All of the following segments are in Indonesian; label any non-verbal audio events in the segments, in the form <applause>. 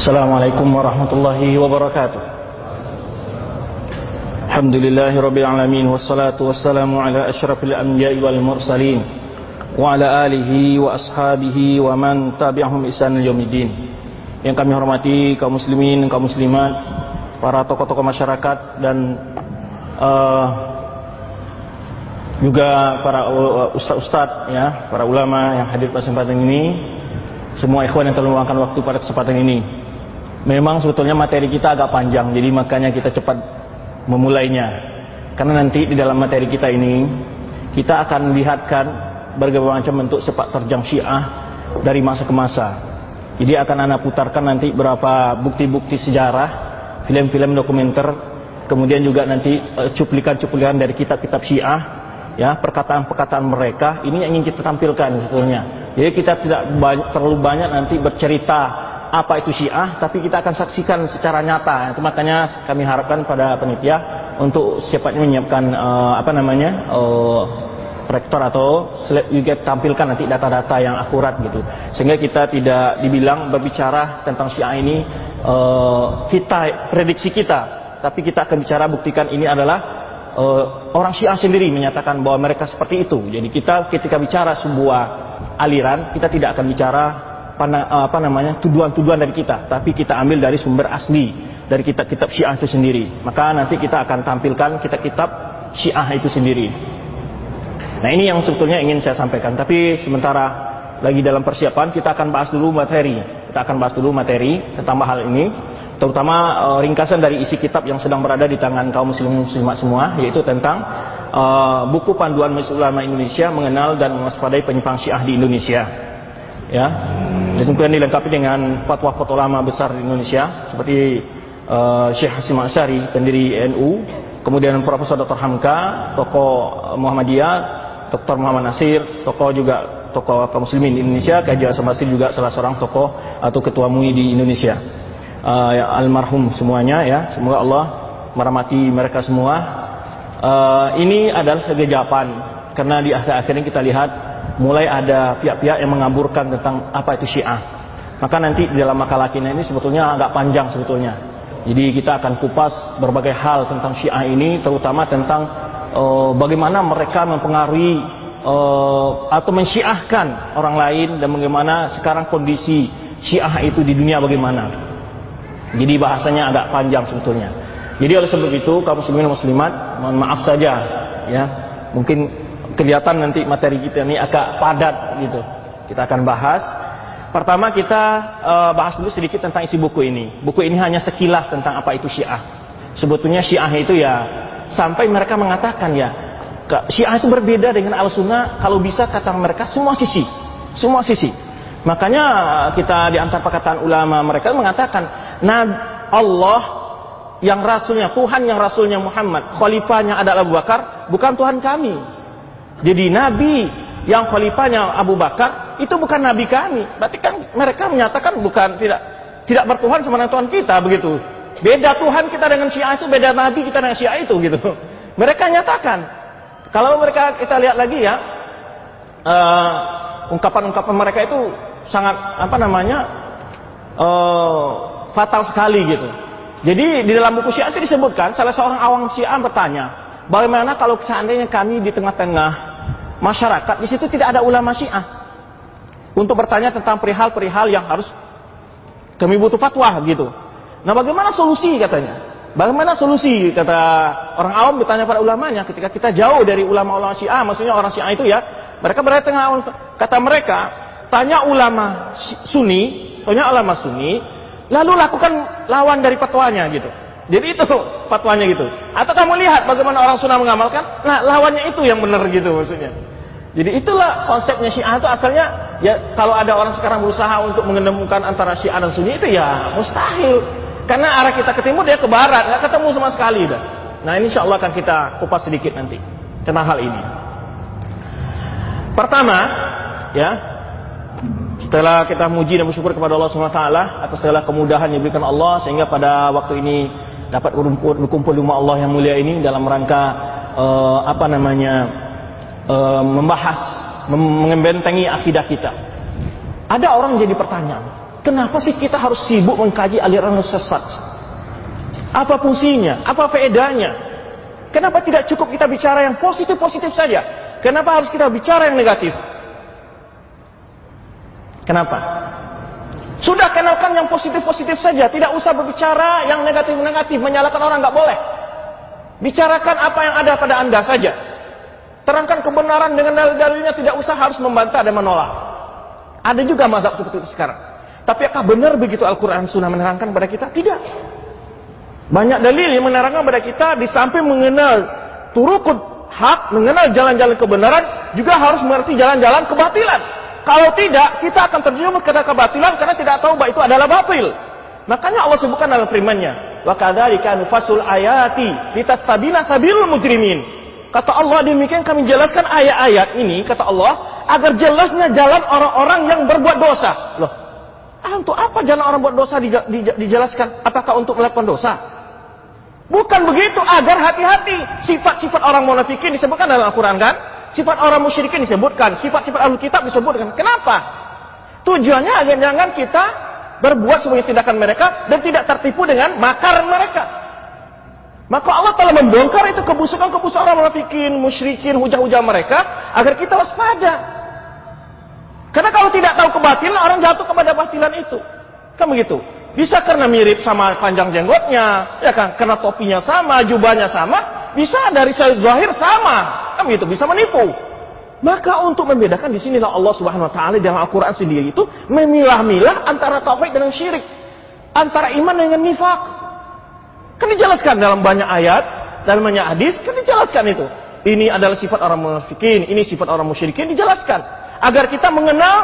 Assalamualaikum warahmatullahi wabarakatuh. Alhamdulillahi rabbil alamin Wassalatu wassalamu ala ashrafil anbiya'i wal mursalin Wa ala alihi wa ashabihi wa man tabi'ahum isan yawmiddin Yang kami hormati kaum muslimin, kaum muslimat Para tokoh-tokoh masyarakat dan uh, juga para ustaz-ustaz ya, para ulama yang hadir pada kesempatan ini, semua ikhwan yang telah meluangkan waktu pada kesempatan ini. Memang sebetulnya materi kita agak panjang, jadi makanya kita cepat memulainya. Karena nanti di dalam materi kita ini kita akan melihatkan berbagai macam bentuk sepak terjang Syiah dari masa ke masa. Jadi akan anda putarkan nanti beberapa bukti-bukti sejarah, film-film dokumenter, kemudian juga nanti eh, cuplikan-cuplikan dari kitab-kitab Syiah ya perkataan-perkataan mereka ini yang ingin kita tampilkan sebetulnya. Jadi kita tidak banyak, terlalu banyak nanti bercerita apa itu Syiah, tapi kita akan saksikan secara nyata. Itu makanya kami harapkan pada penitia untuk secepatnya menyiapkan uh, apa namanya uh, rektor atau juga tampilkan nanti data-data yang akurat gitu, sehingga kita tidak dibilang berbicara tentang Syiah ini uh, kita prediksi kita, tapi kita akan bicara buktikan ini adalah uh, orang Syiah sendiri menyatakan bahwa mereka seperti itu. Jadi kita ketika bicara sebuah aliran, kita tidak akan bicara apa namanya tuduhan-tuduhan dari kita, tapi kita ambil dari sumber asli dari kitab-kitab Syiah itu sendiri. Maka nanti kita akan tampilkan kitab-kitab Syiah itu sendiri. Nah ini yang sebetulnya ingin saya sampaikan. Tapi sementara lagi dalam persiapan kita akan bahas dulu materi. Kita akan bahas dulu materi tentang hal ini terutama uh, ringkasan dari isi kitab yang sedang berada di tangan kaum muslim muslimat semua yaitu tentang uh, buku panduan Majelis Ulama Indonesia mengenal dan mewaspadai penyimpang Syiah di Indonesia ya dan kemudian dilengkapi dengan fatwa-fatwa ulama besar di Indonesia seperti uh, Syekh Hasim Asyari pendiri NU kemudian Profesor Dr. Hamka tokoh Muhammadiyah Dr. Muhammad Nasir tokoh juga tokoh kaum muslimin di Indonesia Kajian Basir juga salah seorang tokoh atau ketua MUI di Indonesia uh, ya, almarhum semuanya ya. Semoga Allah merahmati mereka semua. Uh, ini adalah segejapan karena di akhir-akhir ini kita lihat mulai ada pihak-pihak yang mengaburkan tentang apa itu Syiah. Maka nanti di dalam makalah kita ini sebetulnya agak panjang sebetulnya. Jadi kita akan kupas berbagai hal tentang Syiah ini, terutama tentang uh, bagaimana mereka mempengaruhi uh, atau mensyiahkan orang lain dan bagaimana sekarang kondisi Syiah itu di dunia bagaimana. Jadi bahasanya agak panjang sebetulnya. Jadi oleh sebab itu kaum muslimin muslimat mohon maaf saja ya. Mungkin kelihatan nanti materi kita ini agak padat gitu. Kita akan bahas. Pertama kita uh, bahas dulu sedikit tentang isi buku ini. Buku ini hanya sekilas tentang apa itu Syiah. Sebetulnya Syiah itu ya sampai mereka mengatakan ya Syiah itu berbeda dengan Al-Sunnah kalau bisa kata mereka semua sisi. Semua sisi. Makanya kita di antara perkataan ulama mereka mengatakan, nah Allah yang rasulnya, Tuhan yang rasulnya Muhammad, khalifahnya adalah Abu Bakar, bukan Tuhan kami. Jadi Nabi yang khalifahnya Abu Bakar itu bukan Nabi kami. Berarti kan mereka menyatakan bukan tidak tidak bertuhan sama Tuhan kita begitu. Beda Tuhan kita dengan Syiah itu, beda Nabi kita dengan Syiah itu gitu. Mereka nyatakan. Kalau mereka kita lihat lagi ya, uh, ungkapan-ungkapan mereka itu sangat apa namanya uh, fatal sekali gitu. Jadi di dalam buku Syiah itu disebutkan salah seorang awam Syiah bertanya, bagaimana kalau seandainya kami di tengah-tengah masyarakat di situ tidak ada ulama Syiah untuk bertanya tentang perihal-perihal yang harus kami butuh fatwa gitu. Nah bagaimana solusi katanya? Bagaimana solusi kata orang awam bertanya pada ulamanya ketika kita jauh dari ulama-ulama Syiah, maksudnya orang Syiah itu ya, mereka berada tengah kata mereka, tanya ulama Sunni, tanya ulama Sunni, lalu lakukan lawan dari fatwanya gitu. Jadi itu fatwanya gitu. Atau kamu lihat bagaimana orang Sunnah mengamalkan, nah lawannya itu yang benar gitu maksudnya. Jadi itulah konsepnya Syiah itu asalnya ya kalau ada orang sekarang berusaha untuk mengenemukan antara Syiah dan Sunni itu ya mustahil. Karena arah kita ke timur dia ke barat, nggak ketemu sama sekali dah. Nah ini insya Allah akan kita kupas sedikit nanti tentang hal ini. Pertama, ya setelah kita muji dan bersyukur kepada Allah SWT atas segala kemudahan yang diberikan Allah sehingga pada waktu ini dapat berkumpul di rumah Allah yang mulia ini dalam rangka uh, apa namanya uh, membahas, membentengi akidah kita. Ada orang jadi pertanyaan, Kenapa sih kita harus sibuk mengkaji aliran sesat? Apa fungsinya? Apa faedahnya? Kenapa tidak cukup kita bicara yang positif-positif saja? Kenapa harus kita bicara yang negatif? Kenapa? Sudah kenalkan yang positif-positif saja, tidak usah berbicara yang negatif-negatif, menyalahkan orang nggak boleh. Bicarakan apa yang ada pada Anda saja. Terangkan kebenaran dengan dalil-dalilnya, tidak usah harus membantah dan menolak. Ada juga mazhab seperti itu sekarang. Tapi apakah benar begitu Al-Quran Sunnah menerangkan kepada kita? Tidak. Banyak dalil yang menerangkan kepada kita di samping mengenal turukut hak, mengenal jalan-jalan kebenaran, juga harus mengerti jalan-jalan kebatilan. Kalau tidak, kita akan terjerumus ke kebatilan karena tidak tahu bahwa itu adalah batil. Makanya Allah sebutkan dalam firman-Nya, "Wa kadzalika nufasul ayati litastabina sabilul mujrimin." Kata Allah demikian kami jelaskan ayat-ayat ini kata Allah agar jelasnya jalan orang-orang yang berbuat dosa. Loh, Ah, untuk apa jalan orang buat dosa di, di, dijelaskan? Apakah untuk melakukan dosa? Bukan begitu, agar hati-hati. Sifat-sifat orang munafikin disebutkan dalam Al-Quran kan? Sifat orang musyrikin disebutkan, sifat-sifat ahli kitab disebutkan. Kenapa? Tujuannya agar jangan kita berbuat sebagai tindakan mereka dan tidak tertipu dengan makar mereka. Maka Allah telah membongkar itu kebusukan-kebusukan orang munafikin, musyrikin, hujah-hujah mereka agar kita waspada. Karena kalau tidak tahu kebatilan, orang jatuh kepada batilan itu. Kan begitu. Bisa karena mirip sama panjang jenggotnya, ya kan? Karena topinya sama, jubahnya sama, bisa dari zahir sama. Kan begitu, bisa menipu. Maka untuk membedakan di sinilah Allah Subhanahu wa taala dalam Al-Qur'an sendiri itu memilah-milah antara tauhid dan syirik, antara iman dengan nifak. Kan dijelaskan dalam banyak ayat, dalam banyak hadis, kan dijelaskan itu. Ini adalah sifat orang munafikin, ini sifat orang musyrikin dijelaskan agar kita mengenal,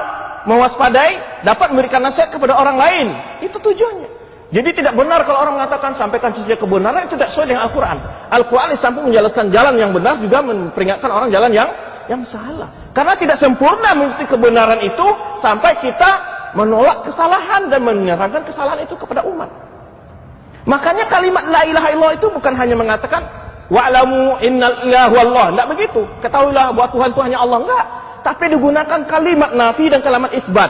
mewaspadai, dapat memberikan nasihat kepada orang lain. Itu tujuannya. Jadi tidak benar kalau orang mengatakan sampaikan sesuatu kebenaran itu tidak sesuai dengan Al-Quran. Al-Quran samping menjelaskan jalan yang benar juga memperingatkan orang jalan yang yang salah. Karena tidak sempurna mengikuti kebenaran itu sampai kita menolak kesalahan dan menyerahkan kesalahan itu kepada umat. Makanya kalimat la ilaha illallah itu bukan hanya mengatakan wa'lamu innal ilahu Allah. Tidak begitu. Ketahuilah bahwa Tuhan itu hanya Allah. Enggak tapi digunakan kalimat nafi dan kalimat isbat.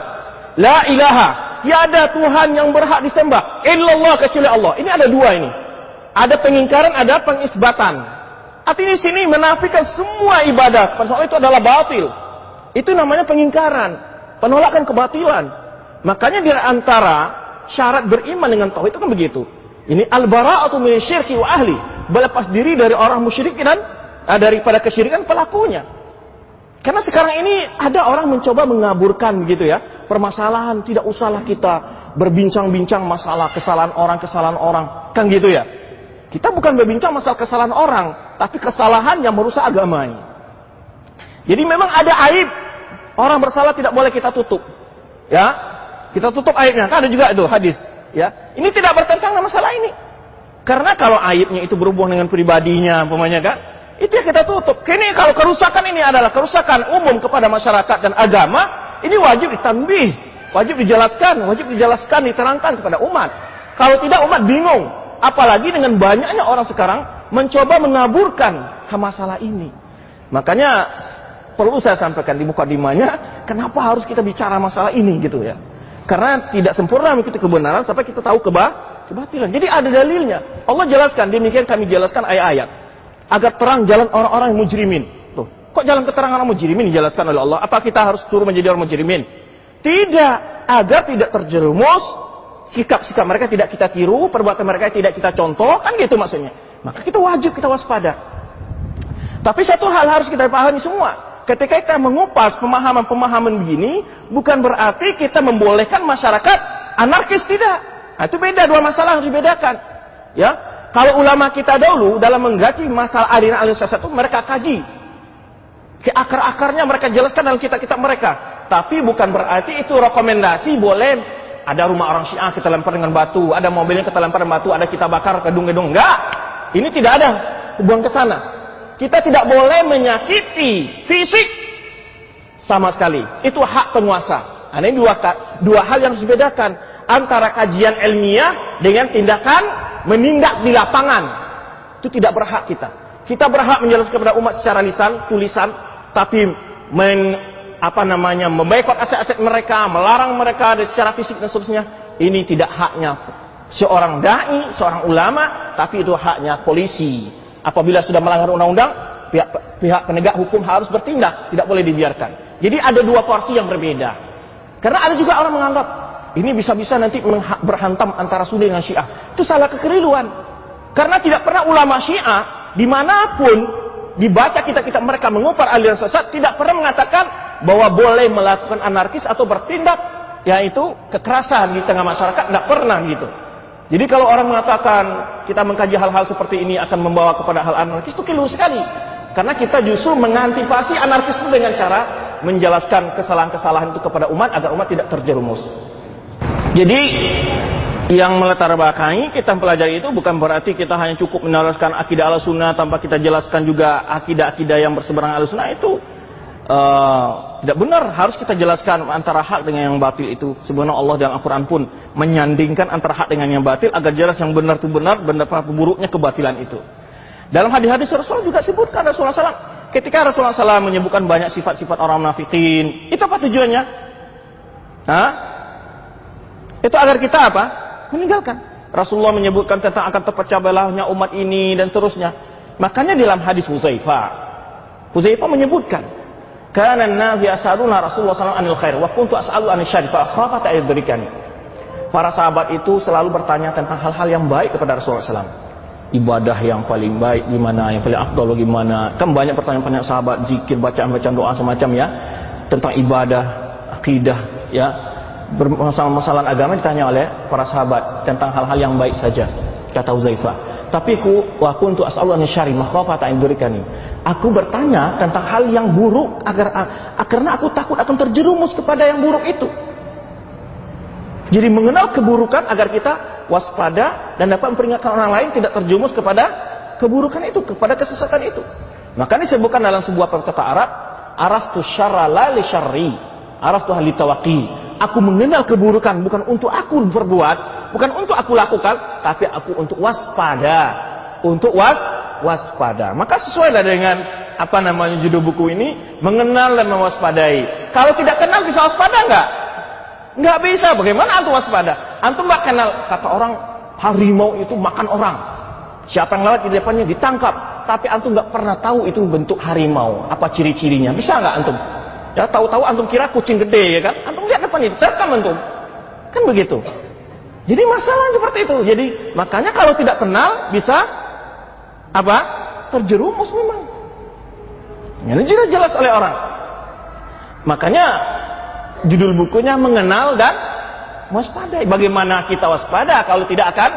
La ilaha, tiada Tuhan yang berhak disembah illallah kecuali Allah. Ini ada dua ini. Ada pengingkaran, ada pengisbatan. Artinya di sini menafikan semua ibadah. Soal itu adalah batil. Itu namanya pengingkaran, penolakan kebatilan. Makanya di antara syarat beriman dengan tauhid itu kan begitu. Ini al-bara'atu min syirki wa ahli. Berlepas diri dari orang musyrik dan eh, daripada kesyirikan pelakunya. Karena sekarang ini ada orang mencoba mengaburkan gitu ya. Permasalahan tidak usahlah kita berbincang-bincang masalah kesalahan orang, kesalahan orang. Kan gitu ya. Kita bukan berbincang masalah kesalahan orang, tapi kesalahan yang merusak agama ini. Jadi memang ada aib. Orang bersalah tidak boleh kita tutup. Ya. Kita tutup aibnya. Kan ada juga itu hadis. Ya. Ini tidak bertentang dengan masalah ini. Karena kalau aibnya itu berhubungan dengan pribadinya, pemainnya kan, itu yang kita tutup. Kini kalau kerusakan ini adalah kerusakan umum kepada masyarakat dan agama, ini wajib ditambih, wajib dijelaskan, wajib dijelaskan, diterangkan kepada umat. Kalau tidak umat bingung. Apalagi dengan banyaknya orang sekarang mencoba mengaburkan masalah ini. Makanya perlu saya sampaikan di muka dimanya, kenapa harus kita bicara masalah ini gitu ya. Karena tidak sempurna mengikuti kebenaran sampai kita tahu keba kebatilan. Jadi ada dalilnya. Allah jelaskan, demikian kami jelaskan ayat-ayat agar terang jalan orang-orang yang mujrimin. Tuh, kok jalan keterangan orang mujrimin dijelaskan oleh Allah? Apa kita harus suruh menjadi orang mujrimin? Tidak, agar tidak terjerumus sikap-sikap mereka tidak kita tiru, perbuatan mereka tidak kita contoh, kan gitu maksudnya. Maka kita wajib kita waspada. Tapi satu hal harus kita pahami semua. Ketika kita mengupas pemahaman-pemahaman begini, bukan berarti kita membolehkan masyarakat anarkis tidak. Nah, itu beda dua masalah harus dibedakan. Ya, kalau ulama kita dahulu dalam menggaji masalah aliran aliran sesat itu mereka kaji. Ke akar-akarnya mereka jelaskan dalam kitab-kitab mereka. Tapi bukan berarti itu rekomendasi boleh ada rumah orang Syiah kita lempar dengan batu, ada mobilnya kita lempar dengan batu, ada kita bakar gedung-gedung. Enggak. Ini tidak ada hubungan ke sana. Kita tidak boleh menyakiti fisik sama sekali. Itu hak penguasa. Nah, ini dua, dua hal yang dibedakan antara kajian ilmiah dengan tindakan menindak di lapangan. Itu tidak berhak kita. Kita berhak menjelaskan kepada umat secara lisan, tulisan, tapi men apa namanya memboikot aset-aset mereka, melarang mereka secara fisik dan seterusnya. Ini tidak haknya seorang dai, seorang ulama, tapi itu haknya polisi. Apabila sudah melanggar undang-undang, pihak, pihak penegak hukum harus bertindak, tidak boleh dibiarkan. Jadi ada dua porsi yang berbeda. Karena ada juga orang menganggap ini bisa-bisa nanti berhantam antara Sunni dengan Syiah. Itu salah kekeliruan. Karena tidak pernah ulama Syiah di mana pun dibaca kita-kita mereka mengupar aliran sesat tidak pernah mengatakan bahwa boleh melakukan anarkis atau bertindak yaitu kekerasan di tengah masyarakat tidak pernah gitu. Jadi kalau orang mengatakan kita mengkaji hal-hal seperti ini akan membawa kepada hal anarkis itu keliru sekali. Karena kita justru mengantisipasi anarkis itu dengan cara menjelaskan kesalahan-kesalahan itu kepada umat agar umat tidak terjerumus. Jadi yang melatar belakangi kita pelajari itu bukan berarti kita hanya cukup meneruskan akidah al sunnah tanpa kita jelaskan juga akidah-akidah yang berseberangan al sunnah itu uh, tidak benar harus kita jelaskan antara hak dengan yang batil itu sebenarnya Allah dalam Al-Quran pun menyandingkan antara hak dengan yang batil agar jelas yang benar itu benar benar buruknya kebatilan itu dalam hadis-hadis Rasulullah juga sebutkan Rasulullah SAW ketika Rasulullah SAW menyebutkan banyak sifat-sifat orang munafikin itu apa tujuannya Hah? itu agar kita apa meninggalkan. Rasulullah menyebutkan tentang akan terpecah belahnya umat ini dan terusnya. Makanya dalam hadis Huzaifah, Huzaifah menyebutkan, karena Nabi asaluna Rasulullah SAW anil khair, wa kuntu as'alu anil syarif, fa berikan. Para sahabat itu selalu bertanya tentang hal-hal yang baik kepada Rasulullah SAW. Ibadah yang paling baik gimana, yang paling afdal gimana. Kan banyak pertanyaan-pertanyaan sahabat, zikir, bacaan-bacaan doa semacam ya. Tentang ibadah, akidah, ya bermasalah-masalah agama ditanya oleh para sahabat tentang hal-hal yang baik saja kata Uzaifah tapi ku wa kuntu as'alu an syari makhafata ini. Aku bertanya tentang hal yang buruk agar karena aku takut akan terjerumus kepada yang buruk itu. Jadi mengenal keburukan agar kita waspada dan dapat memperingatkan orang lain tidak terjerumus kepada keburukan itu kepada kesesatan itu. Maka disebutkan dalam sebuah perkata Arab araftu syarra la li syarri. Araftu ahli Aku mengenal keburukan bukan untuk aku berbuat, bukan untuk aku lakukan, tapi aku untuk waspada. Untuk was waspada. Maka sesuai dengan apa namanya judul buku ini, mengenal dan mewaspadai. Kalau tidak kenal bisa waspada enggak? Enggak bisa. Bagaimana antum waspada? Antum enggak kenal kata orang harimau itu makan orang. Siapa yang lewat di depannya ditangkap, tapi antum nggak pernah tahu itu bentuk harimau, apa ciri-cirinya. Bisa nggak antum? Ya tahu-tahu antum kira kucing gede ya kan? Antum lihat depan itu, terekam antum. Kan begitu. Jadi masalah seperti itu. Jadi makanya kalau tidak kenal bisa apa? Terjerumus memang. Ini juga jelas oleh orang. Makanya judul bukunya mengenal dan waspada. Bagaimana kita waspada kalau tidak akan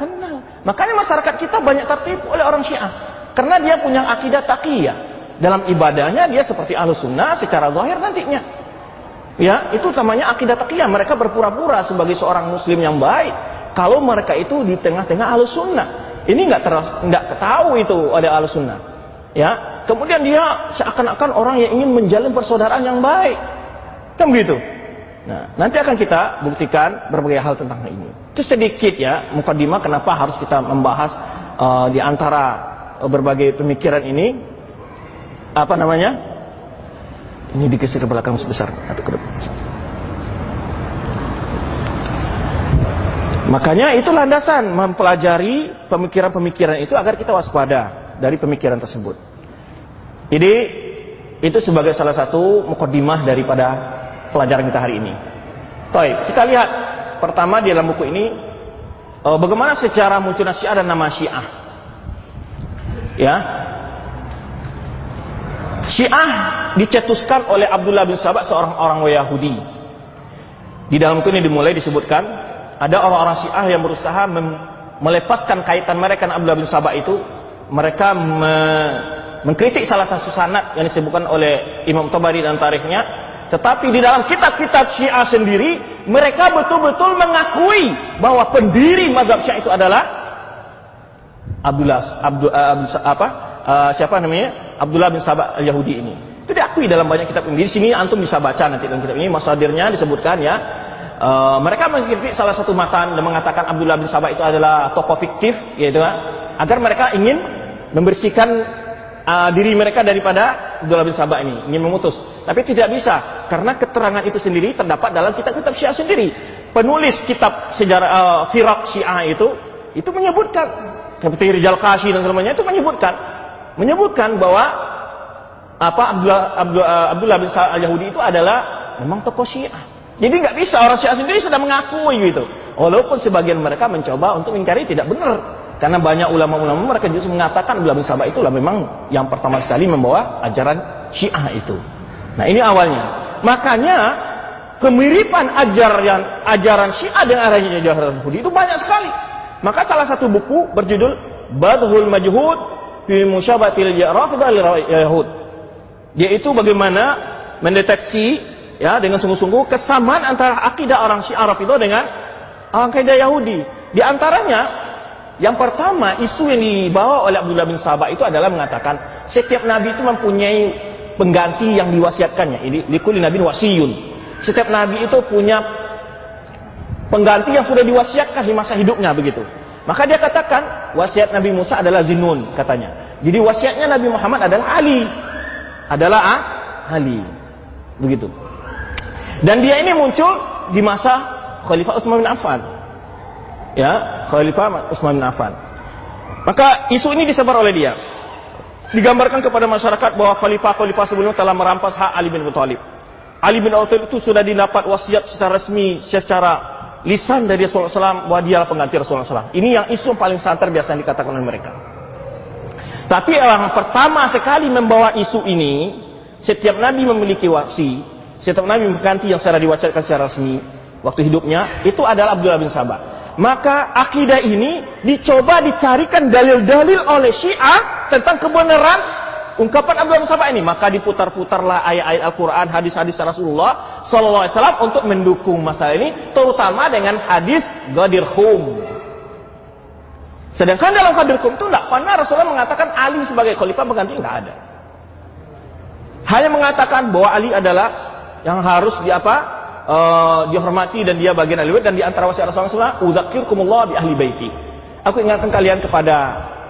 kenal. Makanya masyarakat kita banyak tertipu oleh orang Syiah. Karena dia punya akidah taqiyah dalam ibadahnya dia seperti ahlu sunnah secara zahir nantinya. Ya, itu namanya akidah takiyah. Mereka berpura-pura sebagai seorang muslim yang baik. Kalau mereka itu di tengah-tengah ahlu sunnah. Ini nggak terus nggak ketahui itu oleh ahlu sunnah. Ya, kemudian dia seakan-akan orang yang ingin menjalin persaudaraan yang baik. Kan begitu. Nah, nanti akan kita buktikan berbagai hal tentang ini. Itu sedikit ya, mukadimah kenapa harus kita membahas uh, di antara uh, berbagai pemikiran ini apa namanya? Ini dikasih ke belakang sebesar atau ke depan. Makanya itu landasan mempelajari pemikiran-pemikiran itu agar kita waspada dari pemikiran tersebut. Jadi itu sebagai salah satu mukodimah daripada pelajaran kita hari ini. Toy, kita lihat pertama di dalam buku ini eh, bagaimana secara munculnya Syiah dan nama Syiah. Ya, Syiah dicetuskan oleh Abdullah bin Sabah seorang orang Yahudi. Di dalam buku ini dimulai disebutkan ada orang-orang Syiah yang berusaha melepaskan kaitan mereka dengan Abdullah bin Sabah itu. Mereka me mengkritik salah satu sanad yang disebutkan oleh Imam Tabari dan tarikhnya. Tetapi di dalam kitab-kitab Syiah sendiri mereka betul-betul mengakui bahwa pendiri mazhab Syiah itu adalah Abdullah Abdul, uh, apa? Uh, siapa namanya? Abdullah bin Sabah al-Yahudi ini. Itu diakui dalam banyak kitab ini. Di sini antum bisa baca nanti dalam kitab ini masadirnya disebutkan ya. Uh, mereka mengkritik salah satu matan dan mengatakan Abdullah bin Sabah itu adalah tokoh fiktif gitu kan. Agar mereka ingin membersihkan uh, diri mereka daripada Abdullah bin Sabah ini ingin memutus, tapi tidak bisa karena keterangan itu sendiri terdapat dalam kitab-kitab Syiah sendiri. Penulis kitab sejarah uh, Firak Syiah itu itu menyebutkan seperti Rijal Kashi dan semuanya itu menyebutkan menyebutkan bahwa apa Abdullah Abdullah, uh, Abdullah bin Sabah Yahudi itu adalah memang tokoh Syiah. Jadi nggak bisa orang Syiah sendiri sudah mengakui gitu. Walaupun sebagian mereka mencoba untuk mengingkari tidak benar. Karena banyak ulama-ulama mereka justru mengatakan Abdullah bin Sabah itulah memang yang pertama sekali membawa ajaran Syiah itu. Nah ini awalnya. Makanya kemiripan ajaran ajaran Syiah dengan ajaran Yahudi itu banyak sekali. Maka salah satu buku berjudul Badhul Majhud fi Musyabatil Rafidah Yahud. Yaitu bagaimana mendeteksi ya dengan sungguh-sungguh kesamaan antara akidah orang Syiah Rafidah dengan akidah Yahudi. Di antaranya yang pertama, isu yang dibawa oleh Abdullah bin Sabah itu adalah mengatakan setiap nabi itu mempunyai pengganti yang diwasiatkannya. Ini likuli nabi wasiyun. Setiap nabi itu punya pengganti yang sudah diwasiatkan di masa hidupnya begitu. Maka dia katakan wasiat Nabi Musa adalah Zinun katanya. Jadi wasiatnya Nabi Muhammad adalah Ali. Adalah ah, Ali. Begitu. Dan dia ini muncul di masa Khalifah Utsman bin Affan ya Khalifah Utsman bin Affan. Maka isu ini disebar oleh dia. Digambarkan kepada masyarakat bahwa khalifah-khalifah sebelumnya telah merampas hak Ali bin Abi Thalib. Ali bin Abi Thalib itu sudah didapat wasiat secara resmi, secara lisan dari Rasulullah SAW bahwa dia pengganti Rasulullah SAW. Ini yang isu paling santer biasa dikatakan oleh mereka. Tapi yang pertama sekali membawa isu ini, setiap nabi memiliki wasi, setiap nabi mengganti yang secara diwasiatkan secara resmi waktu hidupnya, itu adalah Abdullah bin Sabah maka akidah ini dicoba dicarikan dalil-dalil oleh Syiah tentang kebenaran ungkapan Abdullah bin Sabah ini. Maka diputar-putarlah ayat-ayat Al-Quran, hadis-hadis Rasulullah Sallallahu Alaihi Wasallam untuk mendukung masalah ini, terutama dengan hadis Ghadir Khum. Sedangkan dalam Ghadir Khum itu tidak pernah Rasulullah mengatakan Ali sebagai khalifah pengganti tidak ada. Hanya mengatakan bahwa Ali adalah yang harus di apa? uh, dihormati dan dia bagian ahli dan di antara wasiat Rasulullah "Udzakirkumullah bi ahli baiti." Aku ingatkan kalian kepada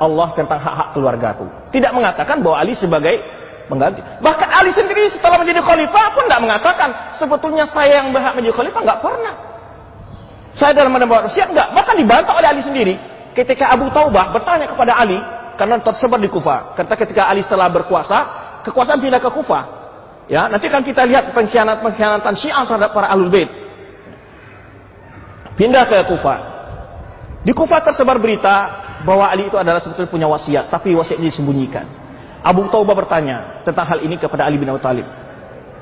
Allah tentang hak-hak keluarga itu. Tidak mengatakan bahwa Ali sebagai pengganti. Bahkan Ali sendiri setelah menjadi khalifah pun tidak mengatakan sebetulnya saya yang berhak menjadi khalifah nggak pernah. Saya dalam menembak Rusia enggak, bahkan dibantah oleh Ali sendiri. Ketika Abu Taubah bertanya kepada Ali karena tersebar di Kufah, kata ketika Ali setelah berkuasa, kekuasaan pindah ke Kufah. Ya, nanti kan kita lihat pengkhianat-pengkhianatan Syiah terhadap para Ahlul Bait. Pindah ke Kufah. Di Kufah tersebar berita bahwa Ali itu adalah sebetulnya punya wasiat, tapi wasiatnya disembunyikan. Abu Taubah bertanya tentang hal ini kepada Ali bin Abi Thalib.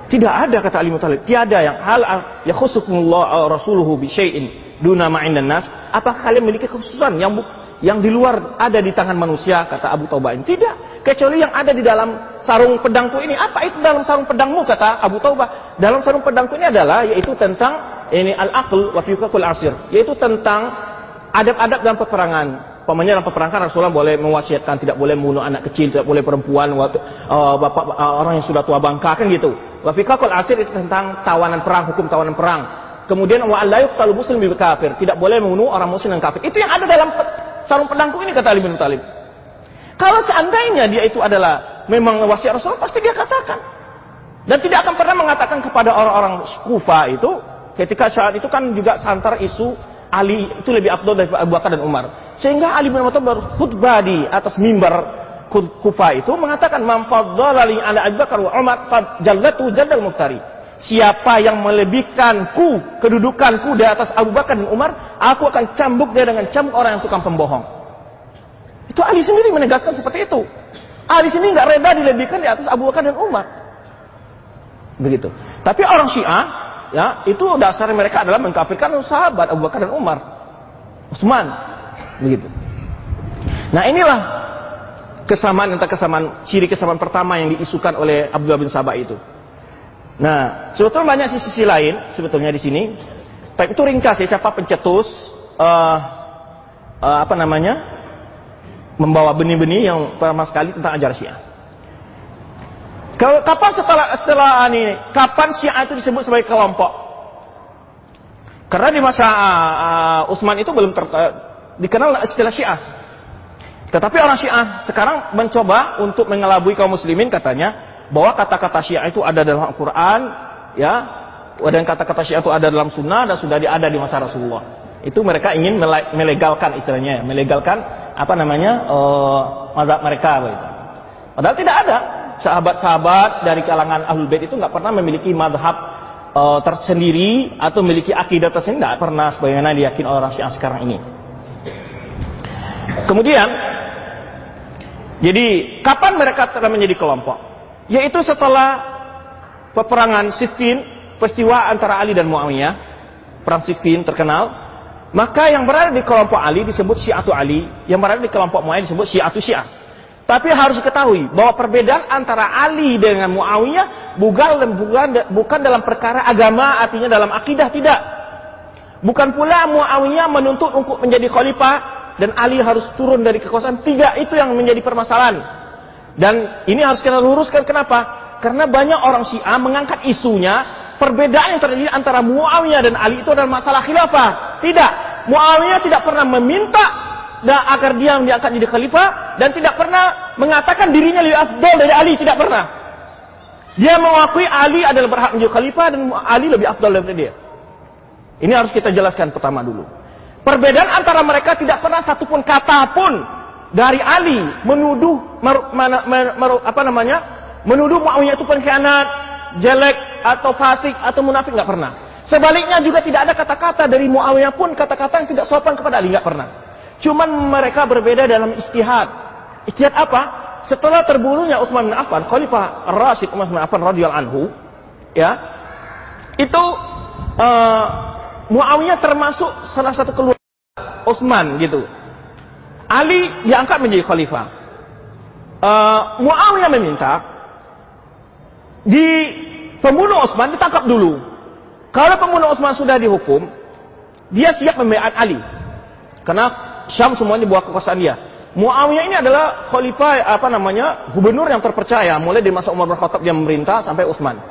Tidak ada kata Ali bin Abi Thalib, tiada yang hal ya khusukumullah rasuluhu bi syai'in duna ma'in nas. Apakah kalian memiliki khususan yang yang di luar ada di tangan manusia? Kata Abu Taubah ini. Tidak. Kecuali yang ada di dalam sarung pedangku ini. Apa itu dalam sarung pedangmu? Kata Abu Taubah. Dalam sarung pedangku ini adalah yaitu tentang ini al-aql wa fiqhul asir. Yaitu tentang adab-adab dalam peperangan Pamannya dalam peperangan Rasulullah boleh mewasiatkan tidak boleh membunuh anak kecil, tidak boleh perempuan, waktu, uh, bapak uh, orang yang sudah tua bangka kan gitu. Wa fiqhul asir itu tentang tawanan perang, hukum tawanan perang. Kemudian wa la yuqtalu muslim bi kafir, tidak boleh membunuh orang muslim yang kafir. Itu yang ada dalam sarung pedangku ini kata Ali bin Talib. Kalau seandainya dia itu adalah memang wasiat Rasul, pasti dia katakan. Dan tidak akan pernah mengatakan kepada orang-orang Kufa itu, ketika saat itu kan juga santar isu Ali itu lebih afdol dari Abu Bakar dan Umar. Sehingga Ali bin Abi Thalib berkhutbah di atas mimbar Kufa itu mengatakan man faddalali ala Abu Bakar wa Umar jallatu jallal muftari. Siapa yang melebihkanku, kedudukanku di atas Abu Bakar dan Umar, aku akan cambuk dia dengan cambuk orang yang tukang pembohong. Itu Ali sendiri menegaskan seperti itu. Ali sendiri nggak reda dilebihkan di atas Abu Bakar dan Umar. Begitu. Tapi orang Syiah, ya itu dasar mereka adalah mengkafirkan sahabat Abu Bakar dan Umar. Utsman. Begitu. Nah inilah kesamaan antara kesamaan ciri kesamaan pertama yang diisukan oleh Abdullah bin Sabah itu. Nah, sebetulnya banyak sisi-sisi lain sebetulnya di sini. Tapi itu ringkas ya siapa pencetus uh, uh, apa namanya? membawa benih-benih yang pertama sekali tentang ajar Syiah. Kapan setelah setelah ini kapan Syiah itu disebut sebagai kelompok? Karena di masa uh, Utsman itu belum ter, uh, dikenal istilah Syiah. Tetapi orang Syiah sekarang mencoba untuk mengelabui kaum muslimin katanya bahwa kata-kata Syiah itu ada dalam Al-Qur'an, ya, dan kata-kata Syiah itu ada dalam sunnah dan sudah ada di masa Rasulullah. Itu mereka ingin melegalkan istilahnya, melegalkan apa namanya uh, mazhab mereka begitu. Padahal tidak ada sahabat-sahabat dari kalangan ahlul bait itu nggak pernah memiliki mazhab uh, tersendiri atau memiliki akidah tersendiri, tidak pernah sebagaimana diyakini orang Syiah sekarang ini. Kemudian, jadi kapan mereka telah menjadi kelompok? Yaitu setelah peperangan Siffin, peristiwa antara Ali dan Muawiyah, perang Siffin terkenal, maka yang berada di kelompok Ali disebut Syiatu Ali, yang berada di kelompok Muawiyah disebut Syiatu Syiah. Tapi harus diketahui bahwa perbedaan antara Ali dengan Muawiyah bukan, dalam perkara agama, artinya dalam akidah tidak. Bukan pula Muawiyah menuntut untuk menjadi khalifah dan Ali harus turun dari kekuasaan. Tidak, itu yang menjadi permasalahan. Dan ini harus kita luruskan kenapa? Karena banyak orang Syiah mengangkat isunya perbedaan yang terjadi antara Muawiyah dan Ali itu adalah masalah khilafah. Tidak. Muawiyah tidak pernah meminta agar dia diangkat jadi khalifah dan tidak pernah mengatakan dirinya lebih afdol dari Ali, tidak pernah. Dia mengakui Ali adalah berhak menjadi khalifah dan Ali lebih afdol daripada dia. Ini harus kita jelaskan pertama dulu. Perbedaan antara mereka tidak pernah satupun kata pun dari Ali menuduh mer, mer, mer, mer, apa namanya? menuduh Muawiyah itu pengkhianat, jelek atau fasik atau munafik nggak pernah. Sebaliknya juga tidak ada kata-kata dari Muawiyah pun kata-kata yang tidak sopan kepada Ali nggak pernah. Cuman mereka berbeda dalam istihad. Istihad apa? Setelah terbunuhnya Utsman bin Affan, Khalifah Rasyid Utsman bin Affan radhiyallahu anhu, ya. Itu uh, Muawiyah termasuk salah satu keluarga Utsman gitu. Ali diangkat menjadi khalifah. Uh, Muawiyah meminta di pembunuh Utsman ditangkap dulu. Kalau pembunuh Utsman sudah dihukum, dia siap membaiat Ali. Karena Syam semuanya buah kekuasaan dia. Muawiyah ini adalah khalifah apa namanya gubernur yang terpercaya mulai dari masa Umar bin Khattab dia memerintah sampai Utsman.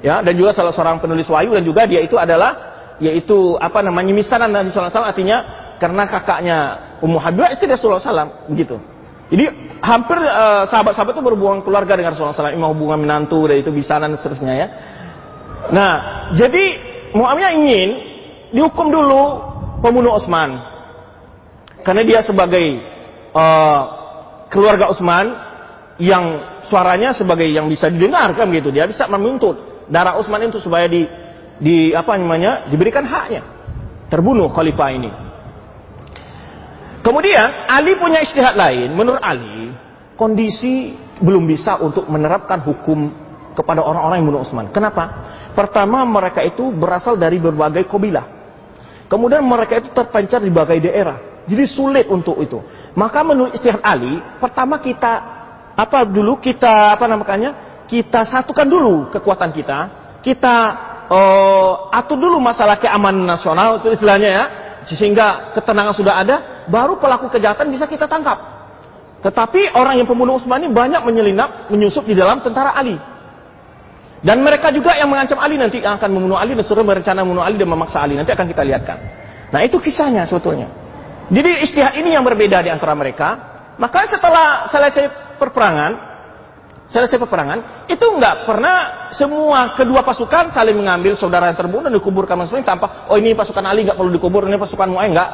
Ya, dan juga salah seorang penulis wahyu dan juga dia itu adalah yaitu apa namanya misanan Nabi alaihi artinya karena kakaknya Ummu Habibah istri Rasulullah SAW begitu. Jadi hampir uh, sahabat-sahabat itu berhubungan keluarga dengan Rasulullah SAW, imam hubungan menantu dan itu bisanan dan seterusnya ya. Nah, jadi Muawiyah ingin dihukum dulu pembunuh Utsman. Karena dia sebagai uh, keluarga Utsman yang suaranya sebagai yang bisa didengar kan gitu. Dia bisa menuntut darah Utsman itu supaya di di apa namanya? diberikan haknya. Terbunuh khalifah ini. Kemudian Ali punya istihad lain. Menurut Ali, kondisi belum bisa untuk menerapkan hukum kepada orang-orang yang bunuh Utsman. Kenapa? Pertama, mereka itu berasal dari berbagai kabilah. Kemudian mereka itu terpancar di berbagai daerah. Jadi sulit untuk itu. Maka menurut istihad Ali, pertama kita apa dulu kita apa namanya? Kita satukan dulu kekuatan kita. Kita uh, atur dulu masalah keamanan nasional itu istilahnya ya sehingga ketenangan sudah ada, baru pelaku kejahatan bisa kita tangkap. Tetapi orang yang pembunuh Utsman banyak menyelinap, menyusup di dalam tentara Ali. Dan mereka juga yang mengancam Ali nanti akan membunuh Ali dan suruh berencana membunuh Ali dan memaksa Ali. Nanti akan kita lihatkan. Nah itu kisahnya sebetulnya. Jadi istihad ini yang berbeda di antara mereka. Maka setelah selesai perperangan, selesai peperangan, itu enggak pernah semua kedua pasukan saling mengambil saudara yang terbunuh dan dikuburkan masing-masing tanpa, oh ini pasukan Ali enggak perlu dikubur, ini pasukan Mu'ay enggak.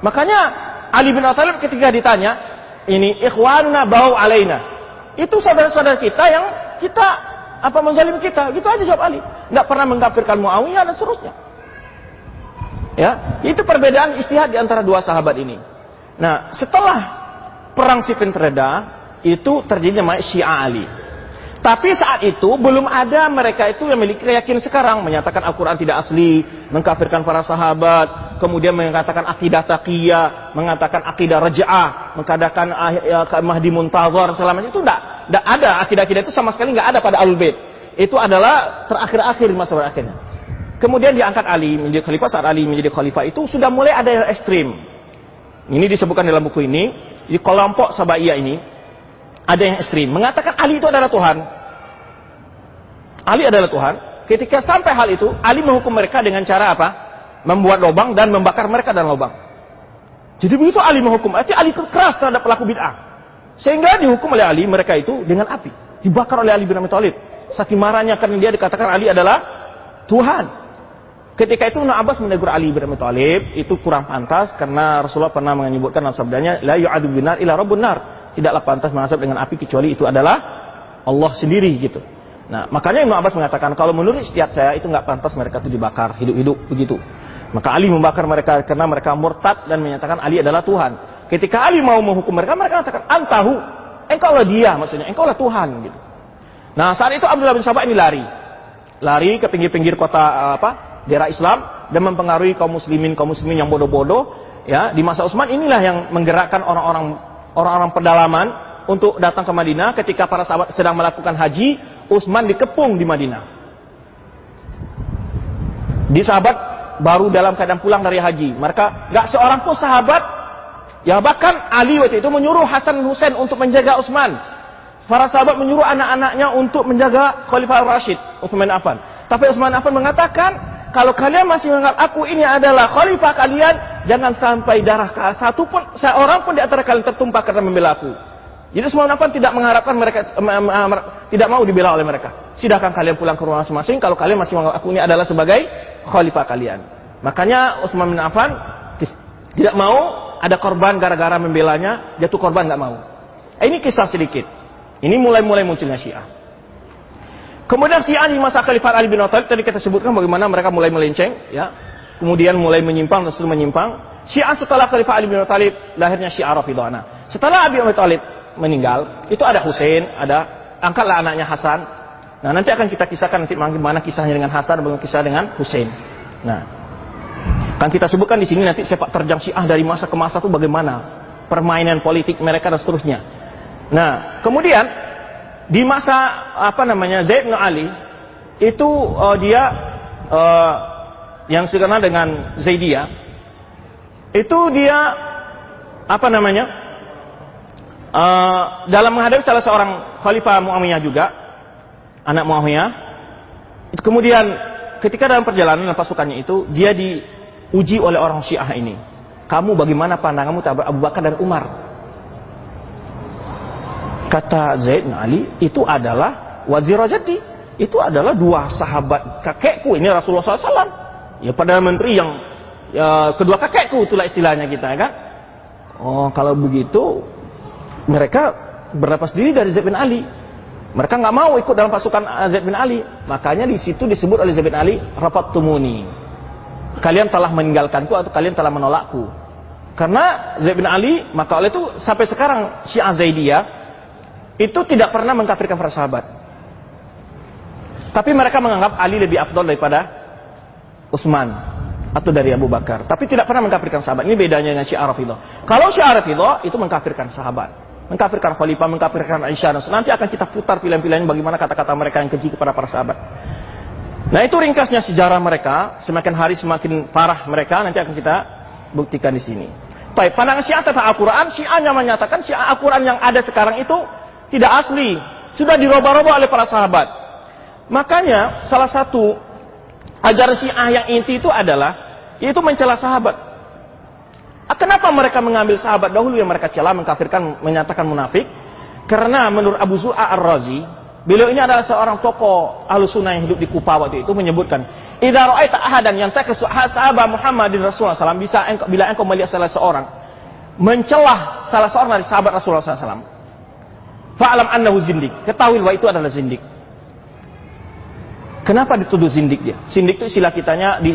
Makanya Ali bin Abi ketika ditanya, ini ikhwanuna bau alaina. Itu saudara-saudara kita yang kita apa menzalim kita, gitu aja jawab Ali. Enggak pernah mengkafirkan Muawiyah dan seterusnya. Ya, itu perbedaan istihad di antara dua sahabat ini. Nah, setelah perang Siffin tereda, itu terjadi namanya Syiah Ali. Tapi saat itu belum ada mereka itu yang memiliki keyakinan sekarang menyatakan Al-Quran tidak asli, mengkafirkan para sahabat, kemudian mengatakan akidah taqiyah, mengatakan akidah raja'ah, mengatakan ah, ya, Mahdi Muntazar, selama itu tidak, tidak ada akidah-akidah itu sama sekali nggak ada pada Al Bait. Itu adalah terakhir-akhir masa berakhirnya. Kemudian diangkat Ali menjadi khalifah saat Ali menjadi khalifah itu sudah mulai ada yang ekstrim. Ini disebutkan dalam buku ini di kelompok Sabaiyah ini ada yang ekstrim mengatakan Ali itu adalah Tuhan. Ali adalah Tuhan. Ketika sampai hal itu, Ali menghukum mereka dengan cara apa? Membuat lubang dan membakar mereka dalam lubang. Jadi begitu Ali menghukum, artinya Ali keras terhadap pelaku bid'ah. Sehingga dihukum oleh Ali mereka itu dengan api. dibakar oleh Ali bin Abi Thalib. Saking marahnya karena dia dikatakan Ali adalah Tuhan. Ketika itu Ibn Abbas menegur Ali bin Abi Thalib itu kurang pantas karena Rasulullah pernah menyebutkan dalam sabdanya la yu'adu binar ila rabbun. Tidaklah pantas mengazab dengan api kecuali itu adalah Allah sendiri gitu. Nah, makanya Ibn Abbas mengatakan kalau menurut istiadat saya itu nggak pantas mereka itu dibakar hidup-hidup begitu. Maka Ali membakar mereka karena mereka murtad dan menyatakan Ali adalah Tuhan. Ketika Ali mau menghukum mereka, mereka katakan antahu, engkau lah dia maksudnya, engkau lah Tuhan gitu. Nah saat itu Abdullah bin Sabah ini lari, lari ke pinggir-pinggir kota eh, apa daerah Islam dan mempengaruhi kaum muslimin kaum muslimin yang bodoh-bodoh ya di masa Utsman inilah yang menggerakkan orang-orang orang-orang pedalaman untuk datang ke Madinah ketika para sahabat sedang melakukan haji Utsman dikepung di Madinah di sahabat baru dalam keadaan pulang dari haji mereka gak seorang pun sahabat ya bahkan Ali waktu itu menyuruh Hasan Husain untuk menjaga Utsman Para sahabat menyuruh anak-anaknya untuk menjaga Khalifah Rashid, Utsman Affan. Tapi Utsman Affan mengatakan, kalau kalian masih menganggap aku ini adalah khalifah kalian, jangan sampai darah satu pun, seorang pun di antara kalian tertumpah karena membela aku. Jadi Utsman Affan tidak mengharapkan mereka tidak mau dibela oleh mereka. Silakan kalian pulang ke rumah masing-masing kalau kalian masih menganggap aku ini adalah sebagai khalifah kalian. Makanya Utsman bin Affan tidak mau ada korban gara-gara membelanya, jatuh korban nggak mau. Ini kisah sedikit. Ini mulai-mulai munculnya Syiah. Kemudian Syiah di masa Khalifah Ali bin Abi tadi kita sebutkan bagaimana mereka mulai melenceng, ya. Kemudian mulai menyimpang dan menyimpang. Syiah setelah Khalifah Ali bin Abi Thalib lahirnya Syiah Rafidhah. Setelah Abi Abi Thalib meninggal, itu ada Hussein, ada angkatlah anaknya Hasan. Nah, nanti akan kita kisahkan nanti bagaimana kisahnya dengan Hasan bagaimana kisah dengan Hussein. Nah, kan kita sebutkan di sini nanti sepak terjang Syiah dari masa ke masa itu bagaimana permainan politik mereka dan seterusnya. Nah, kemudian di masa apa namanya Zaid bin Ali itu uh, dia uh, yang dikenal dengan Zaidiyah itu dia apa namanya uh, dalam menghadapi salah seorang khalifah Muawiyah juga anak Muawiyah kemudian ketika dalam perjalanan pasukannya itu dia diuji oleh orang Syiah ini. Kamu bagaimana pandanganmu terhadap Abu Bakar dan Umar Kata Zaid bin Ali, itu adalah wazir jadi. Itu adalah dua sahabat kakekku. Ini Rasulullah SAW. Ya pada menteri yang ya, kedua kakekku itulah istilahnya kita kan. Oh kalau begitu mereka berlepas diri dari Zaid bin Ali. Mereka nggak mau ikut dalam pasukan Zaid bin Ali. Makanya di situ disebut oleh Zaid bin Ali rapat tumuni. Kalian telah meninggalkanku atau kalian telah menolakku. Karena Zaid bin Ali, maka oleh itu sampai sekarang Syiah Zaidiyah itu tidak pernah mengkafirkan para sahabat. Tapi mereka menganggap Ali lebih afdol daripada Utsman atau dari Abu Bakar. Tapi tidak pernah mengkafirkan sahabat. Ini bedanya dengan Syiah Rafidhah. Kalau Syiah Rafidhah itu mengkafirkan sahabat. Mengkafirkan khalifah, mengkafirkan Aisyah. Nanti akan kita putar pilihan-pilihan bagaimana kata-kata mereka yang keji kepada para sahabat. Nah itu ringkasnya sejarah mereka. Semakin hari semakin parah mereka. Nanti akan kita buktikan di sini. Baik, pandangan Syiah tentang Al-Quran. Syiahnya menyatakan Syiah Al-Quran yang ada sekarang itu tidak asli, sudah dirubah-rubah oleh para sahabat. Makanya salah satu ajaran Syiah yang inti itu adalah yaitu mencela sahabat. Ah, kenapa mereka mengambil sahabat dahulu yang mereka cela, mengkafirkan, menyatakan munafik? Karena menurut Abu Zu'a Ar-Razi, beliau ini adalah seorang tokoh ahlu yang hidup di Kufa waktu itu menyebutkan, Idza ra'aita ahadan yang tak sahabat Muhammadin Rasulullah SAW, bisa engkau, bila engkau melihat salah seorang mencelah salah seorang dari sahabat Rasulullah SAW, Fa'alam annahu zindik. Ketahui bahwa itu adalah zindik. Kenapa dituduh zindik dia? Zindik itu istilah kitanya di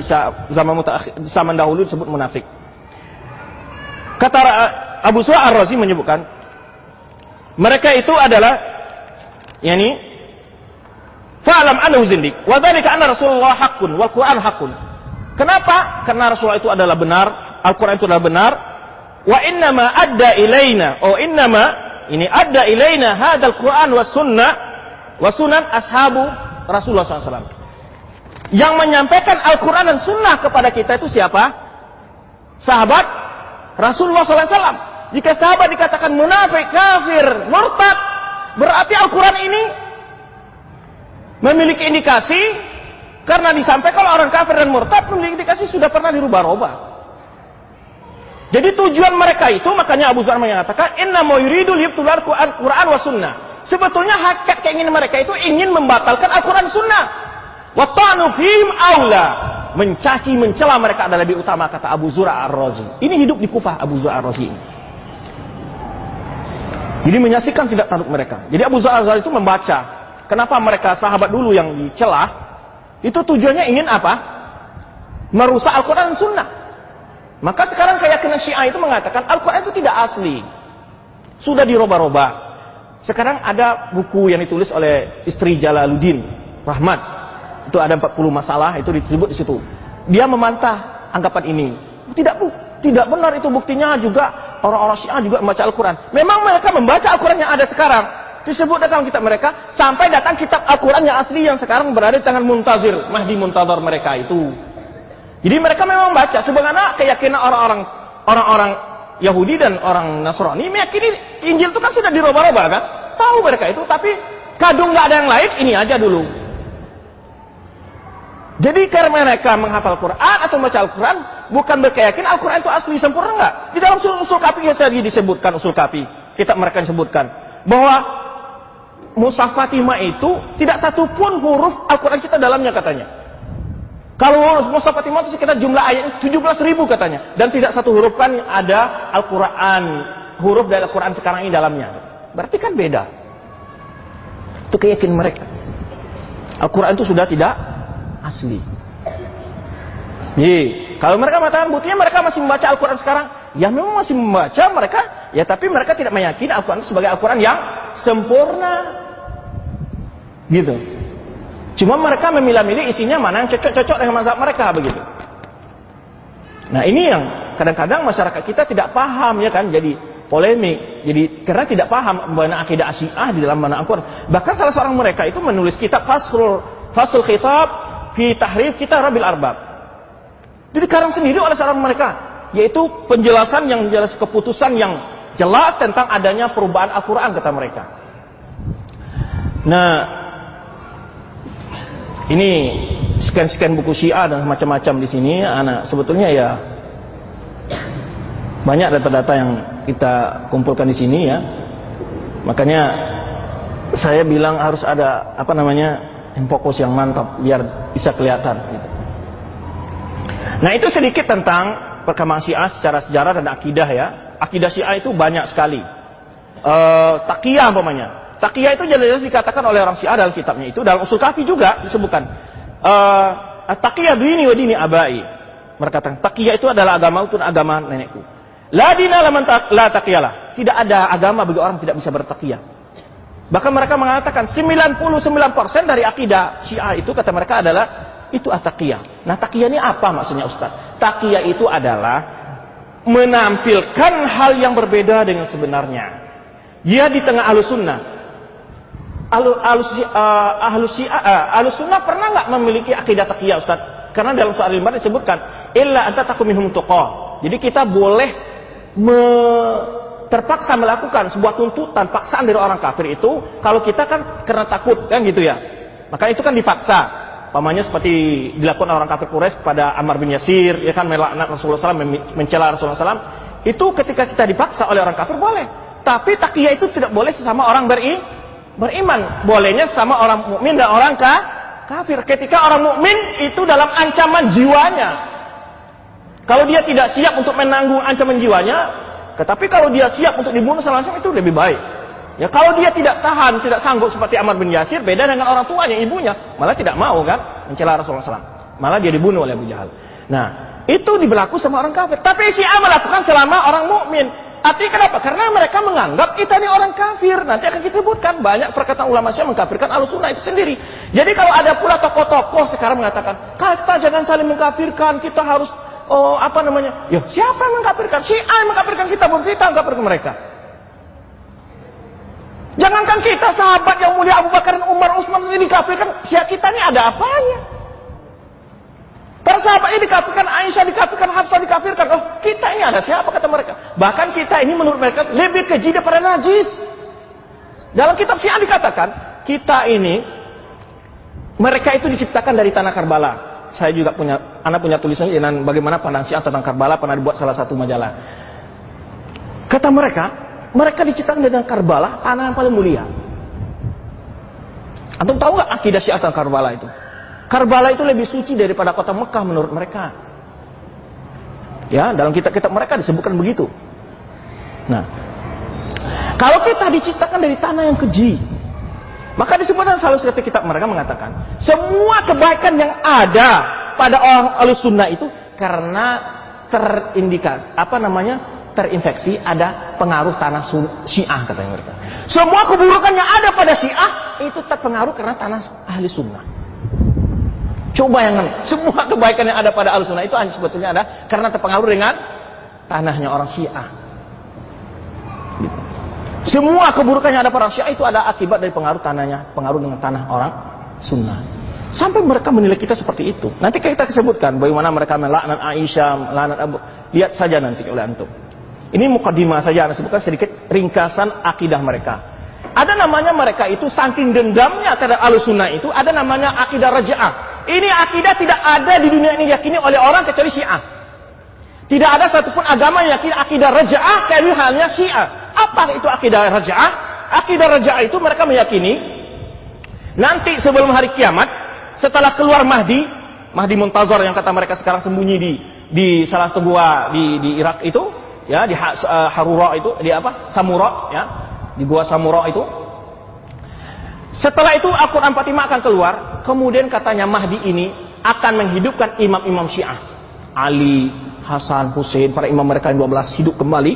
zaman zaman dahulu disebut munafik. Kata Abu Su'a Ar-Razi menyebutkan mereka itu adalah yakni fa'alam annahu zindik wa dzalika anna Rasulullah haqqun wal Qur'an haqqun. Kenapa? Karena Rasulullah itu adalah benar, Al-Qur'an itu adalah benar. Wa innama adda ilaina, oh innama ini ada ilaina hadal Quran was sunnah was sunan ashabu Rasulullah SAW. Yang menyampaikan Al-Quran dan Sunnah kepada kita itu siapa? Sahabat Rasulullah SAW. Jika sahabat dikatakan munafik, kafir, murtad, berarti Al-Quran ini memiliki indikasi karena disampaikan orang kafir dan murtad memiliki indikasi sudah pernah dirubah-rubah. Jadi tujuan mereka itu makanya Abu Zar mengatakan inna yuridul yibtular Quran wa sunnah. Sebetulnya hakikat keinginan mereka itu ingin membatalkan Al-Quran Sunnah. Watanu fihim aula. Mencaci, mencela mereka adalah lebih utama kata Abu Zura Ar-Razi. Ini hidup di Kufah Abu Zura Ar-Razi Jadi menyaksikan tidak tanduk mereka. Jadi Abu Zura Ar-Razi itu membaca. Kenapa mereka sahabat dulu yang dicela? Itu tujuannya ingin apa? Merusak Al-Quran Sunnah. Maka sekarang keyakinan Syiah itu mengatakan Al-Quran itu tidak asli. Sudah diroba-roba. Sekarang ada buku yang ditulis oleh istri Jalaluddin Rahmat. Itu ada 40 masalah itu disebut di situ. Dia memantah anggapan ini. Tidak bu, tidak benar itu buktinya juga orang-orang Syiah juga membaca Al-Quran. Memang mereka membaca Al-Quran yang ada sekarang. Disebut dalam kitab mereka sampai datang kitab Al-Quran yang asli yang sekarang berada di tangan Muntazir, Mahdi Muntazir mereka itu. Jadi mereka memang membaca. Sebenarnya keyakinan orang-orang orang-orang Yahudi dan orang Nasrani meyakini Injil itu kan sudah diroba-roba kan? Tahu mereka itu, tapi kadung nggak ada yang lain, ini aja dulu. Jadi karena mereka menghafal Quran atau membaca Al-Quran, bukan berkeyakinan Al-Quran itu asli sempurna nggak? Di dalam usul, usul kapi yang tadi disebutkan usul kapi, kita mereka disebutkan bahwa Mushaf Fatimah itu tidak satu pun huruf Al-Quran kita dalamnya katanya. Kalau Musa Fatimah itu sekitar jumlah ayat 17 ribu katanya. Dan tidak satu huruf kan ada Al-Quran. Huruf dari Al-Quran sekarang ini dalamnya. Berarti kan beda. Itu keyakinan mereka. Al-Quran itu sudah tidak asli. Jadi, kalau mereka mengatakan buktinya mereka masih membaca Al-Quran sekarang. Ya memang masih membaca mereka. Ya tapi mereka tidak meyakini Al-Quran itu sebagai Al-Quran yang sempurna. Gitu. Cuma mereka memilah-milih isinya mana yang cocok-cocok dengan mazhab mereka begitu. Nah ini yang kadang-kadang masyarakat kita tidak paham ya kan jadi polemik. Jadi karena tidak paham mana akidah Asy'ah di dalam mana Al-Qur'an. Bahkan salah seorang mereka itu menulis kitab Faslul Fasul Khitab fi Tahrif Kitab Rabil Arbab. Jadi karang sendiri oleh seorang mereka yaitu penjelasan yang jelas keputusan yang jelas tentang adanya perubahan Al-Qur'an kata mereka. Nah, ini scan-scan buku Syiah dan macam-macam di sini. Anak sebetulnya ya banyak data-data yang kita kumpulkan di sini ya. Makanya saya bilang harus ada apa namanya fokus yang mantap biar bisa kelihatan gitu. nah itu sedikit tentang perkembangan Syiah secara sejarah dan akidah ya. Akidah Syiah itu banyak sekali. Uh, takiyah umpamanya Takiyah itu jelas-jelas dikatakan oleh orang Syiah dalam kitabnya itu dalam usul kafi juga disebutkan. Uh, takiyah dini wa dini abai. Mereka katakan takiyah itu adalah agama itu agama nenekku. La dina la takiyalah. Tidak ada agama bagi orang tidak bisa bertakiyah. Bahkan mereka mengatakan 99% dari akidah Syiah itu kata mereka adalah itu atakiyah. Nah takiyah ini apa maksudnya Ustaz? Takiyah itu adalah menampilkan hal yang berbeda dengan sebenarnya. Dia di tengah alus sunnah ahlu, ahlu, uh, ahlu, uh, ahlu sunnah pernah nggak memiliki akidah takiyah Ustaz? Karena dalam soal lima disebutkan illa anta takum minhum Jadi kita boleh me, terpaksa melakukan sebuah tuntutan paksaan dari orang kafir itu kalau kita kan karena takut kan gitu ya. Maka itu kan dipaksa. Pamannya seperti dilakukan orang kafir Quraisy kepada Ammar bin Yasir, ya kan melaknat Rasulullah SAW, mencela Rasulullah SAW. Itu ketika kita dipaksa oleh orang kafir boleh. Tapi takiyah itu tidak boleh sesama orang beri, beriman. Bolehnya sama orang mukmin dan orang ka, kafir. Ketika orang mukmin itu dalam ancaman jiwanya. Kalau dia tidak siap untuk menanggung ancaman jiwanya, tetapi kalau dia siap untuk dibunuh langsung itu lebih baik. Ya kalau dia tidak tahan, tidak sanggup seperti Ammar bin Yasir, beda dengan orang tuanya, ibunya, malah tidak mau kan mencela Rasulullah SAW. Malah dia dibunuh oleh Abu Jahal. Nah, itu diberlaku sama orang kafir. Tapi si A melakukan selama orang mukmin. Artinya kenapa? Karena mereka menganggap kita ini orang kafir. Nanti akan kita sebutkan banyak perkataan ulama Syiah mengkafirkan sunnah itu sendiri. Jadi kalau ada pula tokoh-tokoh sekarang mengatakan, kata jangan saling mengkafirkan, kita harus oh apa namanya? Ya siapa yang mengkafirkan? Syiah yang mengkafirkan kita, bukan kita mengkafirkan mereka. Jangankan kita sahabat yang mulia Abu Bakar dan Umar Utsman ini dikafirkan, siapa kita ini ada apanya? Para sahabat ini dikafirkan, Aisyah dikafirkan, Hafsah dikafirkan. Oh, kita ini ada siapa kata mereka? Bahkan kita ini menurut mereka lebih keji daripada najis. Dalam kitab Syiah dikatakan, kita ini mereka itu diciptakan dari tanah Karbala. Saya juga punya, anak punya tulisan dengan bagaimana pandang Syiah tentang Karbala pernah dibuat salah satu majalah. Kata mereka, mereka diciptakan dari tanah Karbala, tanah yang paling mulia. Antum tahu nggak akidah Syiah tentang Karbala itu? Karbala itu lebih suci daripada kota Mekah menurut mereka. Ya, dalam kitab-kitab mereka disebutkan begitu. Nah, kalau kita diciptakan dari tanah yang keji, maka disebutkan selalu satu kitab mereka mengatakan, semua kebaikan yang ada pada orang alusunnah itu karena terindikasi apa namanya terinfeksi ada pengaruh tanah syiah katanya mereka. Semua keburukan yang ada pada syiah itu terpengaruh karena tanah ahli sunnah. Coba yang semua kebaikan yang ada pada ahli sunnah itu sebetulnya ada karena terpengaruh dengan tanahnya orang syiah. Semua keburukan yang ada pada orang syiah itu ada akibat dari pengaruh tanahnya, pengaruh dengan tanah orang sunnah. Sampai mereka menilai kita seperti itu. Nanti kita sebutkan bagaimana mereka melaknat Aisyah, melaknat Abu. Lihat saja nanti oleh antum. Ini mukadimah saja, Anda sebutkan sedikit ringkasan akidah mereka. Ada namanya mereka itu saking dendamnya terhadap alusunnah itu, ada namanya akidah raja'ah. Ini akidah tidak ada di dunia ini yakini oleh orang kecuali syiah. Tidak ada satupun agama yang yakini akidah raja'ah kecuali hanya syiah. Apa itu akidah raja'ah? Akidah raja'ah itu mereka meyakini nanti sebelum hari kiamat, setelah keluar Mahdi, Mahdi Muntazar yang kata mereka sekarang sembunyi di di salah gua di di Irak itu, ya di uh, Harura itu, di apa? Samura, ya. Di gua Samura itu. Setelah itu Al-Quran Fatimah akan keluar, kemudian katanya Mahdi ini akan menghidupkan imam-imam Syiah. Ali, Hasan, Hussein, para imam mereka yang 12 hidup kembali.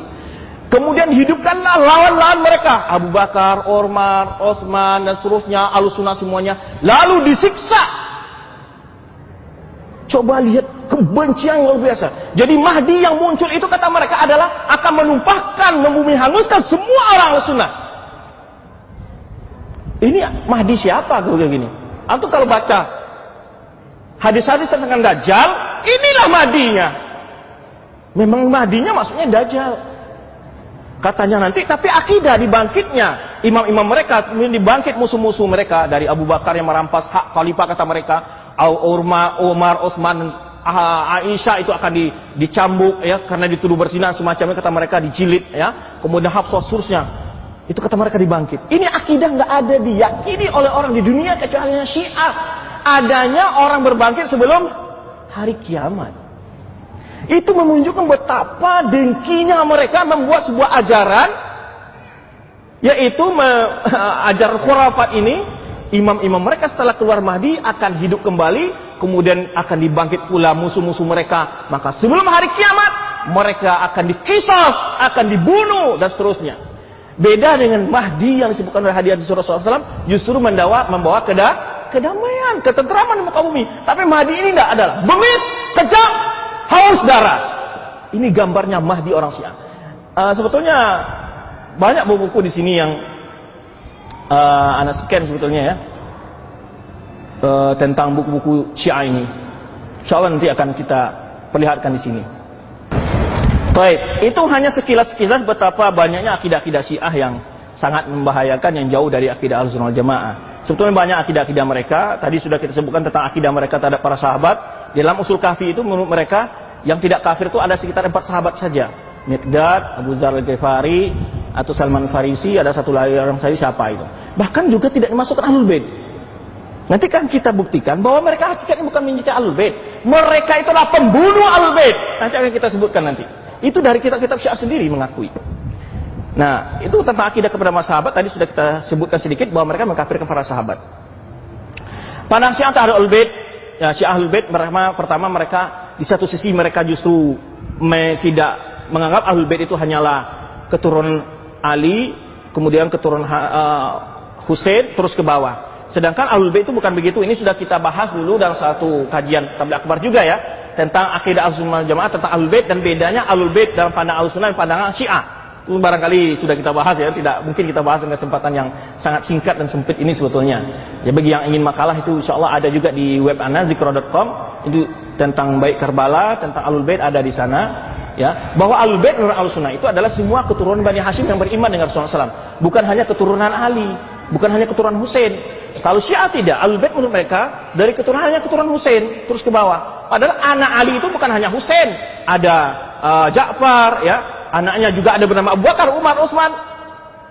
Kemudian hidupkanlah lawan-lawan mereka. Abu Bakar, Omar, Osman, dan seterusnya, Alusuna semuanya. Lalu disiksa. Coba lihat kebencian luar biasa. Jadi Mahdi yang muncul itu kata mereka adalah akan menumpahkan, membumi hanguskan semua orang sunnah. Ini Mahdi siapa gue gini? Atau kalau baca hadis-hadis tentang Dajjal, inilah Mahdinya. Memang Mahdinya maksudnya Dajjal. Katanya nanti, tapi akidah dibangkitnya imam-imam mereka, dibangkit musuh-musuh mereka dari Abu Bakar yang merampas hak khalifah kata mereka, Umar, Umar, Utsman, Aisyah itu akan di, dicambuk ya karena dituduh bersinah semacamnya kata mereka dijilid ya, kemudian Hafsah surusnya itu kata mereka dibangkit. Ini akidah nggak ada diyakini oleh orang di dunia kecuali Syiah. Adanya orang berbangkit sebelum hari kiamat. Itu menunjukkan betapa dengkinya mereka membuat sebuah ajaran yaitu <laughs> ajaran khurafat ini imam-imam mereka setelah keluar Mahdi akan hidup kembali kemudian akan dibangkit pula musuh-musuh mereka. Maka sebelum hari kiamat mereka akan dikisos akan dibunuh dan seterusnya. Beda dengan Mahdi yang disebutkan oleh hadiah di surah SAW justru membawa membawa keda, kedamaian ketentraman di muka bumi. Tapi Mahdi ini tidak adalah. Bengis kejam haus darah. Ini gambarnya Mahdi orang Syiah. Uh, sebetulnya banyak buku-buku di sini yang uh, anak scan sebetulnya ya uh, tentang buku-buku Syiah ini. Insya Allah nanti akan kita perlihatkan di sini. Baik, itu hanya sekilas-sekilas betapa banyaknya akidah-akidah Syiah yang sangat membahayakan yang jauh dari akidah Ahlussunnah Jamaah. Sebetulnya banyak akidah-akidah mereka. Tadi sudah kita sebutkan tentang akidah mereka terhadap para sahabat. Dalam usul kahfi itu menurut mereka yang tidak kafir itu ada sekitar empat sahabat saja. Mikdad, Abu Zar al-Ghifari, atau Salman Farisi, ada satu lagi orang saya siapa itu. Bahkan juga tidak dimasukkan Ahlul Bait. Nanti kan kita buktikan bahwa mereka hakikatnya bukan mencintai Ahlul Bait. Mereka itulah pembunuh Ahlul Bait. Nanti akan kita sebutkan nanti. Itu dari kitab-kitab Syiah sendiri mengakui. Nah, itu tentang akidah kepada para sahabat tadi sudah kita sebutkan sedikit bahwa mereka mengkafirkan para sahabat. Pandang Syiah terhadap Ahlul Bait ya Syiah Ahlul Bait pertama, pertama mereka di satu sisi mereka justru me, tidak menganggap Ahlul Bait itu hanyalah keturunan Ali, kemudian keturunan uh, Husain terus ke bawah. Sedangkan Ahlul Bait itu bukan begitu. Ini sudah kita bahas dulu dalam satu kajian tabligh akbar juga ya tentang akidah Ahlussunnah Jamaah tentang Ahlul Bait dan bedanya Ahlul Bait dalam pandangan Ahlussunnah dan pandangan Syiah. Itu barangkali sudah kita bahas ya, tidak mungkin kita bahas dengan kesempatan yang sangat singkat dan sempit ini sebetulnya. Ya bagi yang ingin makalah itu insya Allah ada juga di web anazikro.com itu tentang baik Karbala, tentang Alul Bait ada di sana. Ya, bahwa Alul Bait menurut Sunnah itu adalah semua keturunan Bani Hashim yang beriman dengan Rasulullah SAW. Bukan hanya keturunan Ali, bukan hanya keturunan Hussein. Kalau Syiah tidak, Alul Bait menurut mereka dari keturunan hanya keturunan Hussein terus ke bawah. Padahal anak Ali itu bukan hanya Hussein, ada uh, Ja'far ya, anaknya juga ada bernama Abu Bakar, Umar, Utsman.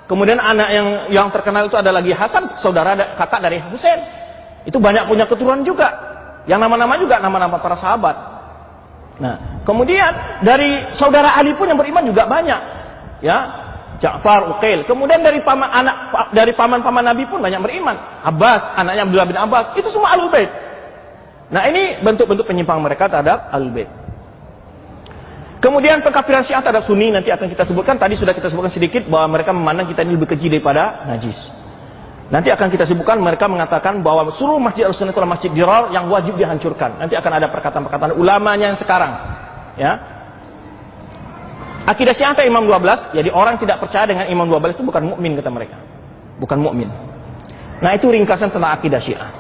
Kemudian anak yang yang terkenal itu ada lagi Hasan, saudara kakak dari Husain. Itu banyak punya keturunan juga. Yang nama-nama juga nama-nama para sahabat. Nah, kemudian dari saudara Ali pun yang beriman juga banyak. Ya, Ja'far, Uqail. Kemudian dari paman anak dari paman-paman Nabi pun banyak beriman. Abbas, anaknya Abdullah bin Abbas, itu semua Ahlul Bait. Nah, ini bentuk-bentuk penyimpangan mereka terhadap Ahlul Bait. Kemudian pengkafiran Syiah terhadap Sunni nanti akan kita sebutkan. Tadi sudah kita sebutkan sedikit bahwa mereka memandang kita ini lebih keji daripada najis. Nanti akan kita sebutkan mereka mengatakan bahwa seluruh masjid al-sunnah itu adalah masjid dirar yang wajib dihancurkan. Nanti akan ada perkataan-perkataan ulamanya yang sekarang. Ya. Akidah Syiah Imam 12, jadi orang tidak percaya dengan Imam 12 itu bukan mukmin kata mereka. Bukan mukmin. Nah, itu ringkasan tentang akidah Syiah.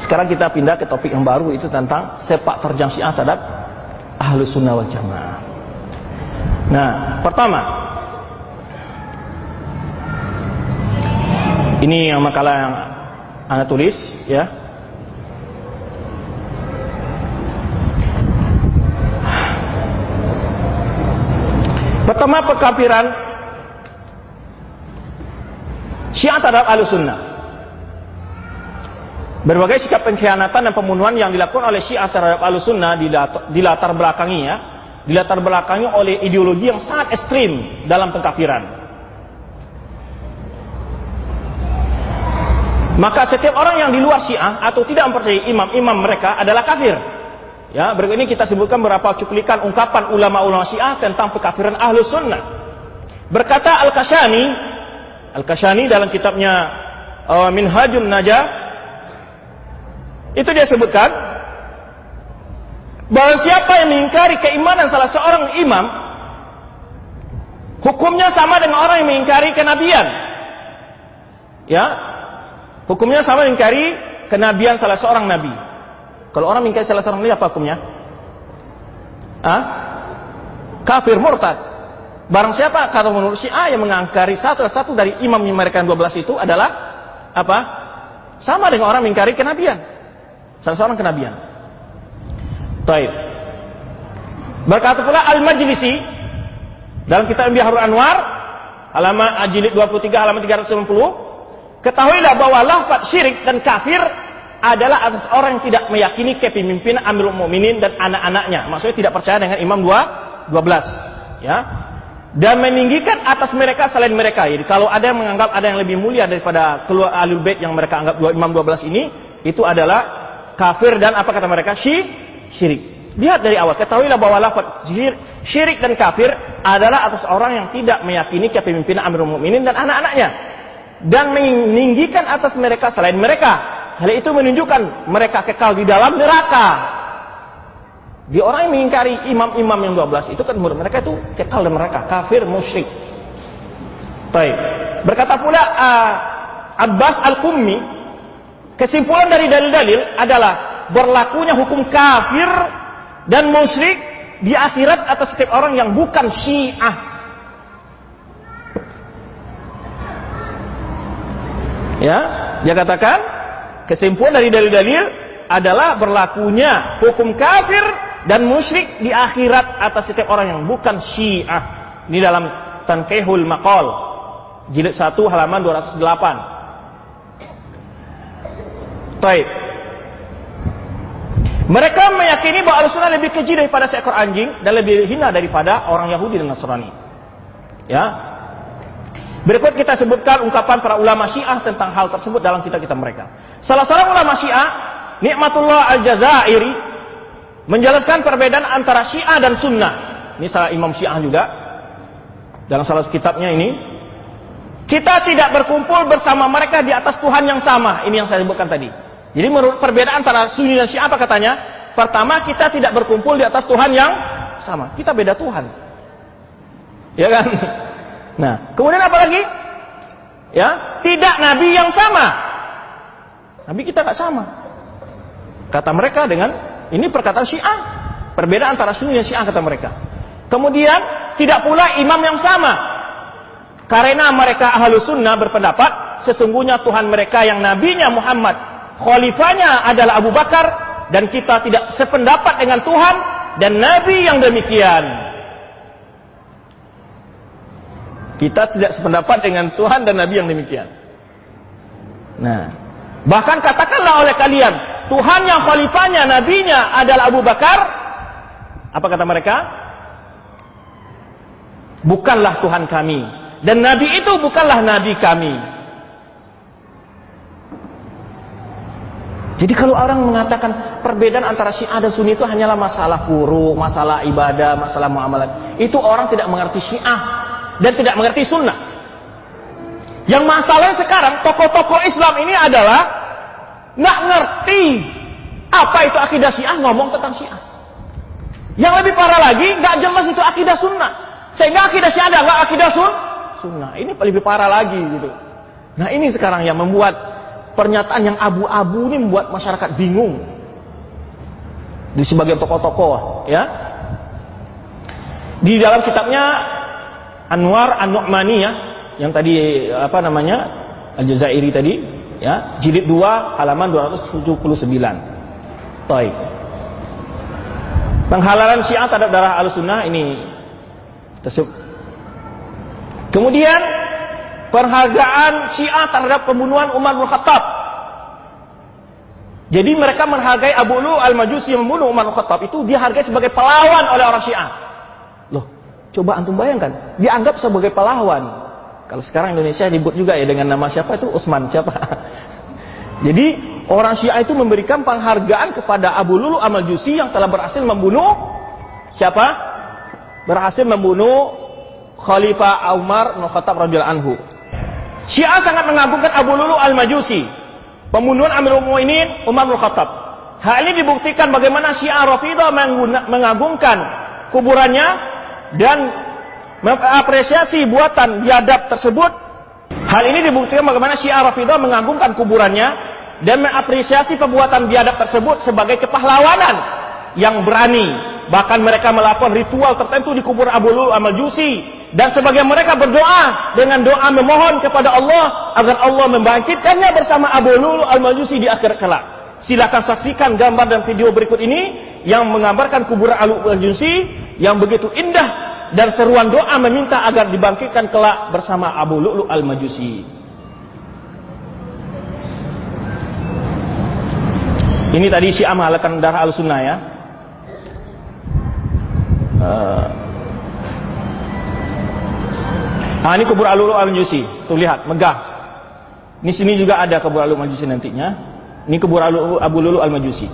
Sekarang kita pindah ke topik yang baru itu tentang sepak terjang Syiah terhadap ahlu sunnah wal jamaah. Nah, pertama, ini yang makalah yang anda tulis, ya. Pertama pekafiran Syiah terhadap ahlu sunnah. Berbagai sikap pengkhianatan dan pembunuhan yang dilakukan oleh Syiah terhadap Ahlussunnah dilatar belakangi ya, dilatar belakangi oleh ideologi yang sangat ekstrim dalam pengkafiran. Maka setiap orang yang di luar Syiah atau tidak mempercayai imam-imam mereka adalah kafir. Ya, berikut ini kita sebutkan beberapa cuplikan ungkapan ulama-ulama Syiah tentang pengkafiran Ahlus Sunnah. Berkata Al-Kashani, Al-Kashani dalam kitabnya uh, Minhajun Najah itu dia sebutkan bahwa siapa yang mengingkari keimanan salah seorang imam hukumnya sama dengan orang yang mengingkari kenabian. Ya. Hukumnya sama mengingkari kenabian salah seorang nabi. Kalau orang mengingkari salah seorang nabi apa hukumnya? Ah? Kafir murtad. Barang siapa kata menurut Syiah yang mengangkari satu satu dari imam yang mereka 12 itu adalah apa? Sama dengan orang mengingkari kenabian. Salah seorang kenabian. Taib. Berkata pula Al-Majlisi dalam kitab Biharul Anwar halaman jilid 23 halaman 390 ketahuilah bahwa lafaz syirik dan kafir adalah atas orang yang tidak meyakini kepemimpinan Amirul Mukminin dan anak-anaknya. Maksudnya tidak percaya dengan Imam 2 12. Ya. Dan meninggikan atas mereka selain mereka. Jadi kalau ada yang menganggap ada yang lebih mulia daripada keluar alul bait yang mereka anggap Imam 12 ini, itu adalah kafir dan apa kata mereka? Syi, syirik. Lihat dari awal, ketahuilah bahwa lafaz syirik dan kafir adalah atas orang yang tidak meyakini kepemimpinan Amirul Mukminin dan anak-anaknya dan meninggikan atas mereka selain mereka. Hal itu menunjukkan mereka kekal di dalam neraka. Di orang yang mengingkari imam-imam yang 12 itu kan menurut mereka itu kekal di neraka, kafir, musyrik. Baik. Berkata pula uh, Abbas Al-Qummi Kesimpulan dari dalil-dalil adalah berlakunya hukum kafir dan musyrik di akhirat atas setiap orang yang bukan Syiah. Ya, dia katakan kesimpulan dari dalil-dalil adalah berlakunya hukum kafir dan musyrik di akhirat atas setiap orang yang bukan Syiah. Ini dalam Tankehul Maqal jilid 1 halaman 208. Baik. Mereka meyakini bahwa Al-Sunnah lebih keji daripada seekor anjing dan lebih hina daripada orang Yahudi dan Nasrani. Ya. Berikut kita sebutkan ungkapan para ulama Syiah tentang hal tersebut dalam kitab-kitab mereka. Salah seorang ulama Syiah, Nikmatullah Al-Jazairi, menjelaskan perbedaan antara Syiah dan Sunnah. Ini salah Imam Syiah juga. Dalam salah kitabnya ini, kita tidak berkumpul bersama mereka di atas Tuhan yang sama. Ini yang saya sebutkan tadi. Jadi menurut perbedaan antara Sunni dan Syiah apa katanya? Pertama kita tidak berkumpul di atas Tuhan yang sama. Kita beda Tuhan. Ya kan? Nah, kemudian apa lagi? Ya, tidak nabi yang sama. Nabi kita nggak sama. Kata mereka dengan ini perkataan Syiah. Perbedaan antara Sunni dan Syiah kata mereka. Kemudian tidak pula imam yang sama. Karena mereka ahlu sunnah berpendapat sesungguhnya Tuhan mereka yang nabinya Muhammad khalifahnya adalah Abu Bakar dan kita tidak sependapat dengan Tuhan dan Nabi yang demikian. Kita tidak sependapat dengan Tuhan dan Nabi yang demikian. Nah, bahkan katakanlah oleh kalian, Tuhan yang khalifahnya, nabinya adalah Abu Bakar. Apa kata mereka? Bukanlah Tuhan kami. Dan Nabi itu bukanlah Nabi kami. Jadi kalau orang mengatakan perbedaan antara Syiah dan Sunni itu hanyalah masalah furu, masalah ibadah, masalah muamalat, itu orang tidak mengerti Syiah dan tidak mengerti Sunnah. Yang masalahnya sekarang tokoh-tokoh Islam ini adalah nggak ngerti apa itu akidah Syiah ngomong tentang Syiah. Yang lebih parah lagi nggak jelas itu akidah Sunnah. Sehingga akidah Syiah nggak akidah Sun Sunnah. Ini lebih parah lagi gitu. Nah ini sekarang yang membuat pernyataan yang abu-abu ini membuat masyarakat bingung. Di sebagian tokoh-tokoh ya. Di dalam kitabnya Anwar An-Nu'mani ya yang tadi apa namanya Al-Jazairi tadi ya jilid 2 halaman 279 Toi penghalalan Syiah terhadap darah Al-Sunnah ini tersebut. Kemudian Penghargaan Syiah terhadap pembunuhan Umar bin Khattab. Jadi mereka menghargai Abu Lu al-Majusi yang membunuh Umar bin Khattab itu dihargai sebagai pahlawan oleh orang Syiah. Loh, coba antum bayangkan, dianggap sebagai pahlawan. Kalau sekarang Indonesia disebut juga ya dengan nama siapa itu Usman siapa? <laughs> Jadi orang Syiah itu memberikan penghargaan kepada Abu Lulu al-Majusi yang telah berhasil membunuh siapa? Berhasil membunuh Khalifah Umar bin Khattab anhu. Syiah sangat mengagungkan Abu Lulu Al-Majusi, pembunuhan Amirul Mu'minin Umar bin Khattab. Hal ini dibuktikan bagaimana Syiah Rafidah mengagungkan kuburannya dan mengapresiasi buatan biadab tersebut. Hal ini dibuktikan bagaimana Syiah Rafidah mengagungkan kuburannya dan mengapresiasi perbuatan biadab tersebut sebagai kepahlawanan yang berani. Bahkan mereka melakukan ritual tertentu di kubur Abu Lulu Al-Majusi dan sebagian mereka berdoa dengan doa memohon kepada Allah agar Allah membangkitkannya bersama Abu Lulu Al-Majusi di akhir kelak. Silakan saksikan gambar dan video berikut ini yang menggambarkan kuburan Al-Majusi yang begitu indah dan seruan doa meminta agar dibangkitkan kelak bersama Abu Lulu Al-Majusi. Ini tadi Syiah mengalahkan darah Al-Sunnah ya. Uh, Nah, ini kubur Alulu Al-Majusi. Tuh lihat, megah. Ini sini juga ada kubur Alulu Al-Majusi nantinya. Ini kubur Alulu Abu Lulu Al-Majusi.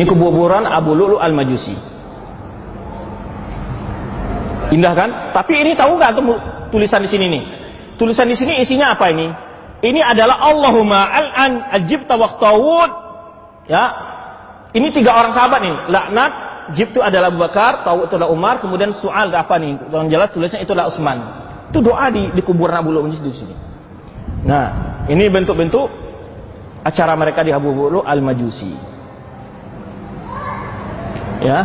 Ini kuburan Abu Lulu Al-Majusi. Indah kan? Tapi ini tahu nggak tulisan di sini nih? Tulisan di sini isinya apa ini? Ini adalah Allahumma al-an al-jibta waqtawud ya ini tiga orang sahabat nih. Laknat, Jibtu adalah Abu Bakar, itu adalah Umar, kemudian Su'al apa nih? Yang jelas tulisnya itu adalah Utsman. Itu doa di, di kuburan Abu Lu di sini. Nah, ini bentuk-bentuk acara mereka di Abu Lu Al-Majusi. Ya,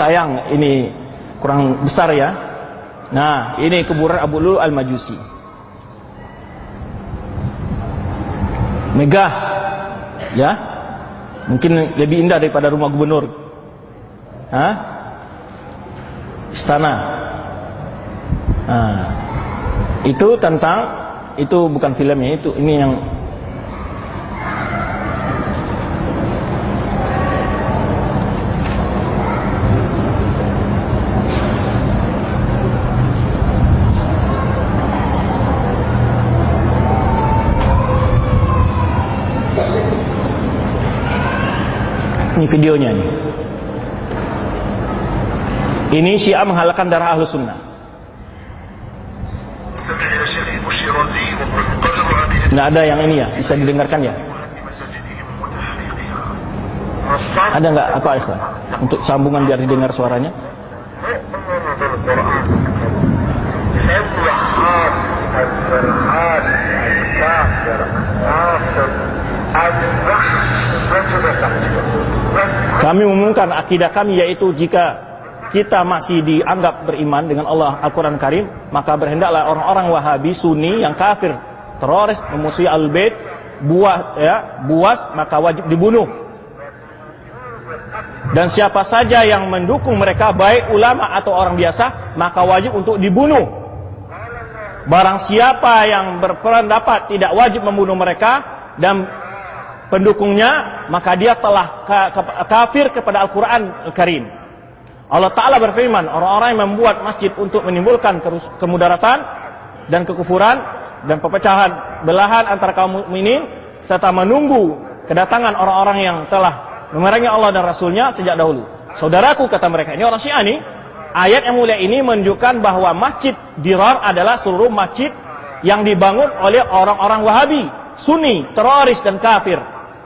sayang ini kurang besar ya. Nah, ini kuburan Abu Lu Al-Majusi. Megah, ya, Mungkin lebih indah daripada rumah gubernur. Hah? Istana. Nah, itu tentang itu bukan filmnya itu ini yang Ini videonya nih. Ini Syiah menghalalkan darah ahlu sunnah. Nah ada yang ini ya, bisa didengarkan ya. Ada nggak apa ikhwan? Untuk sambungan biar didengar suaranya. Kami mengumumkan akidah kami yaitu jika kita masih dianggap beriman dengan Allah Al-Quran Karim, maka berhendaklah orang-orang Wahabi, Sunni yang kafir, teroris, memusuhi Al-Bait, buas, ya, buas, maka wajib dibunuh. Dan siapa saja yang mendukung mereka baik ulama atau orang biasa, maka wajib untuk dibunuh. Barang siapa yang berpendapat tidak wajib membunuh mereka dan pendukungnya, maka dia telah kafir kepada Al-Quran Al-Karim. Allah Ta'ala berfirman, orang-orang yang membuat masjid untuk menimbulkan kemudaratan dan kekufuran dan perpecahan belahan antara kaum mukminin serta menunggu kedatangan orang-orang yang telah memerangi Allah dan Rasulnya sejak dahulu. Saudaraku kata mereka, ini orang Syiah ayat yang mulia ini menunjukkan bahwa masjid Dirar adalah seluruh masjid yang dibangun oleh orang-orang Wahabi, Sunni, teroris dan kafir,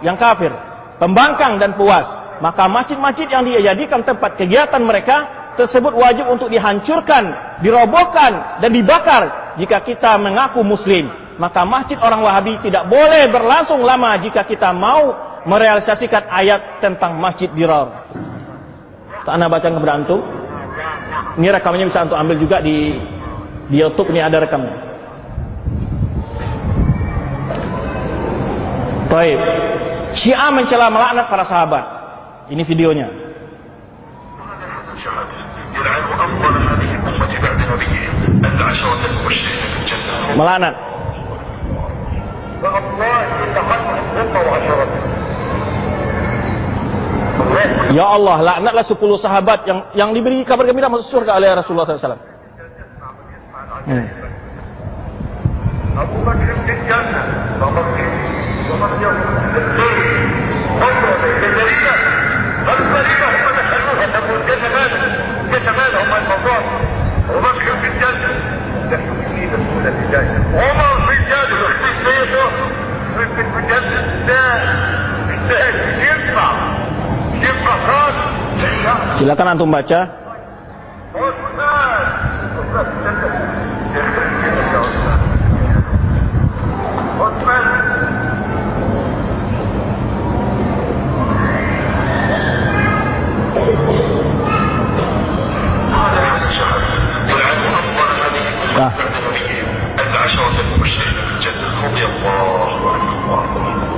yang kafir, pembangkang dan puas. Maka masjid-masjid yang dijadikan tempat kegiatan mereka tersebut wajib untuk dihancurkan, dirobohkan dan dibakar jika kita mengaku muslim maka masjid orang Wahabi tidak boleh berlangsung lama jika kita mau merealisasikan ayat tentang masjid dirar. Tak anda baca kepada antum. Ini rekamnya bisa antum ambil juga di di YouTube ini ada rekamnya. Baik. Syiah mencela melaknat para sahabat. Ini videonya. Melaknat. Ya Allah, laknatlah 10 sahabat yang yang diberi kabar gembira masuk surga oleh Rasulullah SAW. Hmm. Abu Bakar غريبة هم اللي خلوها طب وده زمان ده هم الموضوع عمر في الجنة ده في رسول الله عمر في الجنة وخليل سيده في الجنة ده ينفع ينفع خالص silakan antum baca Ustaz, Ustaz, Ustaz, نعم العشرة المبشرين رضي الله عنهم وارضاهم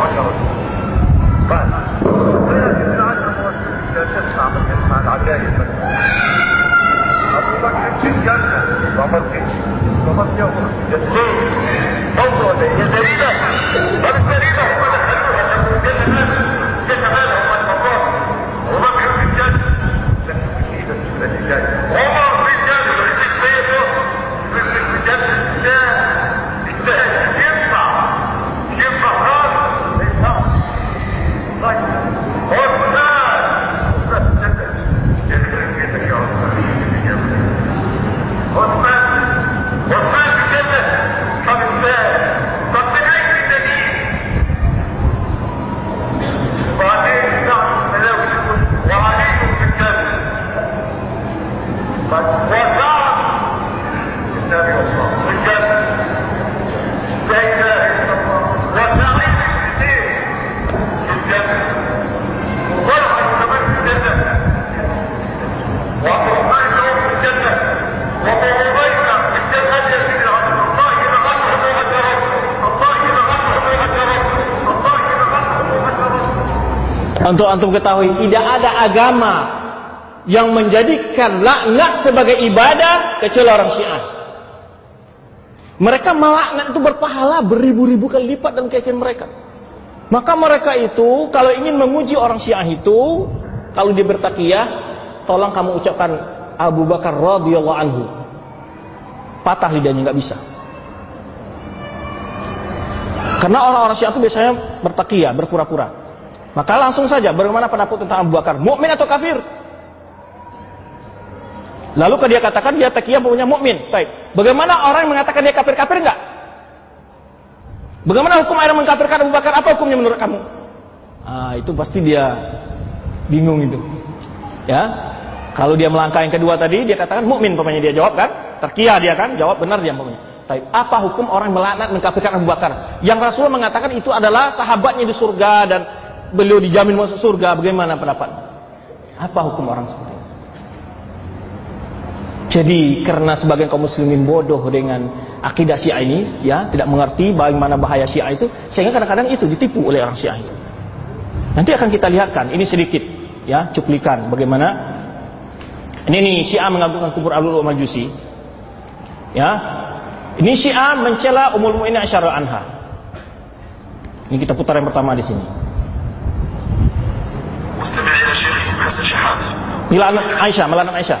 الله قال antum ketahui tidak ada agama yang menjadikan laknat sebagai ibadah kecuali orang Syiah. Mereka melaknat itu berpahala beribu-ribu kali lipat dan keyakinan mereka. Maka mereka itu kalau ingin memuji orang Syiah itu, kalau dia bertakiyah, tolong kamu ucapkan Abu Bakar radhiyallahu anhu. Patah lidahnya nggak bisa. Karena orang-orang Syiah itu biasanya bertakiyah, berpura-pura. Maka langsung saja bagaimana pendapat tentang Abu Bakar? Mukmin atau kafir? Lalu kalau dia katakan dia takiyah punya mukmin. Baik. Bagaimana orang yang mengatakan dia kafir-kafir enggak? Bagaimana hukum yang mengkafirkan Abu Bakar? Apa hukumnya menurut kamu? Ah, itu pasti dia bingung itu. Ya. Kalau dia melangkah yang kedua tadi, dia katakan mukmin pokoknya dia jawab kan? Terkia dia kan? Jawab benar dia pokoknya. Tapi apa hukum orang melaknat mengkafirkan Abu Bakar? Yang Rasul mengatakan itu adalah sahabatnya di surga dan beliau dijamin masuk surga, bagaimana pendapat? Apa hukum orang seperti itu? Jadi karena sebagian kaum muslimin bodoh dengan akidah Syiah ini, ya tidak mengerti bagaimana bahaya Syiah itu, sehingga kadang-kadang itu ditipu oleh orang Syiah itu. Nanti akan kita lihatkan, ini sedikit ya cuplikan bagaimana ini nih Syiah mengagungkan kubur Abdul Majusi. Ya. Ini Syiah mencela Ummul Mukminin Aisyah anha. Ini kita putar yang pertama di sini. Milan Aisyah, Milan Aisyah.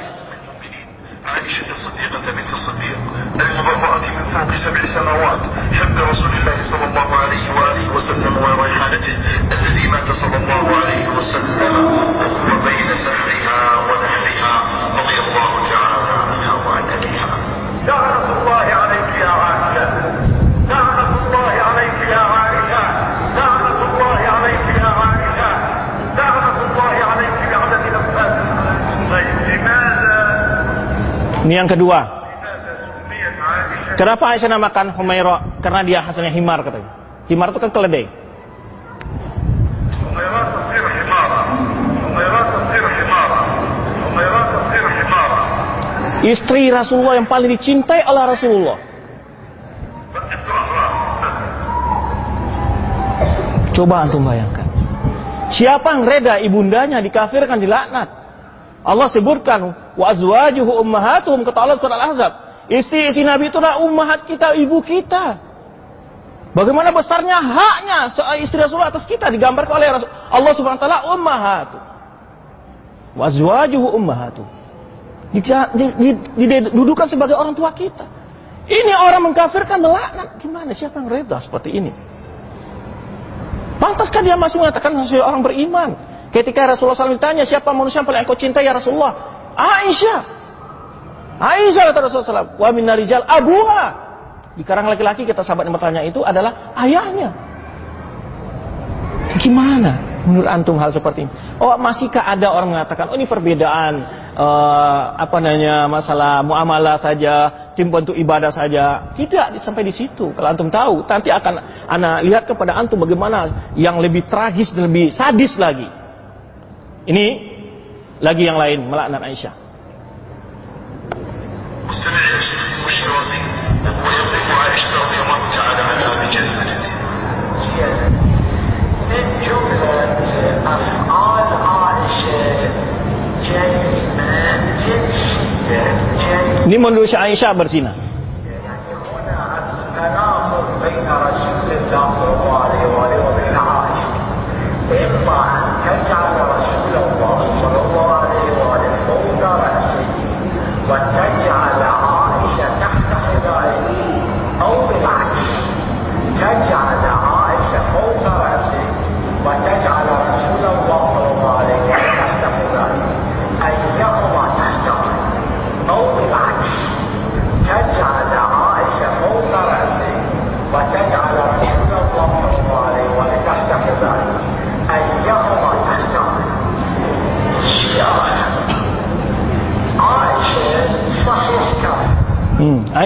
عائشة. الصديقة بنت الصديق. المبرأة من فوق سبع سماوات. حب رسول الله صلى الله عليه وآله وسلم وريحانته الذي مات صلى الله عليه وسلم. وهو بين Ini yang kedua. Kenapa Aisyah namakan Humaira? Karena dia hasilnya himar katanya. Himar itu kan keledai. Istri Rasulullah yang paling dicintai oleh Rasulullah. Coba antum bayangkan. Siapa yang reda ibundanya dikafirkan dilaknat? Allah sebutkan wa azwajuhu ummahatuhum kata Allah surah Al-Ahzab. Istri-istri Nabi itu adalah ummahat kita, ibu kita. Bagaimana besarnya haknya istri Rasulullah atas kita digambarkan oleh Allah Subhanahu wa taala ummahatu. Wa azwajuhu ummahatu. Didudukan sebagai orang tua kita. Ini orang mengkafirkan melaknat. Gimana siapa yang reda seperti ini? Pantaskah dia masih mengatakan sebagai orang beriman? Ketika Rasulullah SAW ditanya siapa manusia yang paling engkau cintai ya Rasulullah? Aisyah. Aisyah kata Rasulullah SAW. Wa min rijal abuha. Di karangan laki-laki kita sahabat yang bertanya itu adalah ayahnya. Gimana menurut antum hal seperti ini? Oh masihkah ada orang mengatakan oh ini perbedaan uh, apa namanya masalah muamalah saja, tim untuk ibadah saja? Tidak sampai di situ. Kalau antum tahu, nanti akan anak lihat kepada antum bagaimana yang lebih tragis dan lebih sadis lagi. Ini lagi yang lain melaknat Aisyah. Ini menurut Aisyah berzina.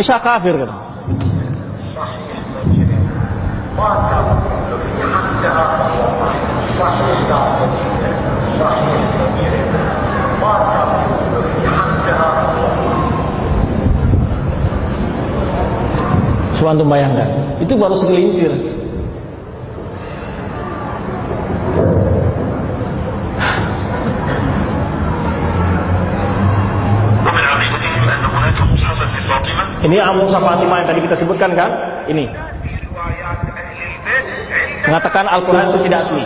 Aisyah kafir kan Coba bayangkan, itu baru segelintir. Ini Abu Musa Fatimah yang tadi kita sebutkan kan? Ini. Mengatakan Al-Quran itu tidak asli.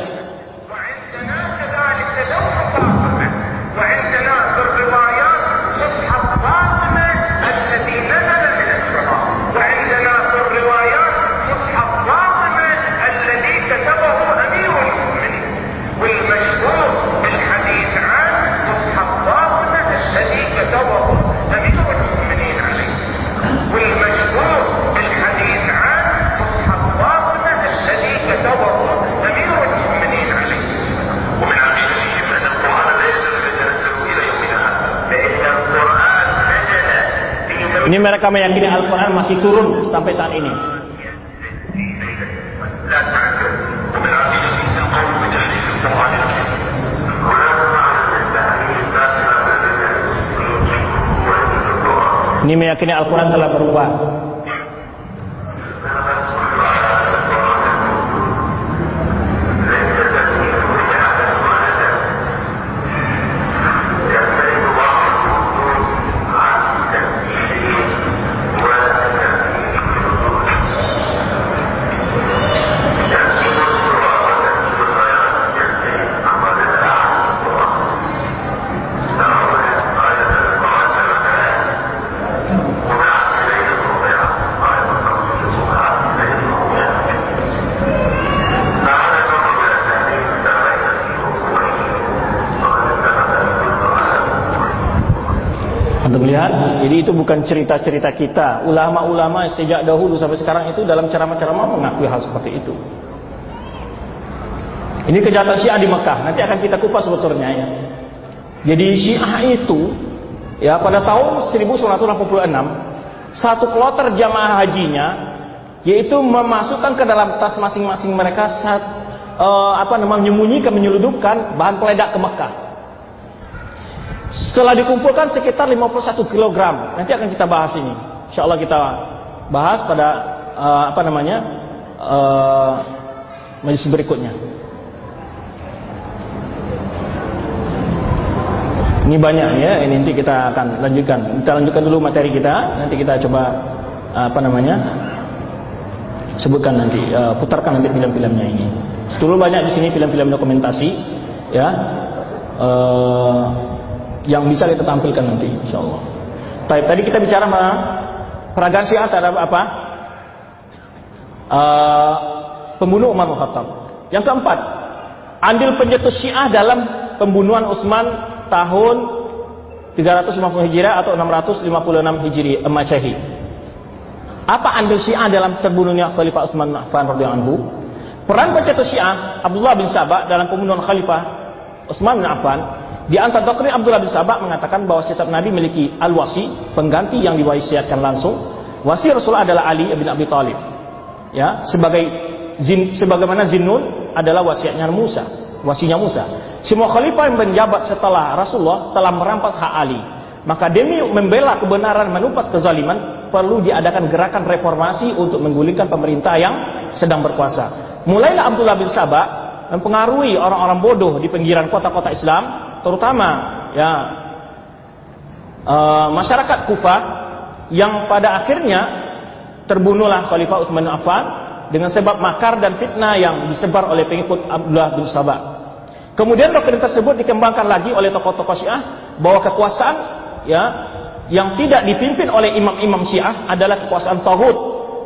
mereka meyakini Al-Quran masih turun sampai saat ini. Ini meyakini Al-Quran telah berubah. Itu bukan cerita-cerita kita. Ulama-ulama sejak dahulu sampai sekarang itu dalam ceramah-ceramah mengakui hal seperti itu. Ini kejahatan Syiah di Mekah. Nanti akan kita kupas sebetulnya ya. Jadi Syiah itu ya pada tahun 1986 satu kloter jamaah hajinya yaitu memasukkan ke dalam tas masing-masing mereka saat uh, apa namanya menyembunyikan menyeludupkan bahan peledak ke Mekah. Setelah dikumpulkan sekitar 51 kg. Nanti akan kita bahas ini. Insya Allah kita bahas pada uh, apa namanya uh, majelis berikutnya. Ini banyak ya. Ini nanti kita akan lanjutkan. Kita lanjutkan dulu materi kita. Nanti kita coba apa namanya sebutkan nanti uh, putarkan nanti film-filmnya ini. Dulu banyak di sini film-film dokumentasi ya. Uh, yang bisa kita tampilkan nanti insyaallah. Baik, tadi kita bicara mengenai peragaan Syiah terhadap apa? Uh, pembunuh Umar bin Khattab. Yang keempat, andil pencetus Syiah dalam pembunuhan Utsman tahun 350 Hijriah atau 656 Hijri Masehi. Apa andil Syiah dalam terbunuhnya Khalifah Utsman Affan radhiyallahu anhu? Peran pencetus Syiah Abdullah bin Sabah dalam pembunuhan Khalifah Utsman bin Affan di antara doktrin Abdullah bin Sabah mengatakan bahwa setiap nabi memiliki al-wasi, pengganti yang diwasiatkan langsung. Wasi Rasulullah adalah Ali bin Abi Thalib. Ya, sebagai zin, sebagaimana Zinnun adalah wasiatnya Musa, wasinya Musa. Semua khalifah yang menjabat setelah Rasulullah telah merampas hak Ali. Maka demi membela kebenaran menumpas kezaliman, perlu diadakan gerakan reformasi untuk menggulingkan pemerintah yang sedang berkuasa. Mulailah Abdullah bin Sabah mempengaruhi orang-orang bodoh di pinggiran kota-kota Islam terutama ya uh, masyarakat Kufah yang pada akhirnya terbunuhlah Khalifah Utsman Affan dengan sebab makar dan fitnah yang disebar oleh pengikut Abdullah bin Sabah. Kemudian doktrin tersebut dikembangkan lagi oleh tokoh-tokoh Syiah bahwa kekuasaan ya yang tidak dipimpin oleh imam-imam Syiah adalah kekuasaan tauhid.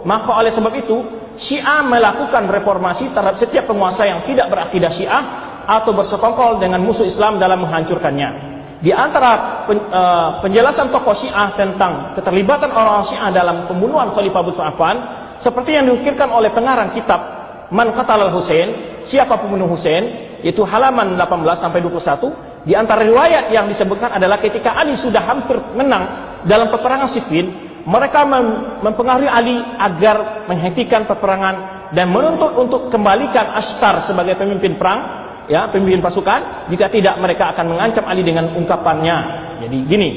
Maka oleh sebab itu Syiah melakukan reformasi terhadap setiap penguasa yang tidak berakidah Syiah atau bersekongkol dengan musuh Islam dalam menghancurkannya. Di antara uh, penjelasan tokoh Syiah tentang keterlibatan orang-orang Syiah dalam pembunuhan Khalifah Abu Affan, seperti yang diukirkan oleh pengarang kitab Man Qatal Husain, siapa pembunuh Husain, yaitu halaman 18 sampai 21, di antara riwayat yang disebutkan adalah ketika Ali sudah hampir menang dalam peperangan sipil, mereka mem mempengaruhi Ali agar menghentikan peperangan dan menuntut untuk kembalikan Ashtar sebagai pemimpin perang ya pemimpin pasukan jika tidak mereka akan mengancam Ali dengan ungkapannya. Jadi gini.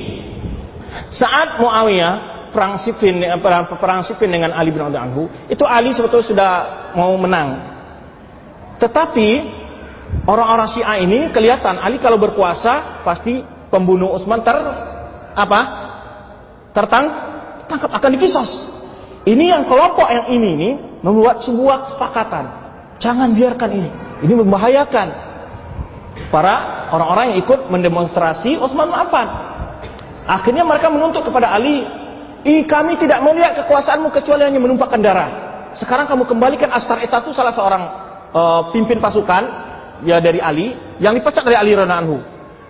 Saat Muawiyah perang Siffin eh, perang, perang Siffin dengan Ali bin Abi Anhu itu Ali sebetulnya sudah mau menang. Tetapi orang-orang Syiah ini kelihatan Ali kalau berkuasa pasti pembunuh Utsman ter apa? tertang tangkap akan dikisos. Ini yang kelompok yang ini nih membuat sebuah kesepakatan. Jangan biarkan ini ini membahayakan para orang-orang yang ikut mendemonstrasi Utsman Affan. Akhirnya mereka menuntut kepada Ali, "Ih, kami tidak melihat kekuasaanmu kecuali hanya menumpahkan darah. Sekarang kamu kembalikan Astar itu salah seorang uh, pimpin pasukan ya dari Ali yang dipecat dari Ali anhu.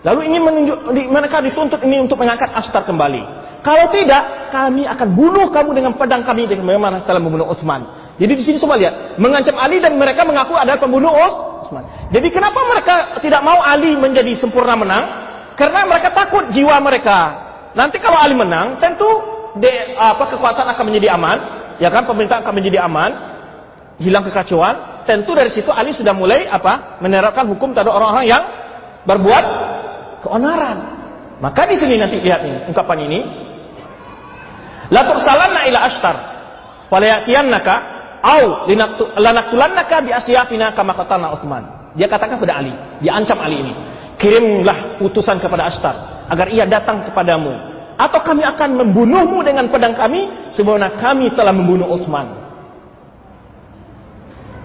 Lalu ingin menunjuk di, mereka dituntut ini untuk mengangkat Astar kembali. Kalau tidak, kami akan bunuh kamu dengan pedang kami bagaimana telah membunuh Utsman. Jadi di sini semua lihat, mengancam Ali dan mereka mengaku adalah pembunuh Utsman. Jadi kenapa mereka tidak mau Ali menjadi sempurna menang? Karena mereka takut jiwa mereka. Nanti kalau Ali menang, tentu de, apa kekuasaan akan menjadi aman, ya kan pemerintah akan menjadi aman, hilang kekacauan. Tentu dari situ Ali sudah mulai apa? menerapkan hukum terhadap orang-orang yang berbuat keonaran. Maka di sini nanti lihat ini ungkapan ini. La tursalanna ila ashtar. Wala yaqiyannaka au lanaktulannaka bi asyafina kama qatalna Utsman. Dia katakan kepada Ali, dia ancam Ali ini. Kirimlah utusan kepada Ashtar agar ia datang kepadamu atau kami akan membunuhmu dengan pedang kami sebagaimana kami telah membunuh Utsman.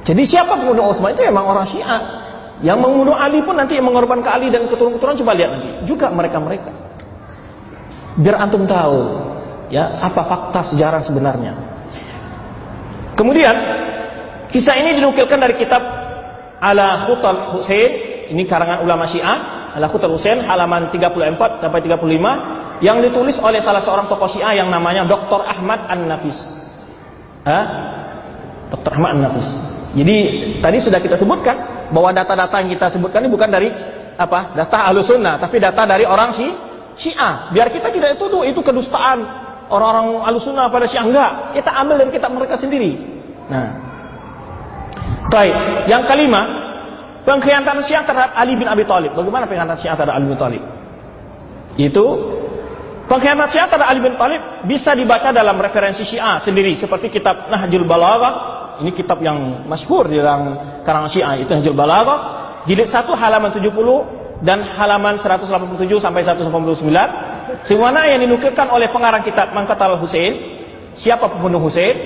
Jadi siapa pembunuh Utsman itu memang orang Syiah. Yang membunuh Ali pun nanti yang mengorbankan Ali dan keturunan-keturunan coba lihat nanti. Juga mereka-mereka. Biar antum tahu ya apa fakta sejarah sebenarnya. Kemudian kisah ini dinukilkan dari kitab Ala Khutal Husain, ini karangan ulama Syiah, Ala Khutal Husain halaman 34 sampai 35 yang ditulis oleh salah seorang tokoh Syiah yang namanya Dr. Ahmad An-Nafis. Hah? Dr. Ahmad An-Nafis. Jadi tadi sudah kita sebutkan bahwa data-data yang kita sebutkan ini bukan dari apa? Data Ahlussunnah, tapi data dari orang Syiah. Biar kita tidak tuduh itu kedustaan orang-orang Ahlussunnah pada Syiah enggak. Kita ambil dari kitab mereka sendiri. Nah. Baik, yang kelima, pengkhianatan Syiah terhadap Ali bin Abi Thalib. Bagaimana pengkhianatan Syiah terhadap Ali bin Thalib? Itu pengkhianatan Syiah terhadap Ali bin Thalib bisa dibaca dalam referensi Syiah sendiri seperti kitab Nahjul Balaghah ini kitab yang masyhur di dalam karangan Syiah itu Nahjul Balaghah jilid 1 halaman 70 dan halaman 187 sampai 189 semuanya yang dinukilkan oleh pengarang kitab Mangkatal Husain siapa pembunuh Husain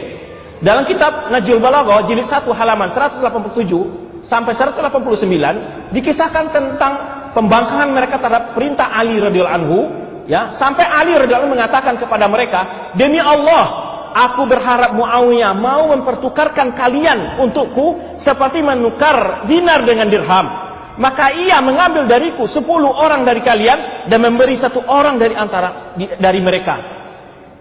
dalam kitab Najul Balaghah jilid 1 halaman 187 sampai 189 dikisahkan tentang pembangkangan mereka terhadap perintah Ali radhiyallahu anhu ya sampai Ali radhiyallahu mengatakan kepada mereka demi Allah aku berharap Muawiyah mau mempertukarkan kalian untukku seperti menukar dinar dengan dirham. Maka ia mengambil dariku sepuluh orang dari kalian dan memberi satu orang dari antara dari mereka.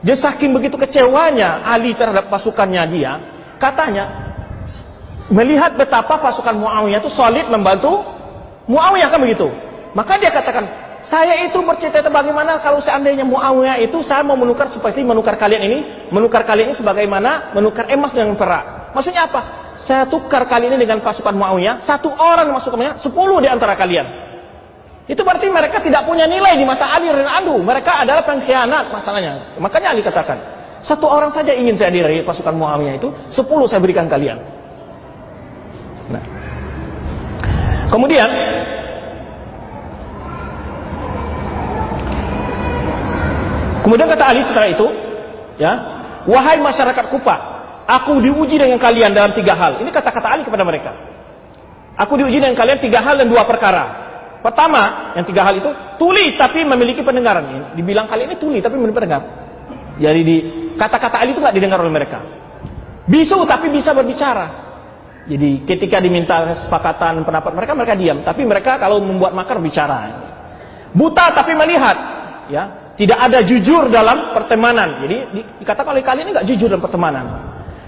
Dia saking begitu kecewanya Ali terhadap pasukannya dia, katanya melihat betapa pasukan Muawiyah itu solid membantu Muawiyah kan begitu. Maka dia katakan, saya itu bercita-cita bagaimana kalau seandainya Muawiyah itu saya mau menukar seperti menukar kalian ini, menukar kalian ini sebagaimana menukar emas dengan perak. Maksudnya apa? Saya tukar kali ini dengan pasukan Muawiyah, satu orang masuk ke sepuluh di antara kalian. Itu berarti mereka tidak punya nilai di mata Ali dan Adu. Mereka adalah pengkhianat masalahnya. Makanya Ali katakan, satu orang saja ingin saya diri pasukan Muawiyah itu, sepuluh saya berikan kalian. Nah. Kemudian Kemudian kata Ali setelah itu, ya, wahai masyarakat Kufah, aku diuji dengan kalian dalam tiga hal. Ini kata-kata Ali kepada mereka. Aku diuji dengan kalian tiga hal dan dua perkara. Pertama, yang tiga hal itu tuli tapi memiliki pendengaran. Dibilang kali ini tuli tapi memiliki pendengar. Jadi di kata-kata Ali itu nggak didengar oleh mereka. Bisu tapi bisa berbicara. Jadi ketika diminta kesepakatan pendapat mereka mereka diam, tapi mereka kalau membuat makar bicara. Buta tapi melihat, ya. Tidak ada jujur dalam pertemanan. Jadi di, dikatakan oleh kali ini nggak jujur dalam pertemanan.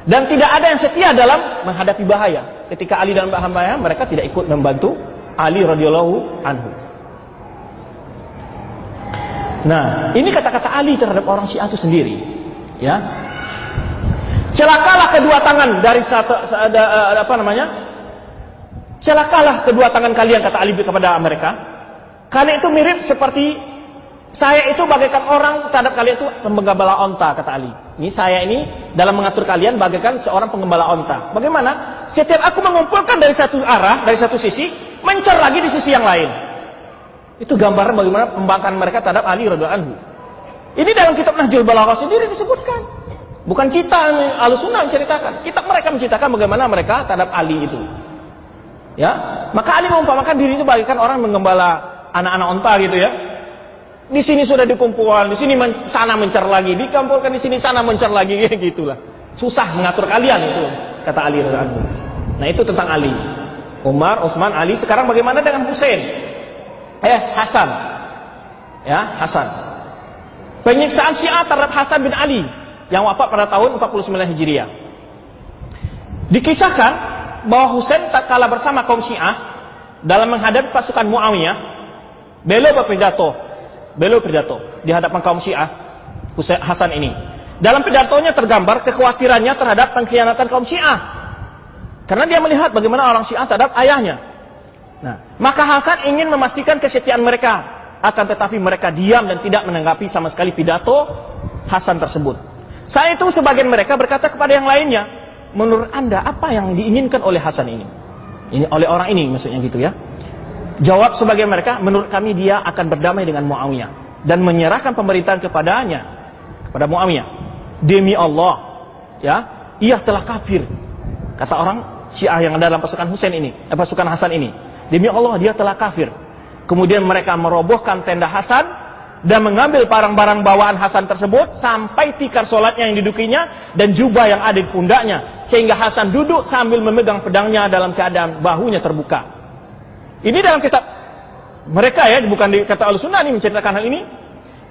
Dan tidak ada yang setia dalam menghadapi bahaya. Ketika Ali dalam bahaya, mereka tidak ikut membantu Ali radhiyallahu anhu. Nah, ini kata-kata Ali terhadap orang Syiah itu sendiri. Ya. Celakalah kedua tangan dari satu ada apa namanya? Celakalah kedua tangan kalian kata Ali kepada mereka. Kalian itu mirip seperti saya itu bagaikan orang terhadap kalian itu penggembala onta, kata Ali. Ini saya ini dalam mengatur kalian bagaikan seorang penggembala onta. Bagaimana? Setiap aku mengumpulkan dari satu arah, dari satu sisi, mencar lagi di sisi yang lain. Itu gambaran bagaimana pembangkangan mereka terhadap Ali radhiallahu anhu. Ini dalam kitab Nahjul Balaghah sendiri disebutkan. Bukan cita Al-Sunnah menceritakan. Kitab mereka menceritakan bagaimana mereka terhadap Ali itu. Ya, maka Ali mengumpamakan diri itu bagaikan orang menggembala anak-anak onta gitu ya di sini sudah dikumpulkan, di sini men sana mencar lagi, dikumpulkan di sini sana mencar lagi, <laughs> gitulah. Susah mengatur kalian itu, kata Ali Nah itu tentang Ali. Umar, Utsman, Ali. Sekarang bagaimana dengan Husain? Eh, Hasan. Ya, Hasan. Penyiksaan Syiah terhadap Hasan bin Ali yang wafat pada tahun 49 Hijriah. Dikisahkan bahwa Husain tak kalah bersama kaum Syiah dalam menghadapi pasukan Muawiyah, beliau berpidato beliau pidato di hadapan kaum Syiah Hasan ini. Dalam pidatonya tergambar kekhawatirannya terhadap pengkhianatan kaum Syiah. Karena dia melihat bagaimana orang Syiah terhadap ayahnya. Nah, maka Hasan ingin memastikan kesetiaan mereka, akan tetapi mereka diam dan tidak menanggapi sama sekali pidato Hasan tersebut. Saya itu sebagian mereka berkata kepada yang lainnya, menurut anda apa yang diinginkan oleh Hasan ini? Ini oleh orang ini maksudnya gitu ya. Jawab sebagian mereka, menurut kami dia akan berdamai dengan Muawiyah dan menyerahkan pemerintahan kepadanya, kepada Muawiyah. Demi Allah, ya, ia telah kafir. Kata orang Syiah yang ada dalam pasukan Husain ini, eh, pasukan Hasan ini. Demi Allah dia telah kafir. Kemudian mereka merobohkan tenda Hasan dan mengambil barang-barang bawaan Hasan tersebut sampai tikar solatnya yang didukinya dan jubah yang ada di pundaknya sehingga Hasan duduk sambil memegang pedangnya dalam keadaan bahunya terbuka. Ini dalam kitab mereka ya, bukan di kata Al-Sunnah ini menceritakan hal ini.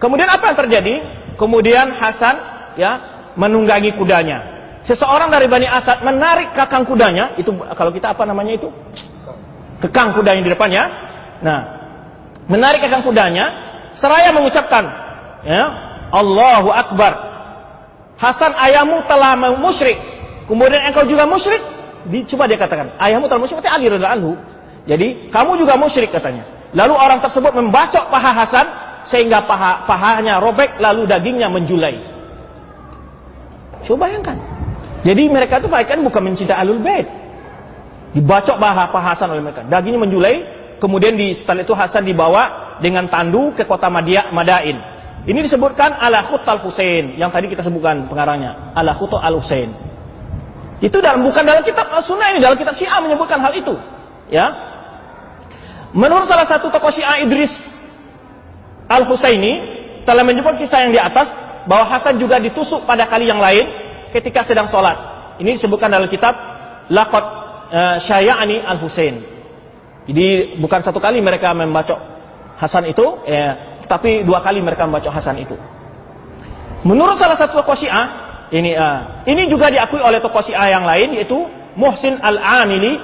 Kemudian apa yang terjadi? Kemudian Hasan ya menunggangi kudanya. Seseorang dari Bani Asad menarik kakang kudanya, itu kalau kita apa namanya itu? Kekang kudanya di depannya. Nah, menarik kakang kudanya, seraya mengucapkan, ya, Allahu Akbar. Hasan ayahmu telah musyrik. Kemudian engkau juga musyrik. Coba dia katakan, ayahmu telah musyrik, berarti Ali radhiallahu anhu. Jadi, kamu juga musyrik katanya. Lalu orang tersebut membacok paha Hasan sehingga paha pahanya robek lalu dagingnya menjulai. Coba bayangkan. Jadi mereka itu kan bukan mencintai alul bait. Dibacok paha Hasan oleh mereka. Dagingnya menjulai, kemudian di setelah itu Hasan dibawa dengan tandu ke kota Madia, Madain. Ini disebutkan ala khutal Husain yang tadi kita sebutkan pengarangnya, ala al Husain. Itu dalam bukan dalam kitab Sunnah ini, dalam kitab Syiah menyebutkan hal itu. Ya. Menurut salah satu tokoh Syiah Idris Al Husaini telah menyebut kisah yang di atas bahwa Hasan juga ditusuk pada kali yang lain ketika sedang sholat. Ini disebutkan dalam kitab Laqad uh, Syaya'ani Al-Husain. Jadi bukan satu kali mereka membacok Hasan itu, ya, tetapi dua kali mereka membacok Hasan itu. Menurut salah satu tokoh Syiah, ini uh, ini juga diakui oleh tokoh Syiah yang lain yaitu Muhsin Al-Amili,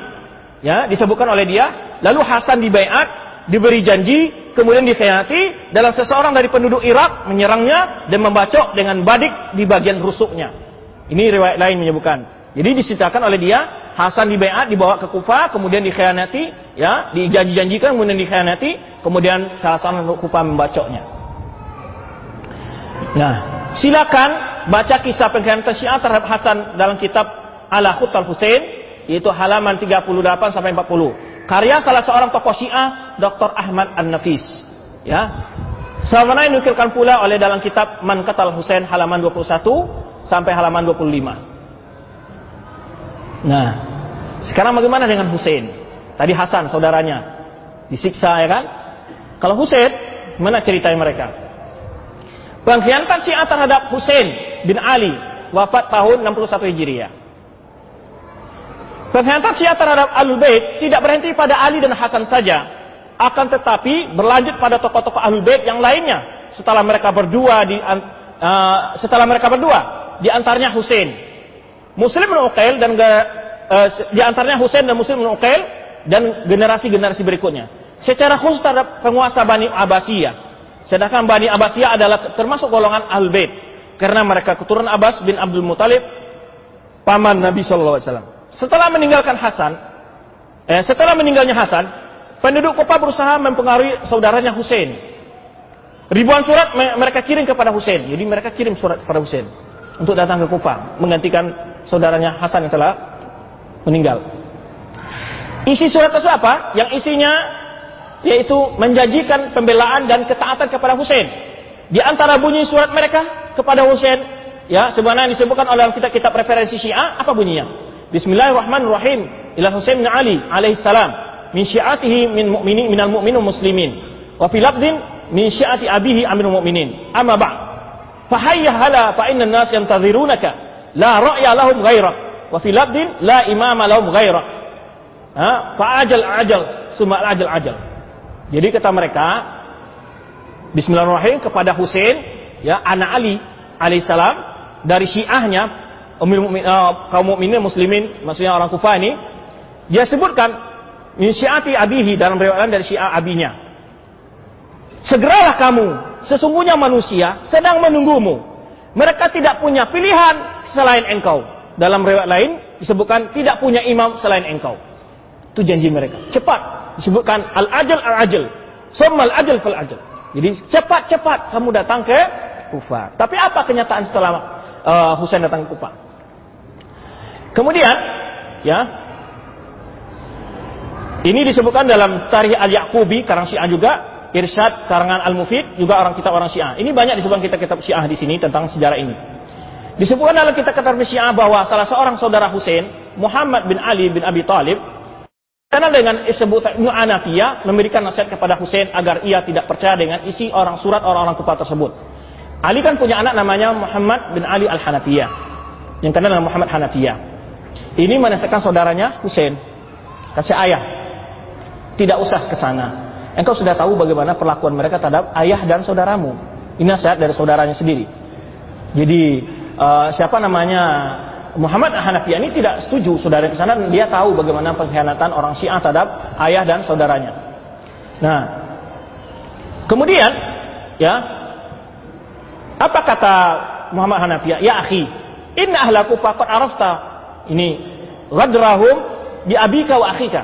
ya, disebutkan oleh dia, lalu Hasan dibaiat, diberi janji, kemudian dikhianati dalam seseorang dari penduduk Irak menyerangnya dan membacok dengan badik di bagian rusuknya. Ini riwayat lain menyebutkan. Jadi diceritakan oleh dia, Hasan dibaiat dibawa ke Kufa, kemudian dikhianati, ya, dijanji-janjikan kemudian dikhianati, kemudian salah seorang Kufa membacoknya. Nah, silakan baca kisah pengkhianatan Syiah terhadap Hasan dalam kitab Al-Khut al-Husain, yaitu halaman 38 sampai 40. Karya salah seorang tokoh Syiah, Dr. Ahmad An-Nafis. Ya. Sebagaimana dinukilkan pula oleh dalam kitab Man Qatal Husain halaman 21 sampai halaman 25. Nah, sekarang bagaimana dengan Hussein? Tadi Hasan saudaranya disiksa ya kan? Kalau Hussein, mana ceritanya mereka? Pengkhianatan Syiah terhadap Hussein bin Ali wafat tahun 61 Hijriah. Pengkhianatan Syiah terhadap Ahlul Bait tidak berhenti pada Ali dan Hasan saja, akan tetapi berlanjut pada tokoh-tokoh Ahlul Bait yang lainnya setelah mereka berdua di uh, setelah mereka berdua di antaranya Husain. Muslim bin Uqail dan uh, di antaranya Husain dan Muslim bin Uqail dan generasi-generasi berikutnya. Secara khusus terhadap penguasa Bani Abbasiyah. Sedangkan Bani Abbasiyah adalah termasuk golongan Ahlul Bait karena mereka keturunan Abbas bin Abdul Muthalib paman Nabi sallallahu alaihi wasallam. Setelah meninggalkan Hasan, eh, setelah meninggalnya Hasan, penduduk Kufa berusaha mempengaruhi saudaranya Husain. Ribuan surat mereka kirim kepada Husain. Jadi mereka kirim surat kepada Husain untuk datang ke Kufa menggantikan saudaranya Hasan yang telah meninggal. Isi surat tersebut apa? Yang isinya yaitu menjanjikan pembelaan dan ketaatan kepada Husain. Di antara bunyi surat mereka kepada Husain, ya sebenarnya disebutkan oleh kitab-kitab referensi Syiah, apa bunyinya? Bismillahirrahmanirrahim. Ila Husain bin Ali alaihi salam min syi'atihi min mu'minin minal mu'minin muslimin. Wa fil min syi'ati abihi amirul mu'minin. Amma ba'd. Fahayya hala fa inna nas yantazirunaka la ra'ya lahum ghairak wa fi labdin la imama lahum ghairak. Ha? Fa ajal ajal summa ajal ajal. Jadi kata mereka Bismillahirrahmanirrahim kepada Husain ya anak Ali alaihissalam dari Syiahnya mu'min, uh, kaum mukminin muslimin maksudnya orang Kufah ini dia sebutkan min syiati abihi dalam riwayat dari Syiah abinya Segeralah kamu, sesungguhnya manusia sedang menunggumu. Mereka tidak punya pilihan selain engkau. Dalam riwayat lain disebutkan tidak punya imam selain engkau. Itu janji mereka. Cepat disebutkan al-ajal al-ajal. Summa al-ajal fal ajal. Jadi cepat-cepat kamu datang ke Kufar. Tapi apa kenyataan setelah uh, Husain datang ke Kufah. Kemudian, ya, ini disebutkan dalam Tarikh Al-Yaqubi karang Syiah juga, Irsyad karangan Al-Mufid juga orang kita orang Syiah. Ini banyak disebutkan kitab-kitab Syiah di sini tentang sejarah ini. Disebutkan dalam kitab-kitab Syiah bahwa salah seorang saudara Husain, Muhammad bin Ali bin Abi Talib, karena dengan disebut Ibnu memberikan nasihat kepada Husain agar ia tidak percaya dengan isi orang surat orang-orang Kufah tersebut. Ali kan punya anak namanya Muhammad bin Ali Al-Hanafiyah. Yang kenal dengan Muhammad Hanafiyah. Ini menasihatkan saudaranya Husain. Kasih ayah, tidak usah ke sana. Engkau sudah tahu bagaimana perlakuan mereka terhadap ayah dan saudaramu. Ini nasihat dari saudaranya sendiri. Jadi uh, siapa namanya Muhammad Hanafi ini tidak setuju saudara ke sana dia tahu bagaimana pengkhianatan orang Syiah terhadap ayah dan saudaranya. Nah, kemudian ya apa kata Muhammad Hanafi? Ya akhi, inna ahlaku faqad arafta ini ghadrahum bi abika wa akhika.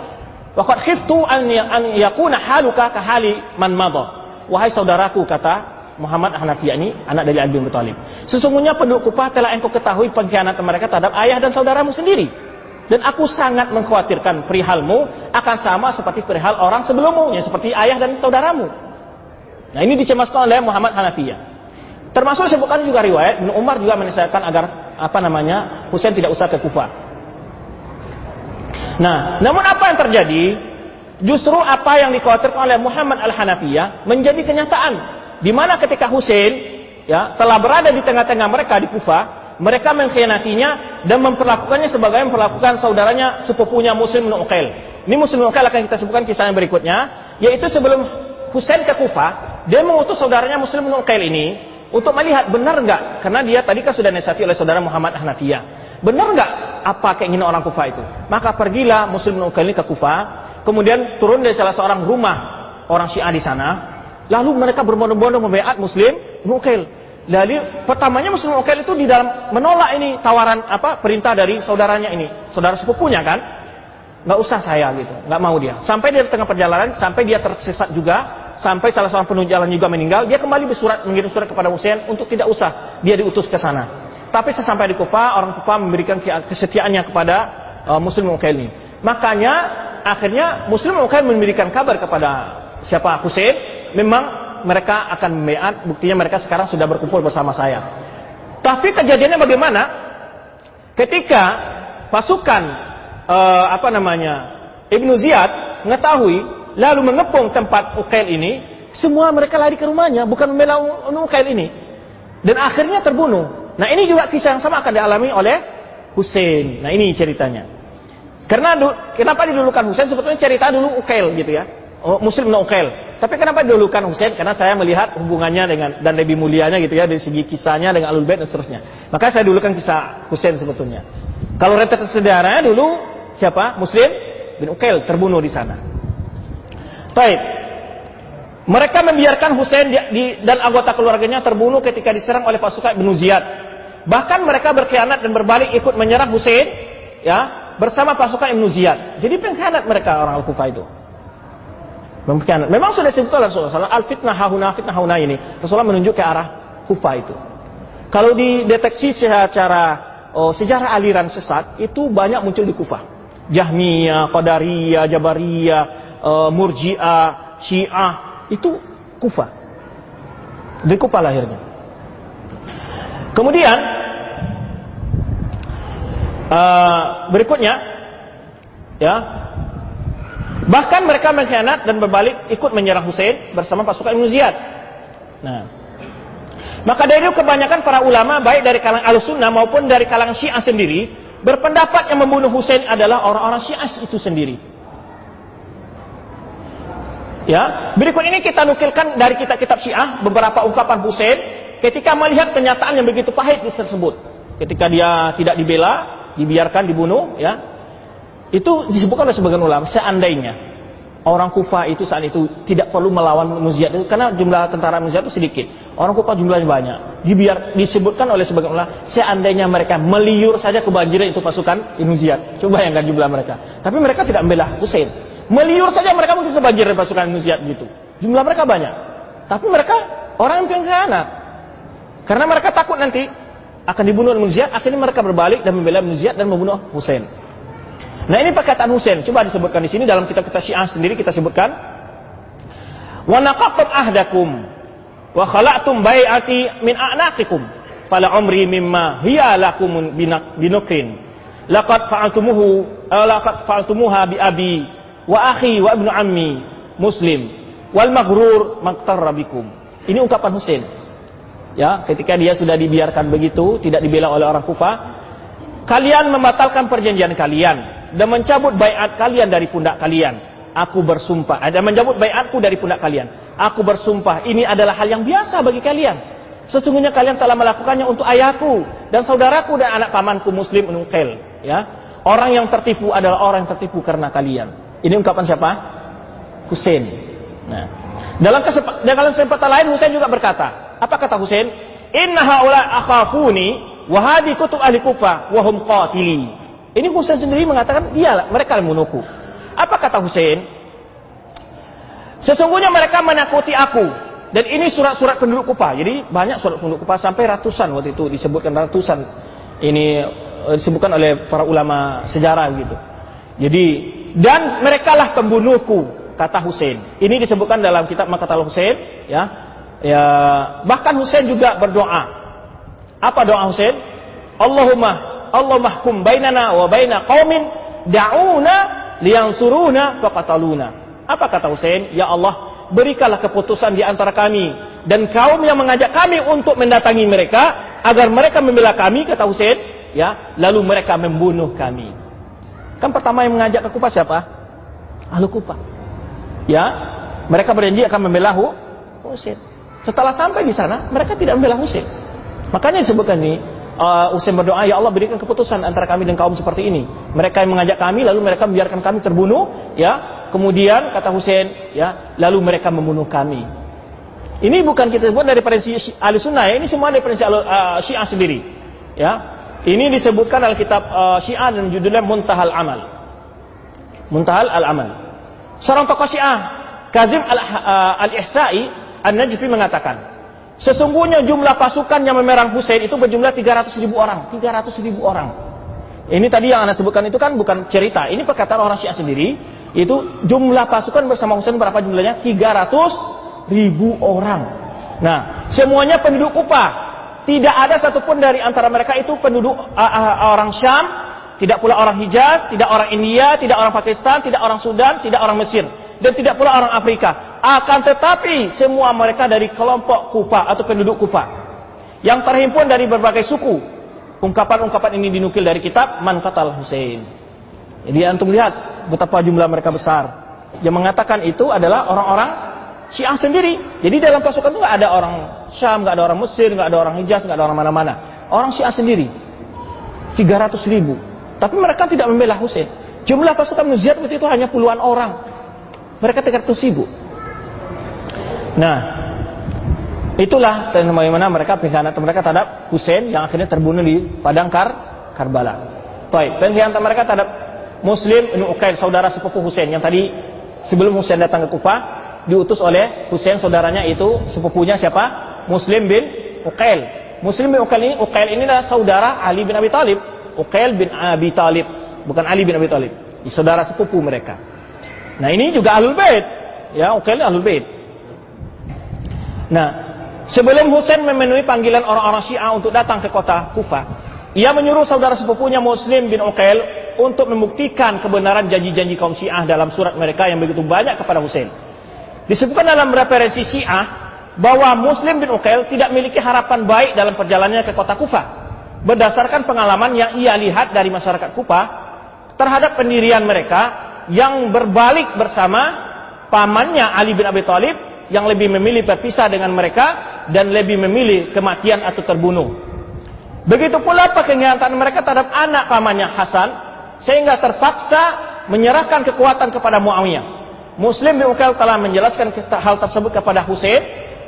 Wa qad khiftu an an yakuna haluka ka hali man madha. Wahai saudaraku kata Muhammad Hanafi ini anak dari Ali bin Thalib. Sesungguhnya penduduk Kufah telah engkau ketahui pengkhianatan mereka terhadap ayah dan saudaramu sendiri. Dan aku sangat mengkhawatirkan perihalmu akan sama seperti perihal orang sebelummu, ya, seperti ayah dan saudaramu. Nah ini dicemaskan oleh Muhammad Hanafiyah. Termasuk sebutkan juga riwayat Ibnu Umar juga menasihatkan agar apa namanya Husain tidak usah ke Kufah. Nah, namun apa yang terjadi? Justru apa yang dikhawatirkan oleh Muhammad Al-Hanafiyah menjadi kenyataan di mana ketika Hussein ya telah berada di tengah-tengah mereka di Kufa, mereka mengkhianatinya dan memperlakukannya sebagai memperlakukan saudaranya sepupunya Muslim bin Uqail. Ini Muslim bin Uqail akan kita sebutkan kisah yang berikutnya, yaitu sebelum Hussein ke Kufa, dia mengutus saudaranya Muslim bin Uqail ini untuk melihat benar enggak karena dia tadi kan sudah nasihati oleh saudara Muhammad Hanafiyah. Benar enggak apa keinginan orang Kufa itu? Maka pergilah Muslim bin ini ke Kufa, kemudian turun dari salah seorang rumah orang Syiah di sana, Lalu mereka berbondong-bondong membaiat Muslim Muqil. Lalu pertamanya Muslim Muqil itu di dalam menolak ini tawaran apa perintah dari saudaranya ini, saudara sepupunya kan? Nggak usah saya gitu, nggak mau dia. Sampai dia di tengah perjalanan, sampai dia tersesat juga, sampai salah seorang penuh jalan juga meninggal, dia kembali bersurat mengirim surat kepada Husain untuk tidak usah dia diutus ke sana. Tapi sesampai di Kufa, orang Kufa memberikan kesetiaannya kepada uh, Muslim Muqil ini. Makanya akhirnya Muslim Muqil memberikan kabar kepada siapa Husain memang mereka akan membeat, buktinya mereka sekarang sudah berkumpul bersama saya. Tapi kejadiannya bagaimana? Ketika pasukan uh, apa namanya Ibnu Ziyad mengetahui lalu mengepung tempat Ukail ini, semua mereka lari ke rumahnya, bukan membela Ukail ini. Dan akhirnya terbunuh. Nah ini juga kisah yang sama akan dialami oleh Hussein. Nah ini ceritanya. Karena kenapa didulukan Hussein? Sebetulnya cerita dulu Ukail gitu ya. Oh, Muslim Ukail. Tapi kenapa didahulukan Husain? Karena saya melihat hubungannya dengan dan lebih mulianya gitu ya dari segi kisahnya dengan Alul Bait dan seterusnya. Maka saya dulukan kisah Husain sebetulnya. Kalau rentetan sejarahnya dulu siapa? Muslim bin Ukail terbunuh di sana. Baik. Mereka membiarkan di, dan anggota keluarganya terbunuh ketika diserang oleh pasukan Ibnu Ziyad. Bahkan mereka berkhianat dan berbalik ikut menyerang Husain ya bersama pasukan Ibnu Ziyad. Jadi pengkhianat mereka orang Al-Kufah itu. Memkhianat. Memang sudah disebut oleh Rasulullah SAW, al fitnah hahuna ini. Rasulullah menunjuk ke arah Kufa itu. Kalau dideteksi secara oh, sejarah aliran sesat, itu banyak muncul di Kufa. Jahmiyah, Qadariyah, Jabariyah, uh, Murji'ah, Syiah, itu Kufa. Di Kufa lahirnya. Kemudian, uh, berikutnya, ya, Bahkan mereka mengkhianat dan berbalik ikut menyerang Hussein bersama pasukan Ibn Ziyad. Nah, maka dari itu kebanyakan para ulama baik dari kalangan al-sunnah maupun dari kalangan syiah sendiri berpendapat yang membunuh Hussein adalah orang-orang syiah itu sendiri. Ya, berikut ini kita nukilkan dari kitab-kitab syiah beberapa ungkapan Hussein ketika melihat kenyataan yang begitu pahit tersebut. Ketika dia tidak dibela, dibiarkan dibunuh, ya, itu disebutkan oleh sebagian ulama, seandainya orang Kufa itu saat itu tidak perlu melawan Muziad itu karena jumlah tentara Muziad itu sedikit. Orang Kufa jumlahnya banyak. Dibiar disebutkan oleh sebagian ulama, seandainya mereka meliur saja kebanjiran itu pasukan Muziad. Coba yang jumlah mereka. Tapi mereka tidak membela Hussein. Meliur saja mereka mungkin kebanjiran pasukan Muziad gitu. Jumlah mereka banyak. Tapi mereka orang yang pengkhianat. Karena mereka takut nanti akan dibunuh oleh akhirnya mereka berbalik dan membela Ziyad dan membunuh Husain. Nah ini perkataan Husain, coba disebutkan di sini dalam kitab kita Syiah sendiri kita sebutkan. Wa naqaqtum ahdakum wa khala'tum bai'ati min a'naqikum fala umri mimma hiya lakum binukrin laqad fa'altumuhu uh, laqad fa'altumuha bi abi wa akhi wa ibnu ammi muslim. Wal maghrur maqtarra bikum. Ini ungkapan Husain. Ya ketika dia sudah dibiarkan begitu tidak dibela oleh orang Kufah kalian membatalkan perjanjian kalian dan mencabut baiat kalian dari pundak kalian. Aku bersumpah ada mencabut baiatku dari pundak kalian. Aku bersumpah ini adalah hal yang biasa bagi kalian. Sesungguhnya kalian telah melakukannya untuk ayahku dan saudaraku dan anak pamanku muslim Unqel ya. Orang yang tertipu adalah orang yang tertipu karena kalian ini ungkapan siapa Husain nah dalam dalam kesempatan lain Husain juga berkata apa kata Husain inna haula akhafuni wa hadi kutub ahli kufah wa hum qatili ini Husain sendiri mengatakan dia mereka yang membunuhku apa kata Hussein? Sesungguhnya mereka menakuti aku. Dan ini surat-surat penduduk Kufa. Jadi banyak surat penduduk Kufa sampai ratusan waktu itu disebutkan ratusan. Ini eh, disebutkan oleh para ulama sejarah gitu. Jadi dan merekalah pembunuhku kata Hussein. Ini disebutkan dalam kitab Makatal Hussein ya. Ya bahkan Hussein juga berdoa. Apa doa Hussein? Allahumma Allahumma hukum bainana wa baina qaumin da'una liang suruna faqataluna. Apa kata Husain? Ya Allah, berikanlah keputusan di antara kami dan kaum yang mengajak kami untuk mendatangi mereka agar mereka membela kami kata Husain, ya, lalu mereka membunuh kami. Kan pertama yang mengajak ke Kufa siapa? Ahlu Kufa. Ya, mereka berjanji akan membela Husain. Setelah sampai di sana, mereka tidak membela Husain. Makanya disebutkan ini, uh, Usain berdoa, ya Allah berikan keputusan antara kami dan kaum seperti ini. Mereka yang mengajak kami, lalu mereka membiarkan kami terbunuh, ya. Kemudian kata Husain, ya, lalu mereka membunuh kami. Ini bukan kita sebut dari prinsip ahli sunnah ya, ini semua dari prinsip uh, syiah sendiri. Ya, ini disebutkan dalam kitab uh, syiah dan judulnya Muntahal Amal. Muntahal Al-Amal. Seorang tokoh syiah, Kazim Al-Ihsa'i, An-Najfi mengatakan, Sesungguhnya jumlah pasukan yang memerang Hussein itu berjumlah 300 ribu orang. 300 ribu orang. Ini tadi yang anda sebutkan itu kan bukan cerita. Ini perkataan orang Syiah sendiri. Itu jumlah pasukan bersama Hussein berapa jumlahnya? 300 ribu orang. Nah, semuanya penduduk Kufa. Tidak ada satupun dari antara mereka itu penduduk uh, uh, orang Syam. Tidak pula orang Hijaz, tidak orang India, tidak orang Pakistan, tidak orang Sudan, tidak orang Mesir. Dan tidak pula orang Afrika. Akan tetapi semua mereka dari kelompok Kufa atau penduduk Kufa yang terhimpun dari berbagai suku. Ungkapan-ungkapan ini dinukil dari kitab Man Qatal Hussein. Jadi antum lihat betapa jumlah mereka besar. Yang mengatakan itu adalah orang-orang Syiah sendiri. Jadi dalam pasukan itu nggak ada orang Syam, nggak ada orang Mesir, nggak ada orang Hijaz, nggak ada orang mana-mana. Orang Syiah sendiri. 300 ribu. Tapi mereka tidak membela Hussein. Jumlah pasukan Muziyad itu hanya puluhan orang. Mereka 300 ribu. Nah, itulah bagaimana mereka pengkhianatan mereka terhadap Hussein yang akhirnya terbunuh di padang Kar Karbala. Baik, pengkhianatan mereka terhadap Muslim bin Uqail, saudara sepupu Hussein yang tadi sebelum Hussein datang ke Kufa diutus oleh Hussein saudaranya itu sepupunya siapa? Muslim bin Uqail. Muslim bin Uqail ini Uqail ini adalah saudara Ali bin Abi Thalib. Uqail bin Abi Thalib, bukan Ali bin Abi Thalib. Saudara sepupu mereka. Nah, ini juga Ahlul Bait. Ya, Uqail Ahlul Bait. Nah, sebelum Husain memenuhi panggilan orang-orang Syiah untuk datang ke kota Kufa, ia menyuruh saudara sepupunya Muslim bin Uqail untuk membuktikan kebenaran janji-janji kaum Syiah dalam surat mereka yang begitu banyak kepada Husain. Disebutkan dalam referensi Syiah bahwa Muslim bin Uqail tidak memiliki harapan baik dalam perjalanannya ke kota Kufa. Berdasarkan pengalaman yang ia lihat dari masyarakat Kufa terhadap pendirian mereka yang berbalik bersama pamannya Ali bin Abi Thalib yang lebih memilih berpisah dengan mereka dan lebih memilih kematian atau terbunuh. Begitu pula pengkhianatan mereka terhadap anak pamannya Hasan sehingga terpaksa menyerahkan kekuatan kepada Muawiyah. Muslim bin Uqail telah menjelaskan hal tersebut kepada Hussein,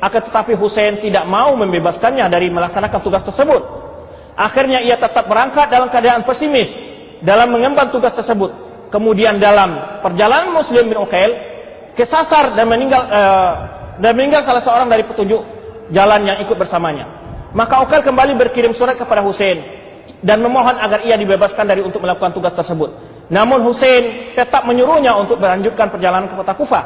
akan tetapi Hussein tidak mau membebaskannya dari melaksanakan tugas tersebut. Akhirnya ia tetap berangkat dalam keadaan pesimis dalam mengemban tugas tersebut. Kemudian dalam perjalanan Muslim bin Uqail kesasar dan meninggal uh, dan meninggal salah seorang dari petunjuk jalan yang ikut bersamanya. Maka Uqail kembali berkirim surat kepada Hussein dan memohon agar ia dibebaskan dari untuk melakukan tugas tersebut. Namun Hussein tetap menyuruhnya untuk melanjutkan perjalanan ke kota Kufa.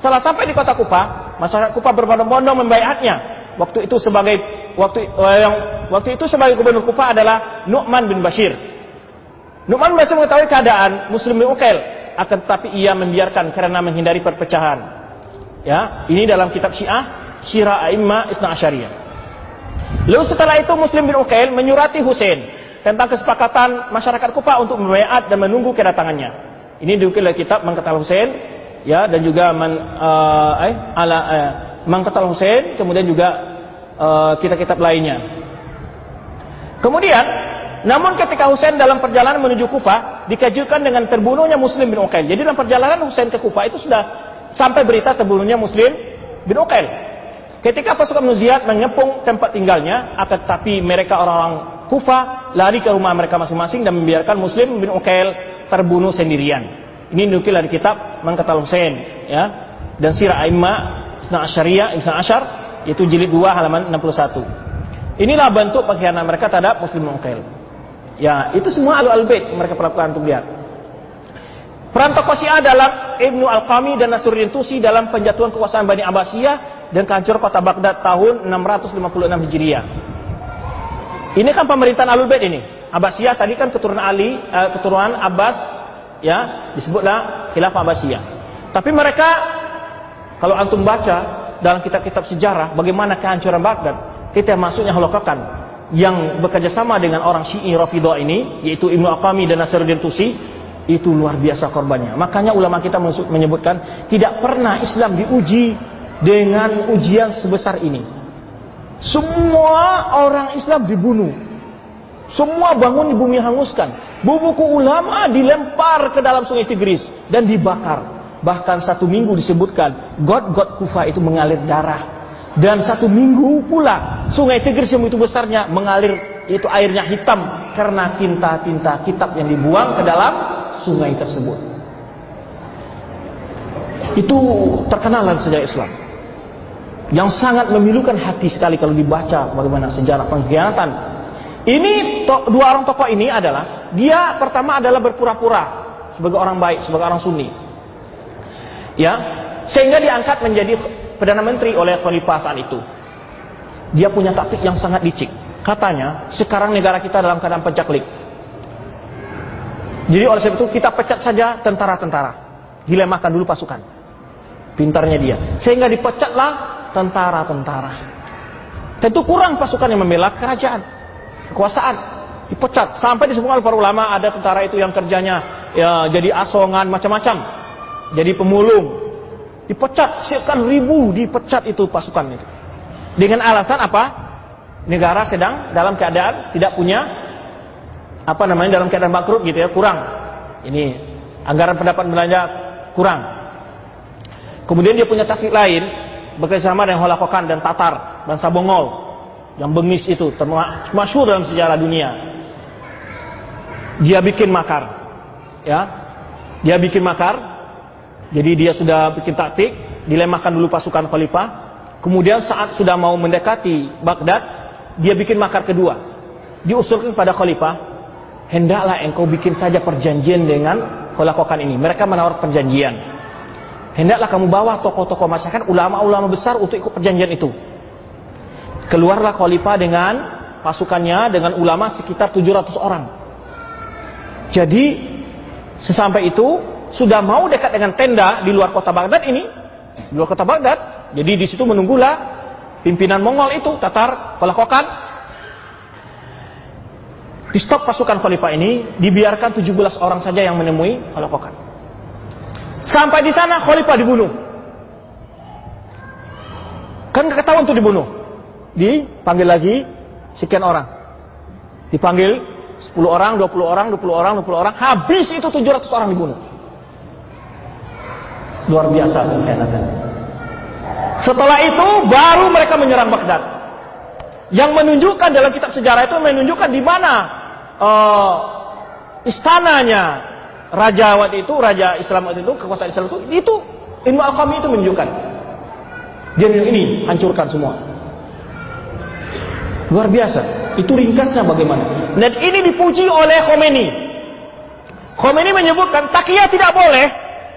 Setelah sampai di kota Kufa, masyarakat Kufa berbondong-bondong membaiatnya. Waktu itu sebagai waktu eh, yang waktu itu sebagai gubernur Kufa adalah Nu'man bin Bashir. Nu'man Bashir mengetahui keadaan Muslim bin Uqail, akan tetapi ia membiarkan karena menghindari perpecahan. Ya, ini dalam kitab Syiah, Syirah Aimma Isna Asyariyah. Lalu setelah itu Muslim bin Uqail menyurati Hussein tentang kesepakatan masyarakat Kufa untuk membaiat dan menunggu kedatangannya. Ini diukir oleh kitab Mangkatal Hussein ya dan juga man, uh, eh, ala eh, Mangkatal Hussein kemudian juga uh, kitab-kitab lainnya. Kemudian namun ketika Hussein dalam perjalanan menuju Kufa dikejutkan dengan terbunuhnya Muslim bin Uqail. Jadi dalam perjalanan Hussein ke Kufa itu sudah sampai berita terbunuhnya Muslim bin Uqail. Ketika pasukan Nuziat mengepung tempat tinggalnya, akan tetapi mereka orang-orang Kufa lari ke rumah mereka masing-masing dan membiarkan Muslim bin Uqail terbunuh sendirian. Ini nukil dari kitab Mangkatal Hussein, ya. Dan Sirah Aimma Isna Asyariyah Isna Asyar yaitu jilid 2 halaman 61. Inilah bentuk pengkhianatan mereka terhadap Muslim bin Uqail. Ya, itu semua alu al-bait mereka perlakukan untuk lihat. Peran tokoh Syiah dalam Ibnu Al-Qami dan Nasruddin Tusi dalam penjatuhan kekuasaan Bani Abbasiyah dan kehancur kota Baghdad tahun 656 Hijriah. Ini kan pemerintahan Alul Bait ini. Abbasiyah tadi kan keturunan Ali, uh, keturunan Abbas ya, disebutlah khilafah Abbasiyah. Tapi mereka kalau antum baca dalam kitab-kitab sejarah bagaimana kehancuran Baghdad, kita masuknya Holocaust yang bekerja sama dengan orang Syi'i Rafidhah ini yaitu Ibnu Aqami dan Nasruddin Tusi itu luar biasa korbannya. Makanya ulama kita menyebutkan tidak pernah Islam diuji dengan ujian sebesar ini. Semua orang Islam dibunuh. Semua bangun di bumi hanguskan. Bubuku ulama dilempar ke dalam sungai Tigris dan dibakar. Bahkan satu minggu disebutkan God-God Kufa itu mengalir darah. Dan satu minggu pula sungai Tigris yang begitu besarnya mengalir itu airnya hitam karena tinta-tinta kitab yang dibuang ke dalam sungai tersebut. Itu terkenal dalam Islam yang sangat memilukan hati sekali kalau dibaca bagaimana sejarah pengkhianatan. Ini dua orang tokoh ini adalah dia pertama adalah berpura-pura sebagai orang baik, sebagai orang sunni. Ya, sehingga diangkat menjadi perdana menteri oleh khalifah saat itu. Dia punya taktik yang sangat licik. Katanya, sekarang negara kita dalam keadaan pencaklik. Jadi oleh sebab itu kita pecat saja tentara-tentara. Dilemakan dulu pasukan. Pintarnya dia. Sehingga dipecatlah tentara-tentara. Tentu kurang pasukan yang membela kerajaan, kekuasaan. Dipecat. Sampai disebutkan para ulama ada tentara itu yang kerjanya ya, jadi asongan macam-macam. Jadi pemulung. Dipecat. Sekian ribu dipecat itu pasukan itu. Dengan alasan apa? Negara sedang dalam keadaan tidak punya apa namanya dalam keadaan bangkrut gitu ya kurang ini anggaran pendapat belanja kurang kemudian dia punya taktik lain bekerjasama dengan Holakokan dan Tatar, bangsa Bongol yang bengis itu, termasyhur dalam sejarah dunia. Dia bikin makar, ya, dia bikin makar. Jadi dia sudah bikin taktik, dilemakan dulu pasukan khalifah. Kemudian saat sudah mau mendekati Baghdad, dia bikin makar kedua. Diusulkan pada khalifah, hendaklah engkau bikin saja perjanjian dengan Holakokan ini. Mereka menawar perjanjian hendaklah kamu bawa tokoh-tokoh masyarakat, ulama-ulama besar untuk ikut perjanjian itu. Keluarlah khalifah dengan pasukannya dengan ulama sekitar 700 orang. Jadi sesampai itu sudah mau dekat dengan tenda di luar kota Baghdad ini, di luar kota Baghdad. Jadi di situ menunggulah pimpinan Mongol itu, Tatar, Kolakokan. Di stop pasukan khalifah ini, dibiarkan 17 orang saja yang menemui Kolakokan. Sampai di sana khalifah dibunuh. Kan ketahuan tuh dibunuh. Dipanggil lagi sekian orang. Dipanggil 10 orang, 20 orang, 20 orang, 20 orang. Habis itu 700 orang dibunuh. Luar biasa pengkhianatan. Setelah itu baru mereka menyerang Baghdad. Yang menunjukkan dalam kitab sejarah itu menunjukkan di mana uh, istananya raja waktu itu, raja Islam waktu itu, kekuasaan Islam itu, itu ilmu al-qami itu menunjukkan. Dia ini hancurkan semua. Luar biasa. Itu ringkasnya bagaimana. Dan ini dipuji oleh Khomeini. Khomeini menyebutkan takiyah tidak boleh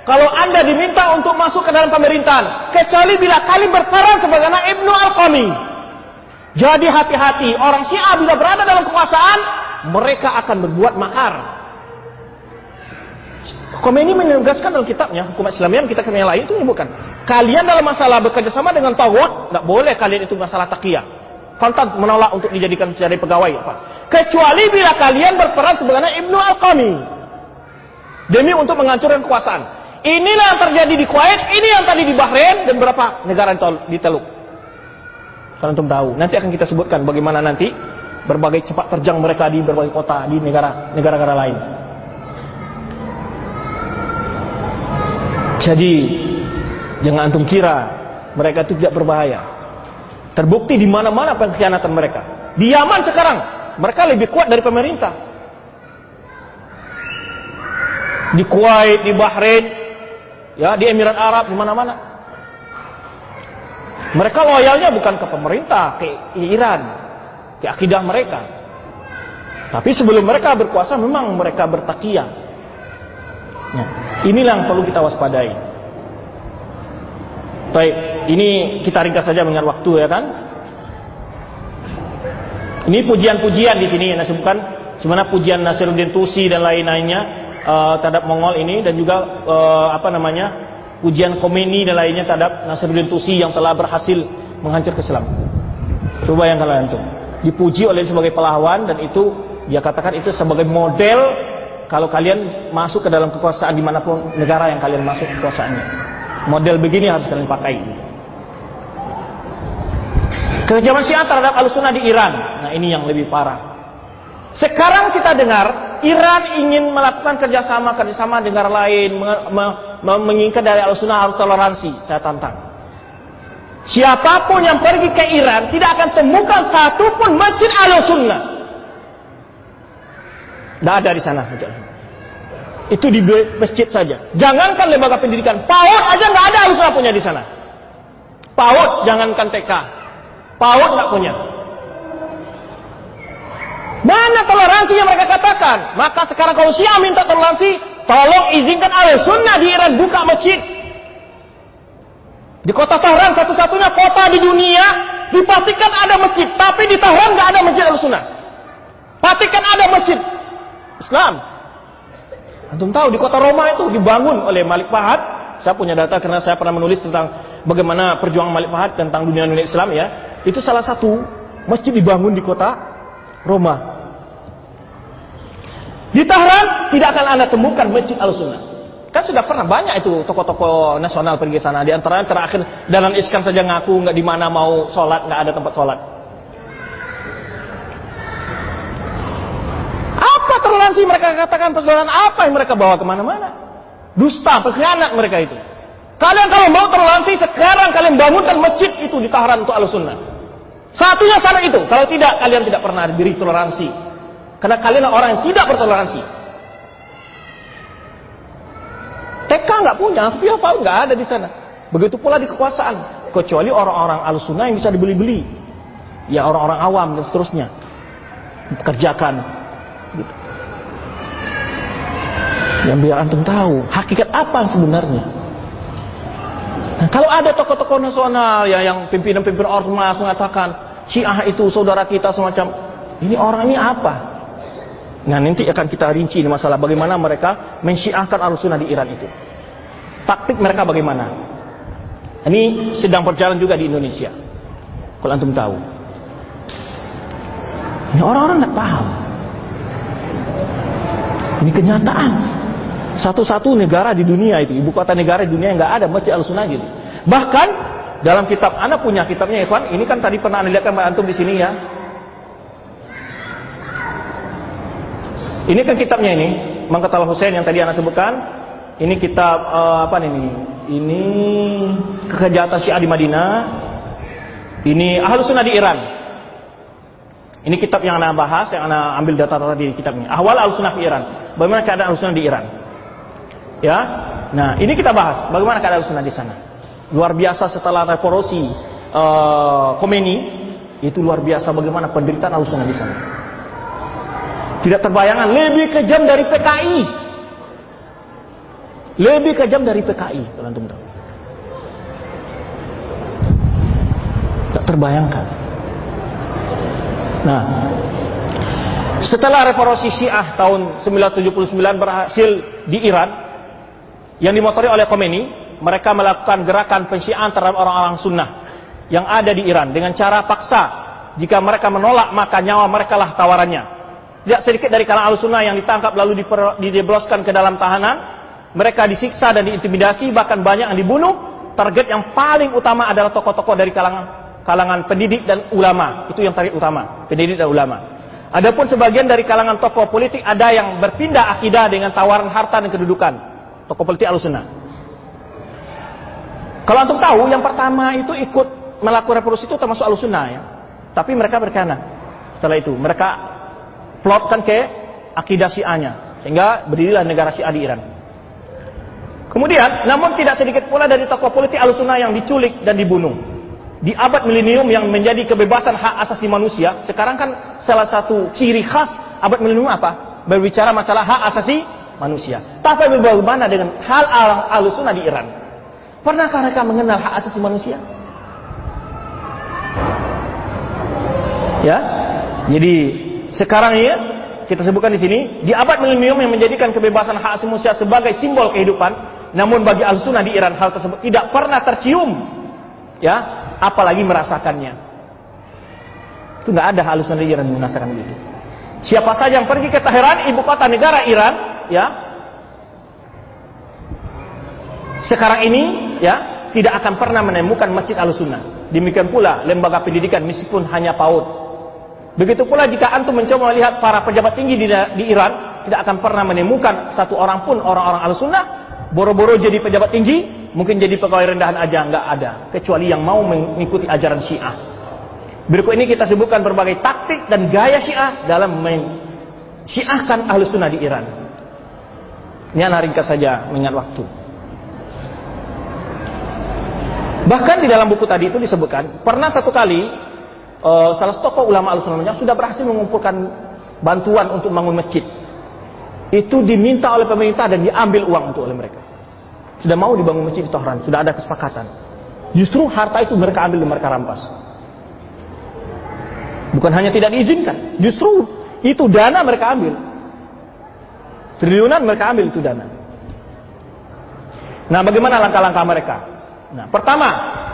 kalau anda diminta untuk masuk ke dalam pemerintahan. Kecuali bila kalian berperan sebagaimana Ibnu Al-Qami. Jadi hati-hati. Orang Syiah bila berada dalam kekuasaan, mereka akan berbuat makar. Khomeini menegaskan dalam kitabnya, hukum Islam yang kita kenal lain itu menyebutkan. Kalian dalam masalah bekerja sama dengan Tawud, tidak boleh kalian itu masalah takiyah. Pantas menolak untuk dijadikan jadi pegawai apa. Kecuali bila kalian berperan sebenarnya Ibnu Al-Qami. Demi untuk menghancurkan kekuasaan. Inilah yang terjadi di Kuwait, ini yang tadi di Bahrain dan berapa negara di Teluk. Kalau antum tahu, nanti akan kita sebutkan bagaimana nanti berbagai cepat terjang mereka di berbagai kota di negara negara-negara lain. Jadi jangan antum kira mereka itu tidak berbahaya. Terbukti di mana-mana pengkhianatan mereka. Di Yaman sekarang, mereka lebih kuat dari pemerintah. Di Kuwait, di Bahrain, ya di Emirat Arab, di mana-mana. Mereka loyalnya bukan ke pemerintah, ke Iran, ke akidah mereka. Tapi sebelum mereka berkuasa memang mereka bertakia. Nah, inilah yang perlu kita waspadai. Baik, ini kita ringkas saja mengingat waktu ya kan. Ini pujian-pujian di sini yang disebutkan sebenarnya pujian Nasiruddin Tusi dan lain-lainnya uh, terhadap Mongol ini dan juga uh, apa namanya pujian Khomeini dan lainnya terhadap Nasiruddin Tusi yang telah berhasil menghancurkan Islam. Coba yang kalian tuh dipuji oleh sebagai pahlawan dan itu dia katakan itu sebagai model kalau kalian masuk ke dalam kekuasaan di mana pun negara yang kalian masuk kekuasaannya. Model begini harus kalian pakai. Kekejaman Syiah terhadap al-sunnah di Iran. Nah ini yang lebih parah. Sekarang kita dengar Iran ingin melakukan kerjasama kerjasama dengan lain, menginginkan dari al-sunnah harus toleransi. Saya tantang. Siapa pun yang pergi ke Iran tidak akan temukan satu pun masjid al-sunnah. Tidak ada di sana. Itu di masjid saja. Jangankan lembaga pendidikan, PAUD aja nggak ada alusnya punya di sana. PAUD jangankan TK, PAUD nggak punya. Mana toleransi yang mereka katakan? Maka sekarang kalau Syiah minta toleransi, tolong izinkan al sunnah di Iran buka masjid. Di kota Tehran satu-satunya kota di dunia dipastikan ada masjid, tapi di Tehran nggak ada masjid al sunnah. Pastikan ada masjid Islam, Antum tahu di kota Roma itu dibangun oleh Malik Fahad. Saya punya data karena saya pernah menulis tentang bagaimana perjuangan Malik Fahad tentang dunia dunia Islam ya. Itu salah satu masjid dibangun di kota Roma. Di Tahran tidak akan anda temukan masjid al-sunnah. Kan sudah pernah banyak itu tokoh-tokoh nasional pergi sana. Di antaranya terakhir dalam iskan saja ngaku nggak di mana mau sholat, nggak ada tempat sholat. Toleransi mereka katakan persaudaraan apa yang mereka bawa ke mana-mana? Dusta, pengkhianat mereka itu. Kalian kalau mau toleransi sekarang kalian bangunkan masjid itu di Tahran untuk al-sunnah. Satunya sana itu. Kalau tidak kalian tidak pernah diberi toleransi. Karena kalian orang yang tidak bertoleransi. TK nggak punya, tapi apa nggak ada di sana. Begitu pula di kekuasaan. Kecuali orang-orang al-sunnah yang bisa dibeli-beli. Ya orang-orang awam dan seterusnya. Kerjakan. Gitu. Yang biar antum tahu hakikat apa sebenarnya. Nah, kalau ada tokoh-tokoh nasional ya yang pimpinan-pimpinan ormas mengatakan Syiah itu saudara kita semacam ini orang ini apa? Nah nanti akan kita rinci ini masalah bagaimana mereka mensyiahkan al-sunnah di Iran itu. Taktik mereka bagaimana? Ini sedang berjalan juga di Indonesia. Kalau antum tahu. Ini orang-orang tidak paham. Ini kenyataan. Satu-satu negara di dunia itu, ibu kota negara di dunia yang nggak ada masjid al-sunnah gitu. Bahkan dalam kitab Anda punya kitabnya Ikhwan, ini kan tadi pernah Anda lihat kan antum di sini ya. Ini kan kitabnya ini, Mangkatal Hussein yang tadi Anda sebutkan. Ini kitab uh, apa ini? Ini kekejahatan Syiah di Madinah. Ini Ahlu Sunnah di Iran. Ini kitab yang Anda bahas, yang Anda ambil data-data di kitabnya. Ahwal Ahlu Sunnah di Iran. Bagaimana keadaan Ahlu Sunnah di Iran? Ya. Nah, ini kita bahas bagaimana keadaan sunnah di sana. Luar biasa setelah revolusi uh, Khomeini, Itu luar biasa bagaimana penderitaan alusunan di sana. Tidak terbayangkan lebih kejam dari PKI. Lebih kejam dari PKI tahu. Tak terbayangkan. Nah, setelah revolusi Syiah tahun 1979 berhasil di Iran yang dimotori oleh Khomeini, mereka melakukan gerakan pensyiaan terhadap orang-orang sunnah yang ada di Iran dengan cara paksa. Jika mereka menolak, maka nyawa mereka lah tawarannya. Tidak sedikit dari kalangan al-sunnah yang ditangkap lalu didebloskan ke dalam tahanan. Mereka disiksa dan diintimidasi, bahkan banyak yang dibunuh. Target yang paling utama adalah tokoh-tokoh dari kalangan kalangan pendidik dan ulama. Itu yang target utama, pendidik dan ulama. Adapun sebagian dari kalangan tokoh politik ada yang berpindah akidah dengan tawaran harta dan kedudukan. Tokoh politik al-sunnah. Kalau antum tahu, yang pertama itu ikut melakukan revolusi itu termasuk al-sunnah ya. Tapi mereka berkhianat. Setelah itu, mereka plotkan ke akidah Syiahnya. Sehingga berdirilah negara Syiah di Iran. Kemudian, namun tidak sedikit pula dari tokoh politik al-sunnah yang diculik dan dibunuh. Di abad milenium yang menjadi kebebasan hak asasi manusia, sekarang kan salah satu ciri khas abad milenium apa? Berbicara masalah hak asasi manusia. Tapi bagaimana dengan hal al-sunnah di Iran? Pernahkah mereka mengenal hak asasi manusia? Ya. Jadi sekarang ini kita sebutkan di sini di abad milenium yang menjadikan kebebasan hak asasi manusia sebagai simbol kehidupan, namun bagi al-sunnah di Iran hal tersebut tidak pernah tercium. Ya, apalagi merasakannya. Itu nggak ada al-sunnah di Iran merasakan itu. Siapa saja yang pergi ke Teheran, ibu kota negara Iran, ya, sekarang ini, ya, tidak akan pernah menemukan masjid al-sunnah. Demikian pula lembaga pendidikan meskipun hanya PAUD Begitu pula jika antum mencoba melihat para pejabat tinggi di, di Iran, tidak akan pernah menemukan satu orang pun orang-orang al-sunnah, boro-boro jadi pejabat tinggi, mungkin jadi pegawai rendahan aja, nggak ada. Kecuali yang mau mengikuti ajaran syiah. Berikut ini kita sebutkan berbagai taktik dan gaya syiah dalam syiahkan al-sunnah di Iran. Ini anak ringkas saja mengingat waktu. Bahkan di dalam buku tadi itu disebutkan, pernah satu kali uh, salah satu tokoh ulama al-sunnah sudah berhasil mengumpulkan bantuan untuk membangun masjid. Itu diminta oleh pemerintah dan diambil uang untuk oleh mereka. Sudah mau dibangun masjid di Tehran, sudah ada kesepakatan. Justru harta itu mereka ambil dan mereka rampas. Bukan hanya tidak diizinkan, justru itu dana mereka ambil. Triliunan mereka ambil itu dana. Nah, bagaimana langkah-langkah mereka? Nah, pertama,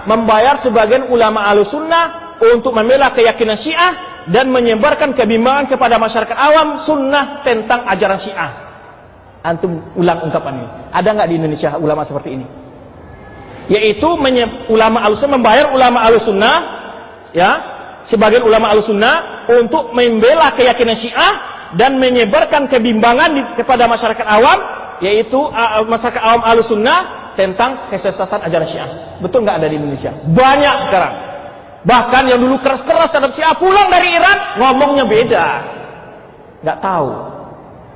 membayar sebagian ulama al-sunnah untuk membela keyakinan Syiah dan menyebarkan kebimbangan kepada masyarakat awam sunnah tentang ajaran Syiah. Antum ulang ungkapan ini. Ada nggak di Indonesia ulama seperti ini? Yaitu ulama al-sunnah membayar ulama al-sunnah ya sebagian ulama al-sunnah untuk membela keyakinan Syiah dan menyebarkan kebimbangan di, kepada masyarakat awam yaitu uh, masyarakat awam al-sunnah tentang kesesatan ajaran Syiah. Betul nggak ada di Indonesia? Banyak sekarang. Bahkan yang dulu keras-keras terhadap Syiah pulang dari Iran ngomongnya beda. Nggak tahu.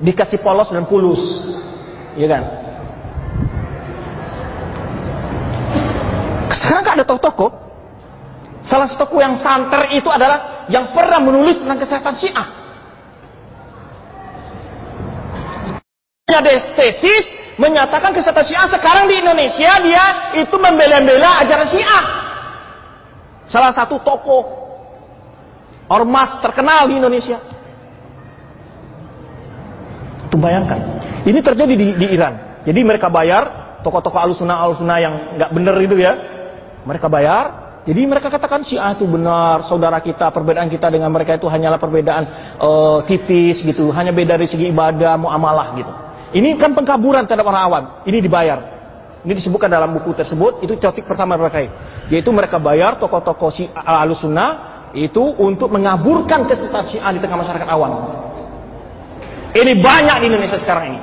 Dikasih polos dan pulus. Iya kan? Sekarang kan ada toko-toko. Salah satu toko yang santer itu adalah yang pernah menulis tentang kesehatan Syiah. Ada tesis menyatakan kesehatan Syiah sekarang di Indonesia dia itu membela-bela ajaran Syiah. Salah satu tokoh ormas terkenal di Indonesia. Itu bayangkan. Ini terjadi di, di Iran. Jadi mereka bayar tokoh-tokoh alusuna alusuna yang nggak benar itu ya. Mereka bayar. Jadi mereka katakan Syiah itu benar, saudara kita, perbedaan kita dengan mereka itu hanyalah perbedaan uh, tipis gitu, hanya beda dari segi ibadah, muamalah gitu. Ini kan pengkaburan terhadap orang awam. Ini dibayar. Ini disebutkan dalam buku tersebut, itu cotik pertama mereka. Yaitu mereka bayar tokoh-tokoh si sunnah itu untuk mengaburkan kesesatan syiah di tengah masyarakat awam. Ini banyak di Indonesia sekarang ini.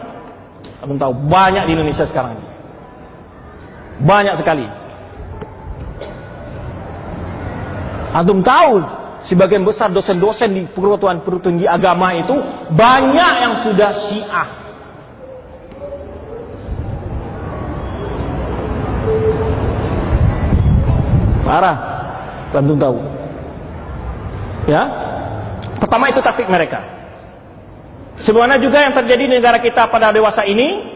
Kamu tahu, banyak di Indonesia sekarang ini. Banyak sekali. Antum tahu, sebagian besar dosen-dosen di perguruan-perguruan tinggi agama itu banyak yang sudah syiah. Parah. Antum tahu. Ya. Pertama itu taktik mereka. Sebenarnya juga yang terjadi di negara kita pada dewasa ini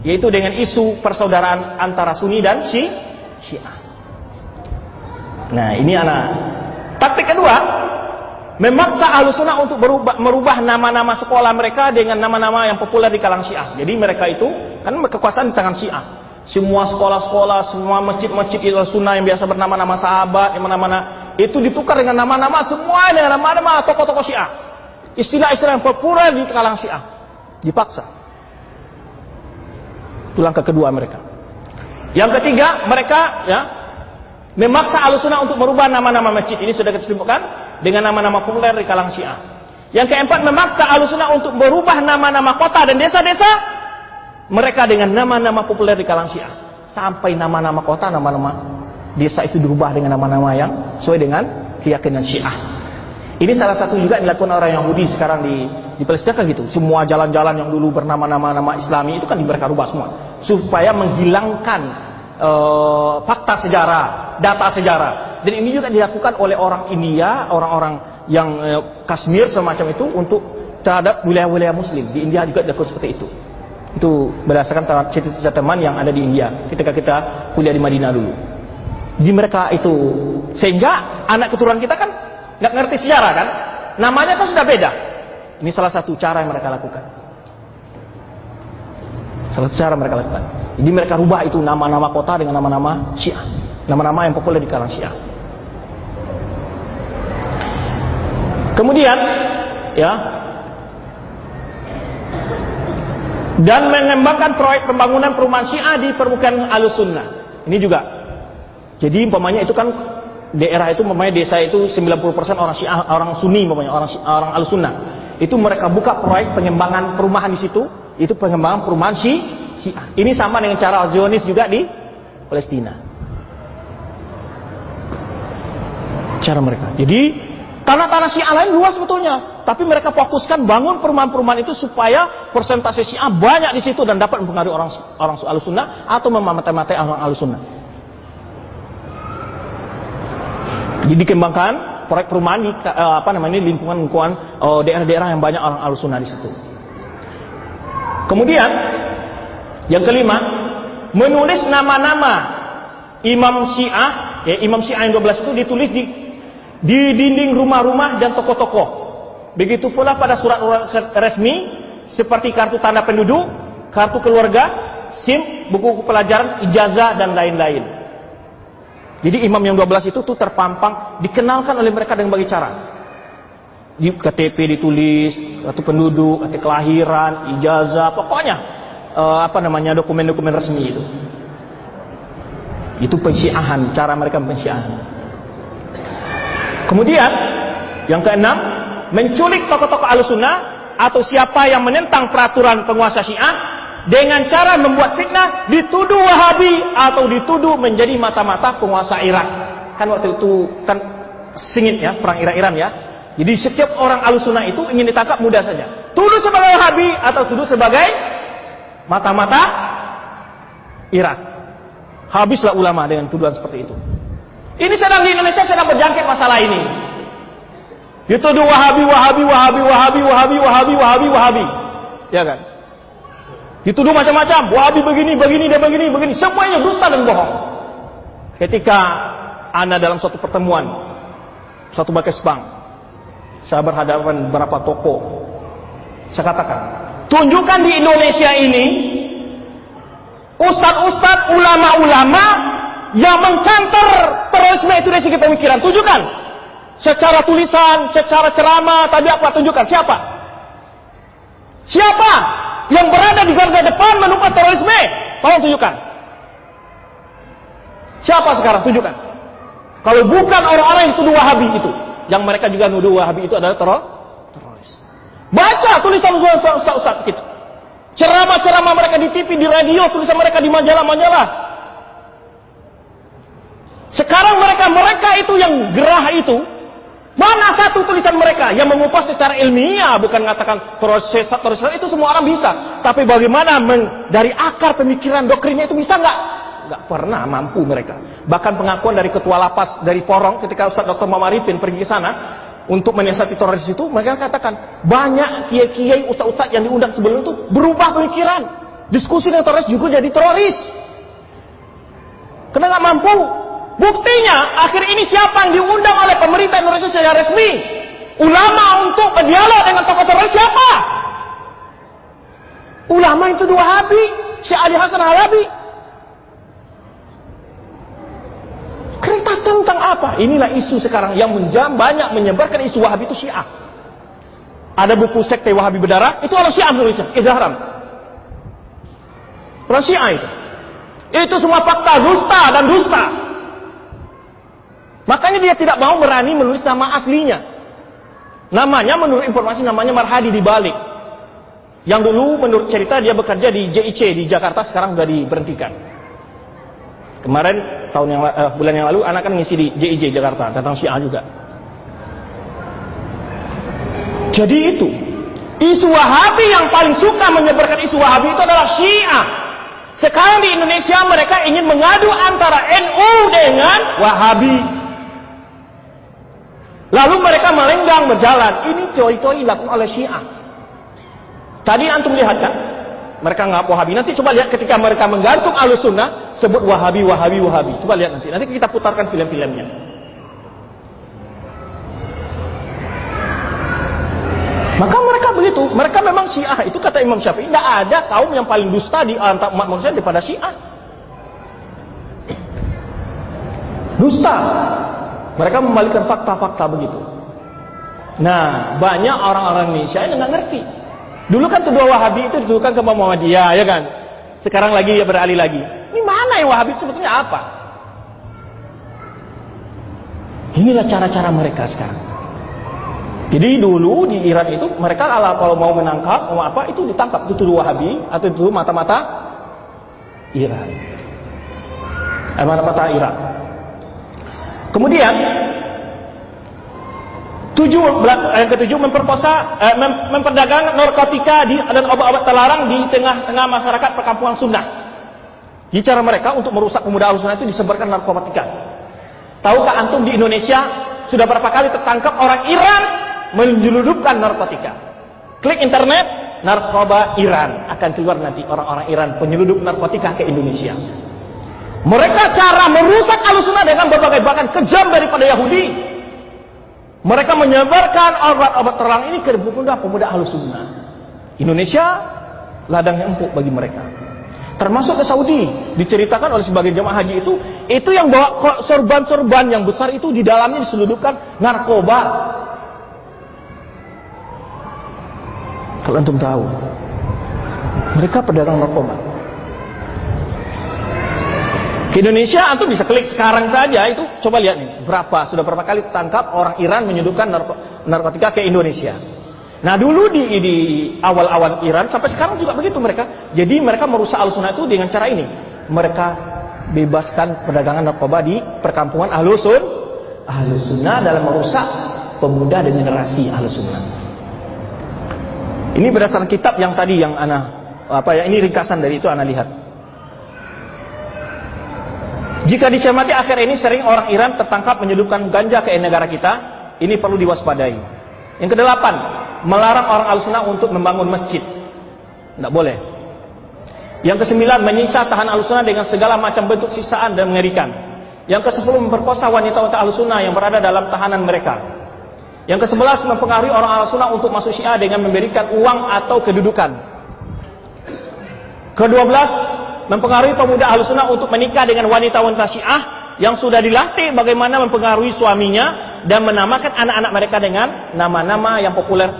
yaitu dengan isu persaudaraan antara Sunni dan Syi Syiah. Nah, ini anak. Taktik kedua, memaksa Ahlussunnah untuk berubah, merubah nama-nama sekolah mereka dengan nama-nama yang populer di kalangan Syiah. Jadi mereka itu kan kekuasaan di tangan Syiah. Semua sekolah-sekolah, semua masjid-masjid itu sunnah yang biasa bernama-nama sahabat, yang mana-mana itu ditukar dengan nama-nama semua dengan nama-nama tokoh-tokoh Syiah. Istilah-istilah yang populer di kalangan Syiah dipaksa. Itu langkah kedua mereka. Yang ketiga, mereka ya memaksa Ahlussunnah untuk merubah nama-nama masjid. Ini sudah kita sebutkan dengan nama-nama populer di kalangan Syiah. Yang keempat, memaksa Ahlussunnah untuk merubah nama-nama kota dan desa-desa mereka dengan nama-nama populer di kalangan Syiah sampai nama-nama kota, nama-nama desa itu dirubah dengan nama-nama yang sesuai dengan keyakinan Syiah. Ini salah satu juga yang dilakukan orang Yahudi sekarang di di Palestina kan gitu. Semua jalan-jalan yang dulu bernama-nama nama Islami itu kan mereka rubah semua supaya menghilangkan uh, fakta sejarah, data sejarah. Dan ini juga dilakukan oleh orang India, orang-orang yang uh, Kashmir semacam itu untuk terhadap wilayah-wilayah Muslim di India juga dilakukan seperti itu. Itu berdasarkan cerita-cerita teman yang ada di India ketika kita kuliah di Madinah dulu. Di mereka itu sehingga anak keturunan kita kan nggak ngerti sejarah kan, namanya kan sudah beda. Ini salah satu cara yang mereka lakukan. Salah satu cara mereka lakukan. Jadi mereka rubah itu nama-nama kota dengan nama-nama Syiah, nama-nama yang populer di kalangan Syiah. Kemudian, ya, dan mengembangkan proyek pembangunan perumahan Syiah di permukaan Al-Sunnah. Ini juga. Jadi umpamanya itu kan daerah itu umpamanya desa itu 90% orang Syiah, orang Sunni umpamanya, orang orang Al-Sunnah. Itu mereka buka proyek pengembangan perumahan di situ, itu pengembangan perumahan Syiah. Ini sama dengan cara Zionis juga di Palestina. Cara mereka. Jadi Tanah-tanah Syiah lain luas sebetulnya, tapi mereka fokuskan bangun perumahan-perumahan itu supaya persentase Syiah banyak di situ dan dapat mempengaruhi orang orang Ahlussunnah atau memamati-mati orang Ahlussunnah. Jadi dikembangkan proyek perumahan di uh, apa namanya lingkungan lingkungan uh, daerah-daerah yang banyak orang Ahlussunnah di situ. Kemudian yang kelima, menulis nama-nama imam Syiah, ya imam Syiah yang 12 itu ditulis di di dinding rumah-rumah dan toko-toko. Begitu pula pada surat-surat resmi seperti kartu tanda penduduk, kartu keluarga, SIM, buku pelajaran, ijazah dan lain-lain. Jadi imam yang 12 itu tuh terpampang dikenalkan oleh mereka dengan bagi cara. KTP ditulis, kartu penduduk, kartu kelahiran, ijazah, pokoknya uh, apa namanya dokumen-dokumen resmi itu. Itu pensiahan, cara mereka pensiahan. Kemudian yang keenam, menculik tokoh-tokoh alusuna atau siapa yang menentang peraturan penguasa Syiah dengan cara membuat fitnah dituduh Wahabi atau dituduh menjadi mata-mata penguasa Irak. Kan waktu itu kan singit ya perang Irak-Iran ya. Jadi setiap orang alusuna itu ingin ditangkap mudah saja. Tuduh sebagai Wahabi atau tuduh sebagai mata-mata Irak. Habislah ulama dengan tuduhan seperti itu. Ini sedang di Indonesia sedang berjangkit masalah ini. Dituduh Wahabi, Wahabi, Wahabi, Wahabi, Wahabi, Wahabi, Wahabi, Wahabi. Ya kan? Dituduh macam-macam. Wahabi begini, begini, dan begini, begini. Semuanya dusta dan bohong. Ketika Anda dalam suatu pertemuan, satu bakes bank, saya berhadapan beberapa toko. Saya katakan, tunjukkan di Indonesia ini, ustadz-ustadz, ulama-ulama yang mengkanter terorisme itu dari segi pemikiran. Tunjukkan. Secara tulisan, secara ceramah, tadi apa? Tunjukkan. Siapa? Siapa yang berada di garda depan menumpas terorisme? Tolong tunjukkan. Siapa sekarang? Tunjukkan. Kalau bukan orang-orang yang tuduh Wahabi itu. Yang mereka juga nuduh Wahabi itu adalah teror. Baca tulisan ustaz-ustaz kita. Ceramah-ceramah mereka di TV, di radio, tulisan mereka di majalah-majalah. Sekarang mereka mereka itu yang gerah itu mana satu tulisan mereka yang mengupas secara ilmiah bukan mengatakan proses proses itu semua orang bisa tapi bagaimana men, dari akar pemikiran doktrinnya itu bisa nggak nggak pernah mampu mereka bahkan pengakuan dari ketua lapas dari Porong ketika Ustaz Dr. Mamaripin pergi ke sana untuk menyiasati teroris itu, mereka katakan banyak kiai-kiai, ustaz-ustaz yang diundang sebelum itu berubah pemikiran. Diskusi dengan teroris juga jadi teroris. Karena nggak mampu. Buktinya, akhir ini siapa yang diundang oleh pemerintah Indonesia secara resmi? Ulama untuk berdialog dengan tokoh teroris siapa? Ulama itu dua habi. Syekh Ali Hasan Halabi. Tentang apa? Inilah isu sekarang yang menjam banyak menyebarkan isu Wahabi itu Syiah. Ada buku sekte Wahabi berdarah, itu orang Syiah Indonesia, Izharam. Orang Syiah itu. Itu semua fakta dusta dan dusta. Makanya dia tidak mau berani menulis nama aslinya. Namanya menurut informasi namanya Marhadi di balik. Yang dulu menurut cerita dia bekerja di JIC di Jakarta sekarang sudah diberhentikan. Kemarin tahun yang uh, bulan yang lalu anak kan ngisi di JIJ Jakarta tentang Syiah juga. Jadi itu isu Wahabi yang paling suka menyebarkan isu Wahabi itu adalah Syiah. Sekarang di Indonesia mereka ingin mengadu antara NU dengan Wahabi. Lalu mereka melenggang berjalan. Ini teori-teori dilakukan oleh Syiah. Tadi antum lihat kan? Mereka nggak Wahabi. Nanti coba lihat ketika mereka menggantung alus sunnah, sebut Wahabi, Wahabi, Wahabi. Coba lihat nanti. Nanti kita putarkan film-filmnya. Maka mereka begitu. Mereka memang Syiah. Itu kata Imam Syafi'i. Tidak ada kaum yang paling dusta di antara umat manusia daripada Syiah. Dusta. Mereka membalikan fakta-fakta begitu. Nah, banyak orang-orang Indonesia yang nggak ngerti. Dulu kan kedua Wahabi itu dituduhkan ke Muhammadiyah, ya kan? Sekarang lagi ya beralih lagi. Ini mana yang Wahabi sebetulnya apa? Inilah cara-cara mereka sekarang. Jadi dulu di Iran itu mereka kalau mau menangkap mau apa itu ditangkap dituduh Wahabi atau dituduh mata-mata Iran. Eh, mata-mata Iran. Kemudian tujuh yang ketujuh memperkosa eh, mem, memperdagang narkotika di, dan obat-obat terlarang di tengah-tengah masyarakat perkampungan sunnah. Jadi cara mereka untuk merusak pemuda al itu disebarkan narkotika. Tahukah antum di Indonesia sudah berapa kali tertangkap orang Iran menjeludupkan narkotika. Klik internet, narkoba Iran akan keluar nanti orang-orang Iran penyeludup narkotika ke Indonesia. Mereka cara merusak alusuna dengan berbagai bahkan kejam daripada Yahudi. Mereka menyebarkan obat-obat terang ini ke pemuda-pemuda alusuna. Indonesia ladang yang empuk bagi mereka. Termasuk ke Saudi, diceritakan oleh sebagian jemaah haji itu, itu yang bawa sorban-sorban yang besar itu di dalamnya diseludupkan narkoba. Kalau antum tahu, mereka pedagang narkoba. Ke Indonesia antum bisa klik sekarang saja itu coba lihat nih berapa sudah berapa kali tertangkap orang Iran menyudupkan narko, narkotika ke Indonesia. Nah dulu di, awal-awal Iran sampai sekarang juga begitu mereka. Jadi mereka merusak alusuna itu dengan cara ini. Mereka bebaskan perdagangan narkoba di perkampungan ahlusun. Ahlusunnah dalam merusak pemuda dan generasi ahlusunnah. Ini berdasarkan kitab yang tadi yang ana apa ya ini ringkasan dari itu ana lihat. Jika dicermati akhir ini sering orang Iran tertangkap menyeludupkan ganja ke negara kita, ini perlu diwaspadai. Yang kedelapan, melarang orang al-sunnah untuk membangun masjid. Tidak boleh. Yang kesembilan, menyisa tahan al-sunnah dengan segala macam bentuk sisaan dan mengerikan. Yang kesepuluh, memperkosa wanita-wanita al-sunnah yang berada dalam tahanan mereka. Yang kesebelas, mempengaruhi orang al-sunnah untuk masuk syiah dengan memberikan uang atau kedudukan. Kedua belas, mempengaruhi pemuda al-sunnah untuk menikah dengan wanita-wanita syiah yang sudah dilatih bagaimana mempengaruhi suaminya dan menamakan anak-anak mereka dengan nama-nama yang populer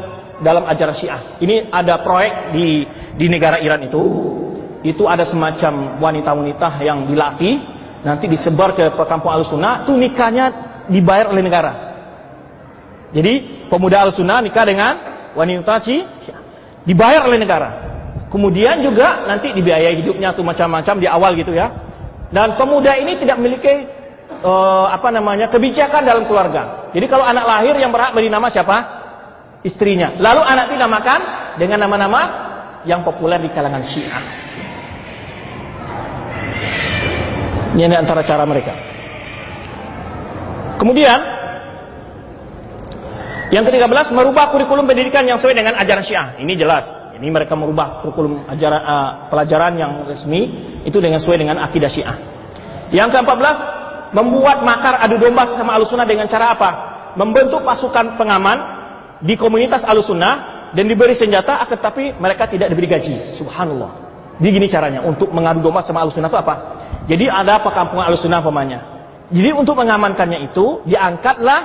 dalam ajaran Syiah. Ini ada proyek di di negara Iran itu. Itu ada semacam wanita-wanita yang dilatih nanti disebar ke perkampungan Al-Sunnah, itu nikahnya dibayar oleh negara. Jadi pemuda Al-Sunnah nikah dengan wanita Syiah dibayar oleh negara. Kemudian juga nanti dibiayai hidupnya tuh macam-macam di awal gitu ya. Dan pemuda ini tidak memiliki uh, apa namanya kebijakan dalam keluarga. Jadi kalau anak lahir yang berhak beri nama siapa? Istrinya. Lalu anak dinamakan dengan nama-nama yang populer di kalangan Syiah. Ini antara cara mereka. Kemudian Yang ke-13 merubah kurikulum pendidikan yang sesuai dengan ajaran Syiah. Ini jelas. Ini mereka merubah kurikulum ajaran uh, pelajaran yang resmi itu dengan sesuai dengan akidah Syiah. Yang ke-14 membuat makar adu domba sesama Ahlussunnah dengan cara apa? Membentuk pasukan pengaman di komunitas Ahlussunnah dan diberi senjata akan tapi mereka tidak diberi gaji. Subhanallah. Begini caranya untuk mengadu domba sama Ahlussunnah itu apa? Jadi ada perkampungan Ahlussunnah pemanya. Jadi untuk mengamankannya itu diangkatlah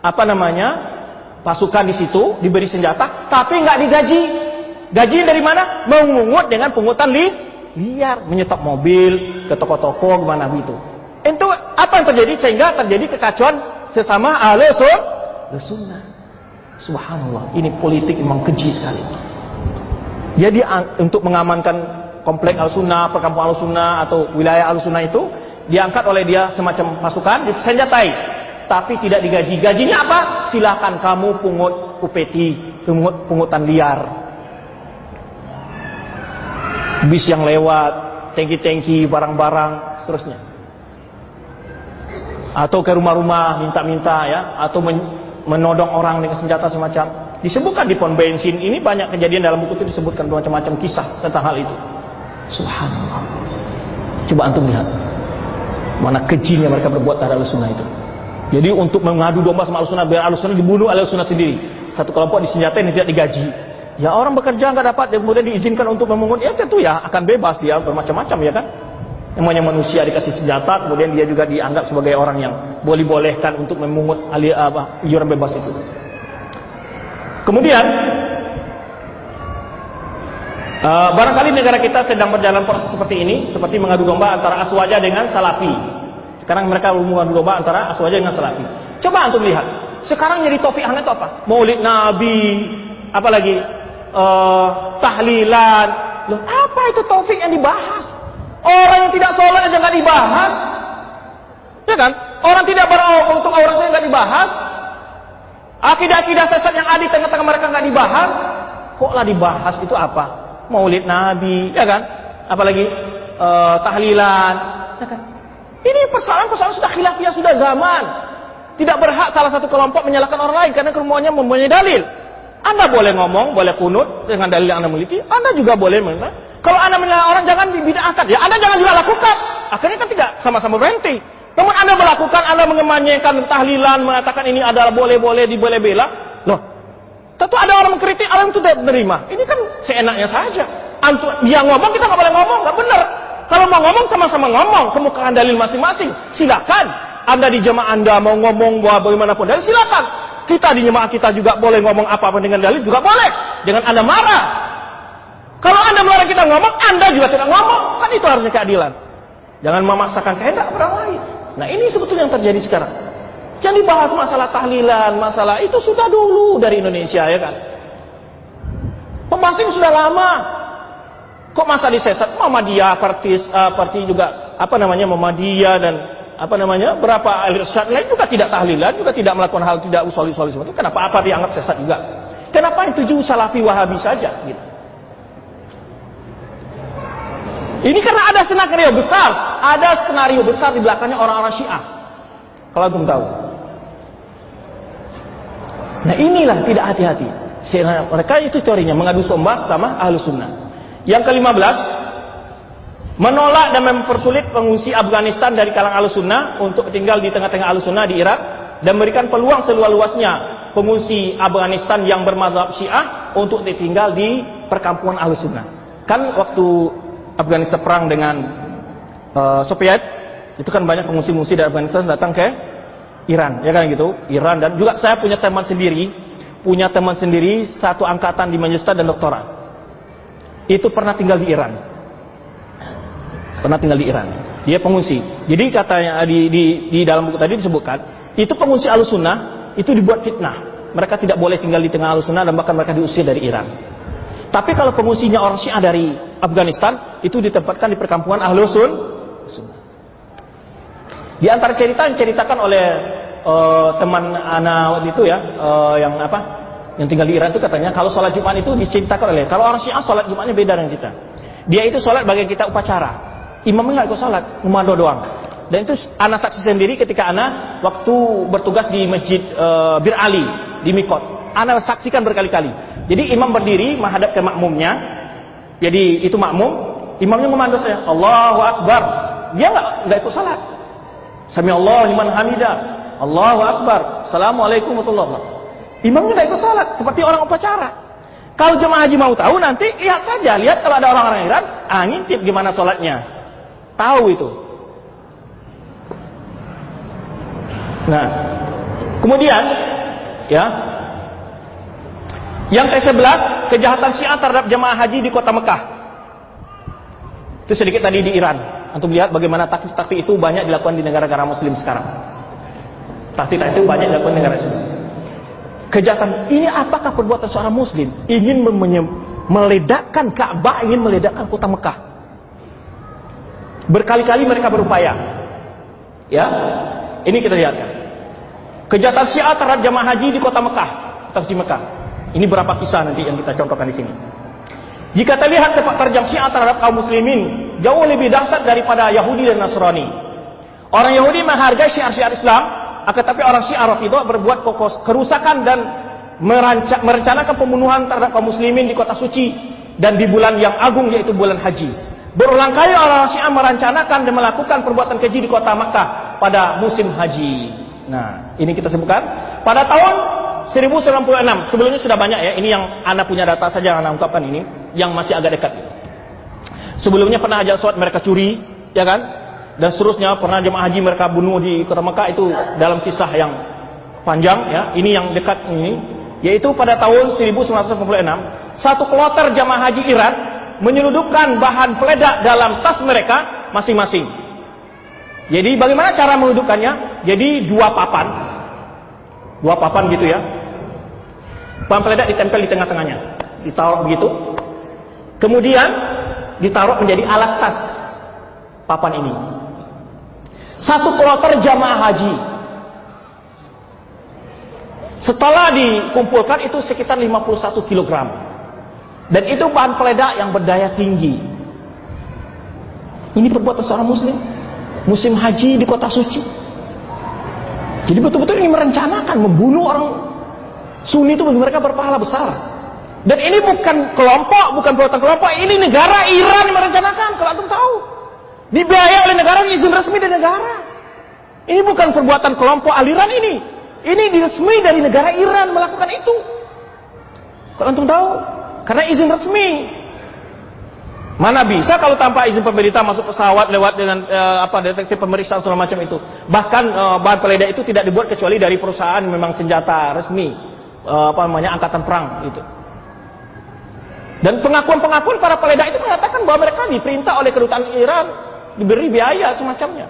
apa namanya pasukan di situ diberi senjata tapi nggak digaji. Gaji dari mana? Mengungut dengan pungutan li liar, menyetop mobil ke toko-toko ke mana gitu. Itu apa yang terjadi sehingga terjadi kekacauan sesama ahli sunnah. Subhanallah, ini politik memang keji sekali. Jadi untuk mengamankan komplek al-sunnah, perkampungan al-sunnah atau wilayah al-sunnah itu diangkat oleh dia semacam pasukan, disenjatai tapi tidak digaji. Gajinya apa? Silahkan kamu pungut upeti, pungut, pungutan liar. Bis yang lewat, tangki-tangki, barang-barang, seterusnya. Atau ke rumah-rumah minta-minta ya, atau men menodong orang dengan senjata semacam. Disebutkan di pom bensin ini banyak kejadian dalam buku itu disebutkan macam-macam kisah tentang hal itu. Subhanallah. Coba antum lihat mana kejinya mereka berbuat terhadap sunnah itu. Jadi untuk mengadu domba sama al-sunnah, biar al-sunnah dibunuh oleh al-sunnah sendiri. Satu kelompok disenjatai dan tidak digaji. Ya orang bekerja nggak dapat, dan kemudian diizinkan untuk memungut, ya tentu ya akan bebas dia bermacam-macam ya kan. Namanya manusia dikasih senjata, kemudian dia juga dianggap sebagai orang yang boleh-bolehkan untuk memungut ali, apa, iuran bebas itu. Kemudian, uh, barangkali negara kita sedang berjalan proses seperti ini, seperti mengadu domba antara aswaja dengan salafi. Sekarang mereka mengadu domba antara aswaja dengan salafi. Coba antum lihat. Sekarang jadi topik hangat itu apa? Maulid Nabi, apalagi uh, tahlilan. Loh, apa itu topik yang dibahas? Orang yang tidak sholat aja nggak dibahas, ya kan? Orang tidak untuk auratnya nggak dibahas. Akidah-akidah sesat yang ada di tengah-tengah mereka nggak dibahas. Koklah dibahas itu apa? Maulid Nabi, ya kan? Apalagi uh, tahlilan, ya kan? Ini persoalan-persoalan sudah khilafiyah, sudah zaman. Tidak berhak salah satu kelompok menyalahkan orang lain karena kemuanya mempunyai dalil. Anda boleh ngomong, boleh kunut dengan dalil yang Anda miliki. Anda juga boleh meminta. Kalau Anda menyalahkan orang jangan dibid'ahkan. Ya Anda jangan juga lakukan. Akhirnya kan tidak sama-sama berhenti. Namun Anda melakukan, Anda mengemanyakan tahlilan, mengatakan ini adalah boleh-boleh, diboleh bela. Loh, tentu ada orang mengkritik, orang itu tidak menerima. Ini kan seenaknya saja. Antu, dia ngomong, kita nggak boleh ngomong, nggak benar. Kalau mau ngomong sama-sama ngomong, kemukakan dalil masing-masing. Silakan. Anda di jemaah Anda mau ngomong bahwa bagaimanapun dalil, silakan. Kita di jemaah kita juga boleh ngomong apa-apa dengan dalil juga boleh. Jangan Anda marah. Kalau Anda melarang kita ngomong, Anda juga tidak ngomong. Kan itu harusnya keadilan. Jangan memaksakan kehendak orang lain. Nah ini sebetulnya yang terjadi sekarang. Yang dibahas masalah tahlilan, masalah itu sudah dulu dari Indonesia ya kan. Pembahasan sudah lama. Kok masa disesat? Muhammadiyah, parti, uh, parti juga apa namanya Muhammadiyah dan apa namanya berapa alirsat lain juga tidak tahlilan, juga tidak melakukan hal tidak usoli usoli seperti itu. Kenapa apa dianggap sesat juga? Kenapa yang tujuh salafi wahabi saja? Gitu. Ini karena ada skenario besar, ada skenario besar di belakangnya orang-orang Syiah. Kalau belum tahu. Nah inilah tidak hati-hati. Mereka itu teorinya mengadu domba sama ahlu sunnah. Yang kelima belas, menolak dan mempersulit pengungsi Afghanistan dari kalangan al-sunnah untuk tinggal di tengah-tengah al-sunnah di Irak dan memberikan peluang seluas-luasnya pengungsi Afghanistan yang bermadhab syiah untuk tinggal di perkampungan al-sunnah. Kan waktu Afghanistan perang dengan uh, Soviet, itu kan banyak pengungsi-pengungsi dari Afghanistan datang ke Iran, ya kan gitu. Iran dan juga saya punya teman sendiri, punya teman sendiri satu angkatan di magister dan doktorat itu pernah tinggal di Iran. Pernah tinggal di Iran. Dia pengungsi. Jadi katanya di, di, di dalam buku tadi disebutkan, itu pengungsi alusunah itu dibuat fitnah. Mereka tidak boleh tinggal di tengah alusunah dan bahkan mereka diusir dari Iran. Tapi kalau pengungsinya orang Syiah dari Afghanistan, itu ditempatkan di perkampungan Ahlusun. Di antara cerita yang diceritakan oleh uh, teman anak waktu itu ya, uh, yang apa? yang tinggal di Iran itu katanya kalau sholat Jumat itu diceritakan oleh kalau orang Syiah sholat Jumatnya beda dengan kita. Dia itu sholat bagi kita upacara. Imamnya nggak ikut sholat, ngomado doang. Dan itu anak saksi sendiri ketika anak waktu bertugas di masjid e, Bir Ali di mikot. Anda saksikan berkali-kali. Jadi imam berdiri menghadap ke makmumnya. Jadi itu makmum, imamnya memandang saya, Allahu Akbar. Dia nggak nggak ikut salat. Sami Allah liman hamidah. Allahu Akbar. Assalamualaikum warahmatullahi wabarakatuh. Imamnya nggak ikut salat seperti orang upacara. Kalau jemaah haji mau tahu nanti lihat saja, lihat kalau ada orang-orang Iran, ah ngintip gimana sholatnya. Tahu itu. Nah, kemudian ya yang ke-11 kejahatan Syiah terhadap jemaah haji di kota Mekah. Itu sedikit tadi di Iran. Untuk lihat bagaimana taktik-taktik itu banyak dilakukan di negara-negara muslim sekarang. Taktik-taktik itu banyak dilakukan di negara muslim. Kejahatan ini apakah perbuatan seorang muslim ingin meledakkan Ka'bah, ingin meledakkan kota Mekah? Berkali-kali mereka berupaya. Ya. Ini kita lihatkan. Kejahatan Syiah terhadap jamaah haji di kota Mekah, di Mekah. Ini berapa kisah nanti yang kita contohkan di sini. Jika kita lihat sepak terjang Syiah terhadap kaum muslimin jauh lebih dahsyat daripada Yahudi dan Nasrani. Orang Yahudi menghargai syiar-syiar Islam, akan tapi orang Syiah Rafidhah berbuat kerusakan dan merencanakan pembunuhan terhadap kaum muslimin di kota suci dan di bulan yang agung yaitu bulan haji. Berulang kali orang Syiah merencanakan dan melakukan perbuatan keji di kota Makkah pada musim haji. Nah, ini kita sebutkan pada tahun 1096. Sebelumnya sudah banyak ya. Ini yang Anda punya data saja yang Anda ungkapkan ini, yang masih agak dekat. Sebelumnya pernah aja sholat mereka curi, ya kan? Dan seterusnya pernah jemaah haji mereka bunuh di kota Mekah itu dalam kisah yang panjang ya. Ini yang dekat ini, yaitu pada tahun 1996, satu kloter jemaah haji Iran menyeludupkan bahan peledak dalam tas mereka masing-masing. Jadi bagaimana cara menyeludupkannya? Jadi dua papan, dua papan gitu ya, Bahan peledak ditempel di tengah-tengahnya. Ditaruh begitu. Kemudian ditaruh menjadi alat tas papan ini. Satu kloter jamaah haji. Setelah dikumpulkan itu sekitar 51 kg. Dan itu bahan peledak yang berdaya tinggi. Ini perbuatan seorang muslim. Musim haji di kota suci. Jadi betul-betul ini merencanakan membunuh orang Sunni itu bagi mereka berpahala besar. Dan ini bukan kelompok, bukan perbuatan kelompok, ini negara Iran merencanakan, kalau antum tahu. Dibiayai oleh negara, izin resmi dari negara. Ini bukan perbuatan kelompok aliran ini. Ini diresmi dari negara Iran melakukan itu. Kalau antum tahu, karena izin resmi. Mana bisa kalau tanpa izin pemerintah masuk pesawat lewat dengan uh, apa detektif pemeriksaan segala macam itu. Bahkan uh, bahan peledak itu tidak dibuat kecuali dari perusahaan memang senjata resmi uh, apa namanya angkatan perang itu. Dan pengakuan-pengakuan para peledak itu mengatakan bahwa mereka diperintah oleh kedutaan Iran diberi biaya semacamnya.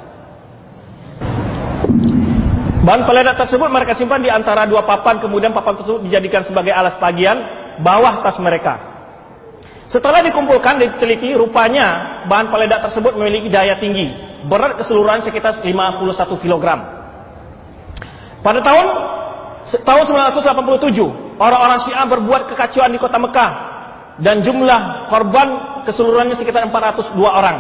Bahan peledak tersebut mereka simpan di antara dua papan kemudian papan tersebut dijadikan sebagai alas pagian bawah tas mereka. Setelah dikumpulkan dan diteliti, rupanya bahan peledak tersebut memiliki daya tinggi, berat keseluruhan sekitar 51 kg. Pada tahun tahun 987, orang-orang Syiah berbuat kekacauan di kota Mekah dan jumlah korban keseluruhannya sekitar 402 orang.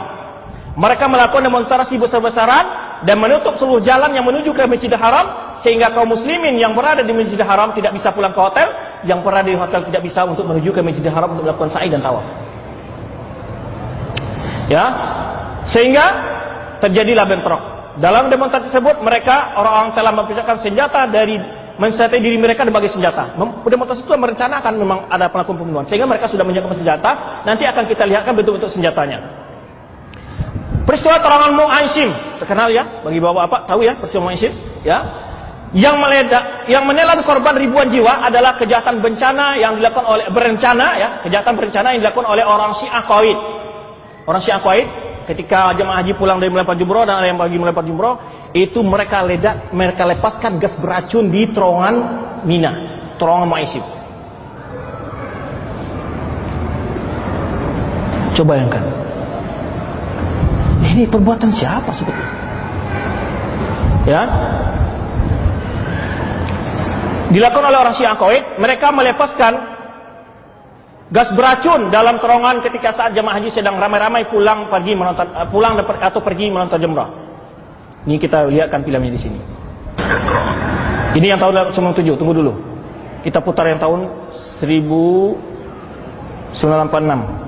Mereka melakukan demonstrasi besar-besaran dan menutup seluruh jalan yang menuju ke Masjidil Haram sehingga kaum muslimin yang berada di Masjidil Haram tidak bisa pulang ke hotel, yang berada di hotel tidak bisa untuk menuju ke Masjidil Haram untuk melakukan sa'i dan tawaf. Ya. Sehingga terjadilah bentrok. Dalam demonstrasi tersebut mereka orang-orang telah mempersiapkan senjata dari mensenjatai diri mereka sebagai senjata. Demonstrasi itu merencanakan memang ada pelaku pembunuhan. Sehingga mereka sudah menyiapkan senjata. Nanti akan kita lihatkan bentuk-bentuk senjatanya. Peristiwa terangan Mu'aisim, terkenal ya bagi bapak-bapak tahu ya peristiwa Mu'aisim, ya. Yang meledak, yang menelan korban ribuan jiwa adalah kejahatan bencana yang dilakukan oleh berencana ya, kejahatan berencana yang dilakukan oleh orang Syiah Qaid. Orang Syiah Qaid ketika jemaah haji pulang dari melempar jumroh dan ada yang lagi melempar jumroh, itu mereka ledak, mereka lepaskan gas beracun di terowongan Mina, terowongan Mu'aisim. Coba bayangkan. Ini perbuatan siapa sebetulnya? Ya. Dilakukan oleh orang Syiah Qaid, mereka melepaskan gas beracun dalam terowongan ketika saat jemaah haji sedang ramai-ramai pulang pergi menonton eh, pulang atau pergi menonton jumrah. Ini kita lihatkan filmnya di sini. Ini yang tahun 97, tunggu dulu. Kita putar yang tahun 1986.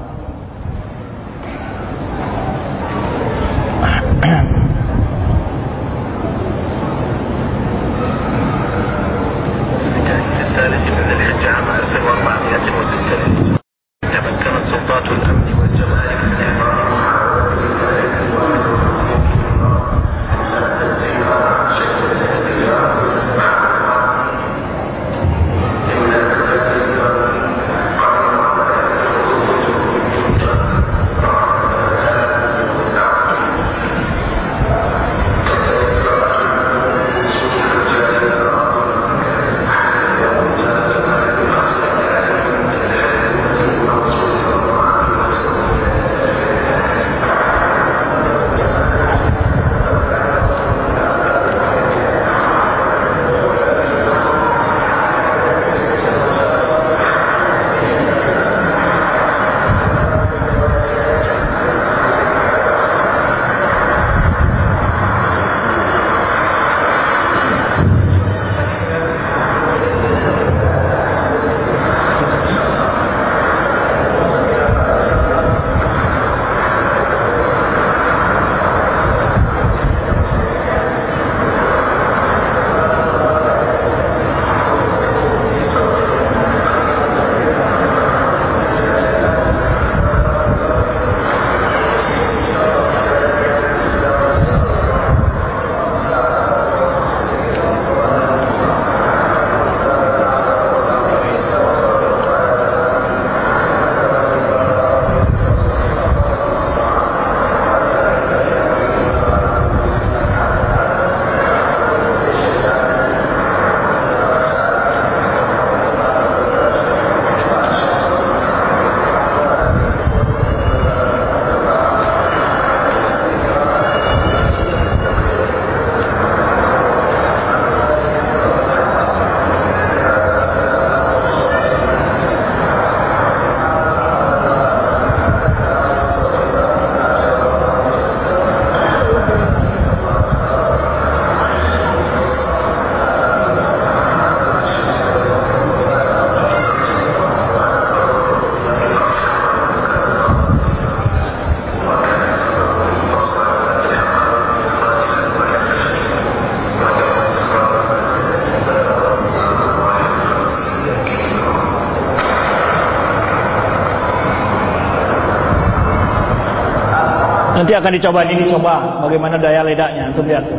Nanti akan dicoba ini coba bagaimana daya ledaknya. Antum lihat tuh.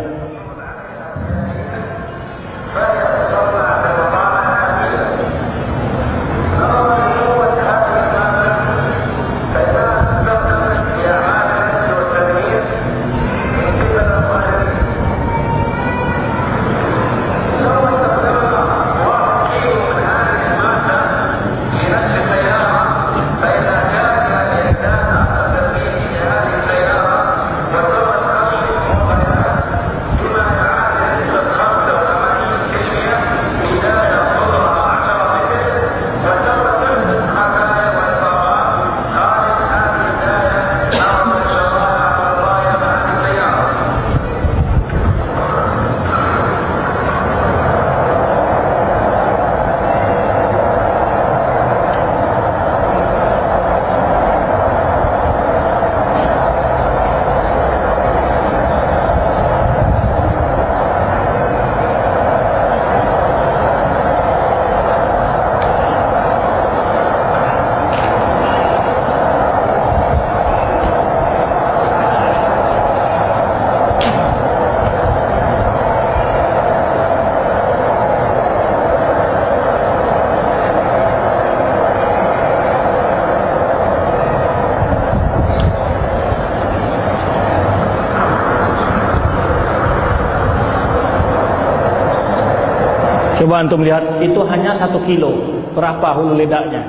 Coba antum lihat itu hanya satu kilo berapa hulu ledaknya.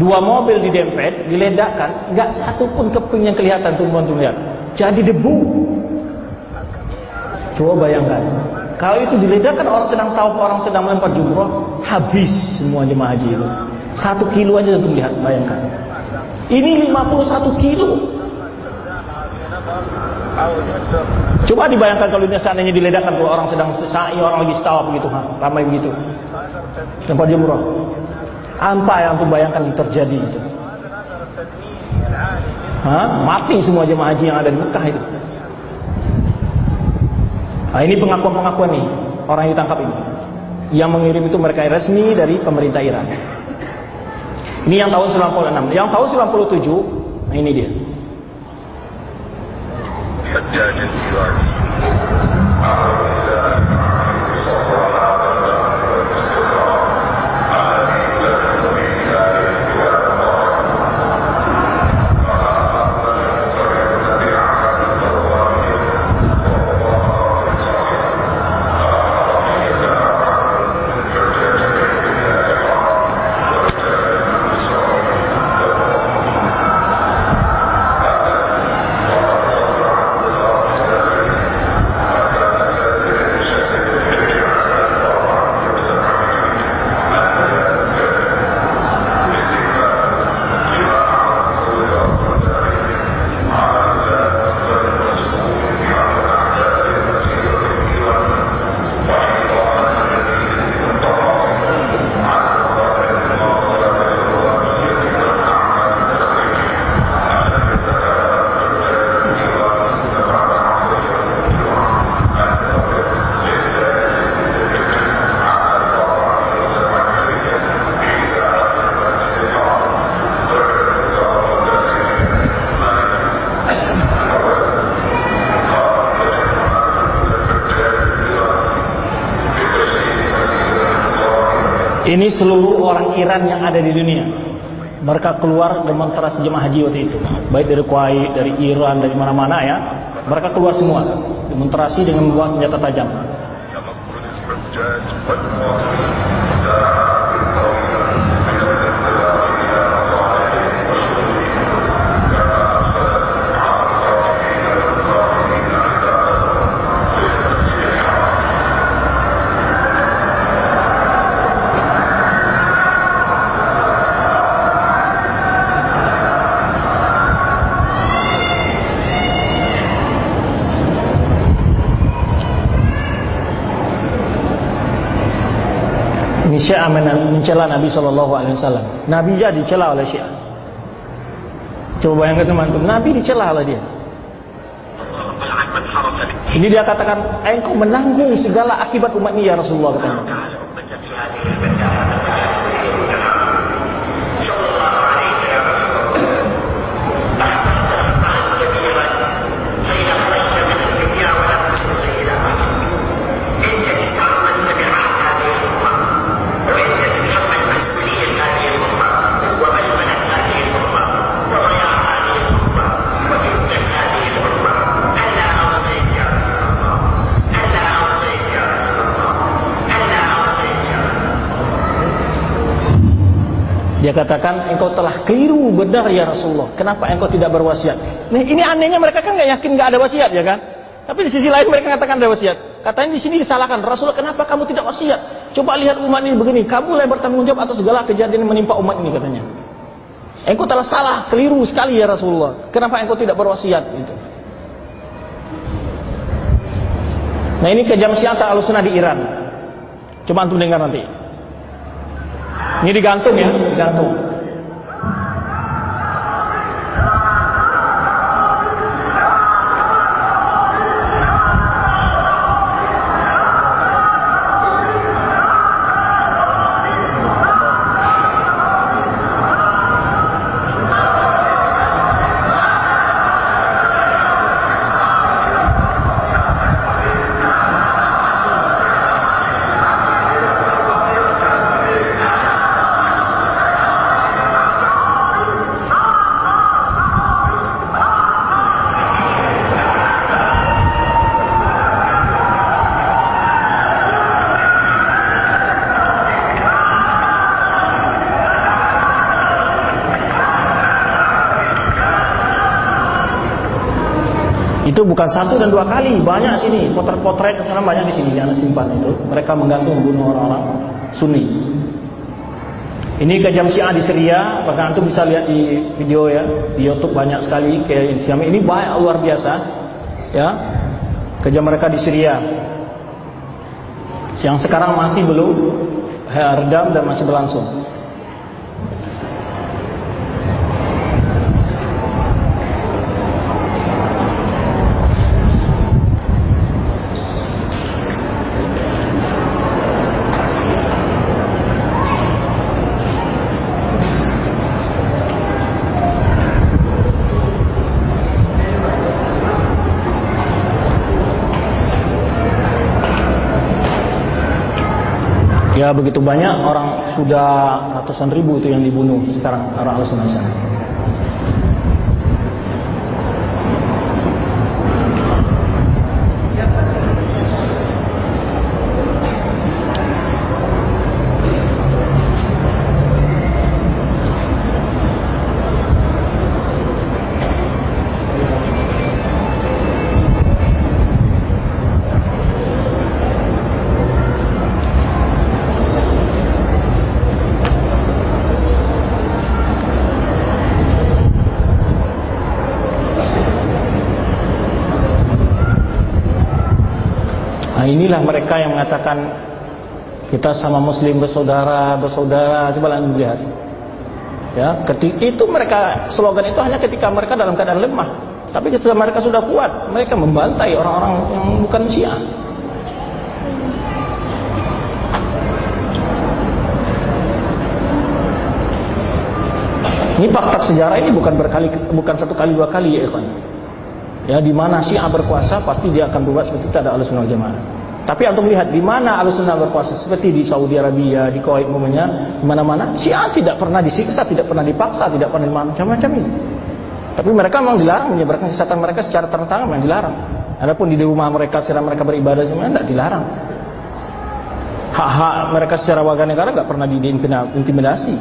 Dua mobil didempet, diledakkan, nggak satu pun keping yang kelihatan tuh antum lihat. Jadi debu. Coba bayangkan. Kalau itu diledakkan orang sedang tahu orang sedang melempar jumroh, habis semua jemaah haji itu. Satu kilo aja antum lihat, bayangkan. Ini 51 kilo. Coba dibayangkan kalau ini seandainya diledakkan kalau orang sedang sa'i, orang lagi setawaf begitu, ha, ramai begitu. Tempat jumrah. Apa yang tuh bayangkan terjadi itu? Hah? Mati semua jemaah haji yang ada di Mekah itu. Nah, ini pengakuan-pengakuan nih orang yang ditangkap ini. Yang mengirim itu mereka resmi dari pemerintah Iran. Ini yang tahun 96. Yang tahun 97, nah ini dia. Ini seluruh orang Iran yang ada di dunia. Mereka keluar demonstrasi jemaah haji waktu itu. Baik dari Kuwait, dari Iran, dari mana-mana ya. Mereka keluar semua. Demonstrasi dengan membawa senjata tajam. Syiah mencela Nabi Shallallahu Alaihi Wasallam. Nabi jadi dicela oleh Syiah. Coba bayangkan teman-teman, Nabi dicela oleh dia. Jadi dia katakan, engkau menanggung segala akibat umat ini ya Rasulullah katanya. Katakan, engkau telah keliru benar ya Rasulullah. Kenapa engkau tidak berwasiat? Nah, ini anehnya mereka kan nggak yakin nggak ada wasiat ya kan? Tapi di sisi lain mereka katakan ada wasiat. Katanya di sini disalahkan. Rasulullah, kenapa kamu tidak wasiat? Coba lihat umat ini begini. Kamu yang bertanggung jawab atas segala kejadian yang menimpa umat ini katanya. Engkau telah salah, keliru sekali ya Rasulullah. Kenapa engkau tidak berwasiat? Gitu. Nah ini kejam siasa alusuna di Iran. Coba antum dengar nanti. Ini digantung ya, digantung. Itu bukan satu dan dua kali, banyak sini. Potret-potret sana banyak di sini, jangan simpan itu. Mereka menggantung bunuh orang-orang Sunni. Ini kejam Syiah di Syria, bahkan antum bisa lihat di video ya, di YouTube banyak sekali kayak Syiah. Ini banyak luar biasa. Ya. Kejam mereka di Syria. Yang sekarang masih belum redam dan masih berlangsung. Begitu banyak orang sudah ratusan ribu itu yang dibunuh sekarang orang al-sunnah sana. Nah inilah mereka yang mengatakan kita sama muslim bersaudara, bersaudara. Coba lihat. Ya, ketika itu mereka slogan itu hanya ketika mereka dalam keadaan lemah. Tapi ketika mereka sudah kuat, mereka membantai orang-orang yang bukan Syiah. Ini fakta sejarah ini bukan berkali bukan satu kali dua kali ya ikhwan. Ya di mana Syiah berkuasa pasti dia akan berbuat seperti itu ada Ahlussunnah Jamaah. Tapi antum lihat di mana Ahlussunnah berkuasa seperti di Saudi Arabia, di Kuwait umumnya, di mana-mana Syiah tidak pernah disiksa, tidak pernah dipaksa, tidak pernah macam-macam ini. Tapi mereka memang dilarang menyebarkan kesehatan mereka secara terang-terangan dilarang. Adapun di rumah mereka secara mereka beribadah sebenarnya tidak dilarang. Hak-hak mereka secara warga negara nggak pernah diintimidasi.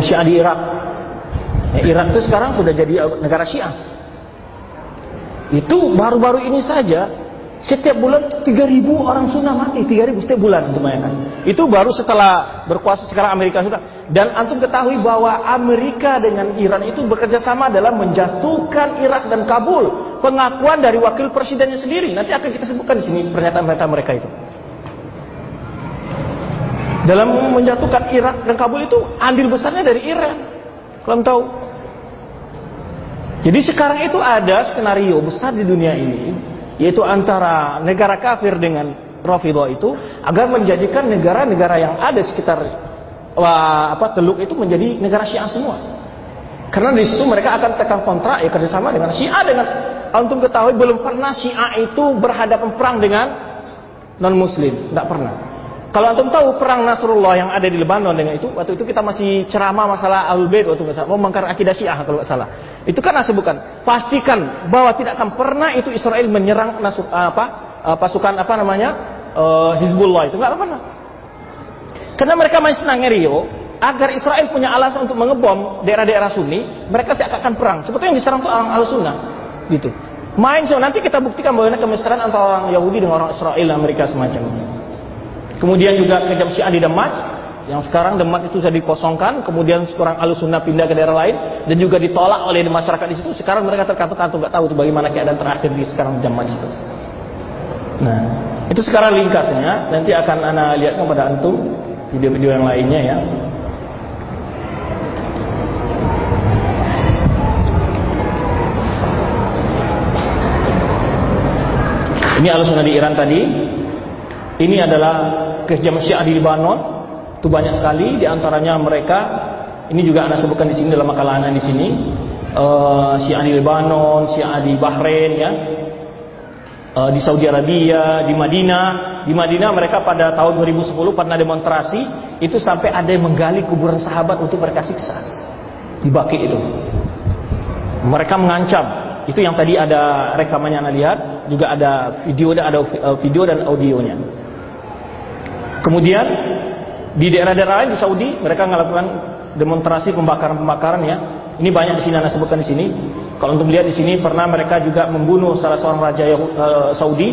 Kejam Syiah di Irak. Ya, Irak itu sekarang sudah jadi negara Syiah. Itu baru-baru ini saja setiap bulan 3000 orang sunnah mati, 3000 setiap bulan untuk bayangkan. Itu baru setelah berkuasa sekarang Amerika sudah. Dan antum ketahui bahwa Amerika dengan Iran itu bekerja sama dalam menjatuhkan Irak dan Kabul. Pengakuan dari wakil presidennya sendiri. Nanti akan kita sebutkan di sini pernyataan-pernyataan mereka itu. Dalam menjatuhkan Irak dan Kabul itu andil besarnya dari Iran. Kalau tahu. Jadi sekarang itu ada skenario besar di dunia ini, yaitu antara negara kafir dengan Rafidah itu agar menjadikan negara-negara yang ada sekitar wah, apa Teluk itu menjadi negara Syiah semua. Karena di situ mereka akan tekan kontrak ya kerjasama dengan Syiah dengan antum ketahui belum pernah Syiah itu berhadapan perang dengan non Muslim, tidak pernah. Kalau antum tahu perang Nasrullah yang ada di Lebanon dengan itu, waktu itu kita masih ceramah masalah Ahlul Bait waktu nggak salah, membangkar akidah Syiah kalau nggak salah. Itu kan asal bukan. Pastikan bahwa tidak akan pernah itu Israel menyerang nasuk, apa pasukan apa namanya uh, Hizbullah itu nggak pernah. Karena mereka main senang Rio agar Israel punya alasan untuk mengebom daerah-daerah Sunni, mereka seakan perang. Seperti yang diserang tuh orang Al-Sunnah, gitu. Main so nanti kita buktikan bahwa ini kemesraan antara orang Yahudi dengan orang Israel Amerika semacam ini. Kemudian juga kejam Syiah di Demak, yang sekarang Demak itu sudah dikosongkan, kemudian seorang Al-Sunnah pindah ke daerah lain dan juga ditolak oleh masyarakat di situ. Sekarang mereka terkantung-kantung nggak tahu itu bagaimana keadaan terakhir di sekarang Demak itu. Nah, itu sekarang ringkasnya. Nanti akan ana lihat kepada antum video-video yang lainnya ya. Ini alusuna di Iran tadi. Ini adalah kejaman Syiah di Lebanon. Itu banyak sekali. Di antaranya mereka. Ini juga anda sebutkan di sini dalam makalah anda di sini. Uh, Syiah di Lebanon, Syiah di Bahrain, ya. Uh, di Saudi Arabia, di Madinah. Di Madinah mereka pada tahun 2010 pernah demonstrasi. Itu sampai ada yang menggali kuburan sahabat untuk mereka siksa. Di Baki itu. Mereka mengancam itu yang tadi ada rekamannya anda lihat juga ada video dan ada video dan audionya Kemudian di daerah-daerah lain di Saudi mereka melakukan demonstrasi pembakaran-pembakaran ya. Ini banyak di sini anda sebutkan di sini. Kalau untuk melihat di sini pernah mereka juga membunuh salah seorang raja uh, Saudi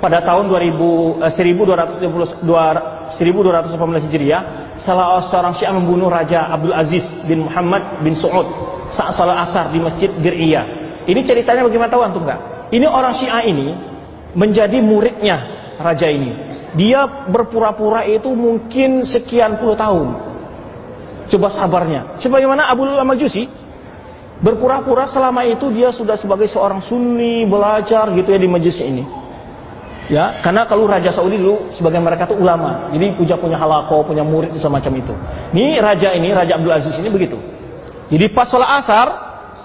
pada tahun 2000 uh, 1218 Hijriah salah seorang Syiah membunuh Raja Abdul Aziz bin Muhammad bin Saud saat salat asar di Masjid Diriyah. Ini ceritanya bagaimana tahu antum enggak? Ini orang Syiah ini menjadi muridnya raja ini dia berpura-pura itu mungkin sekian puluh tahun. Coba sabarnya. Sebagaimana Abu Majusi berpura-pura selama itu dia sudah sebagai seorang sunni belajar gitu ya di majelis ini. Ya, karena kalau Raja Saudi dulu sebagai mereka itu ulama, jadi punya punya halako, punya murid semacam itu. Ini raja ini, Raja Abdul Aziz ini begitu. Jadi pas sholat asar,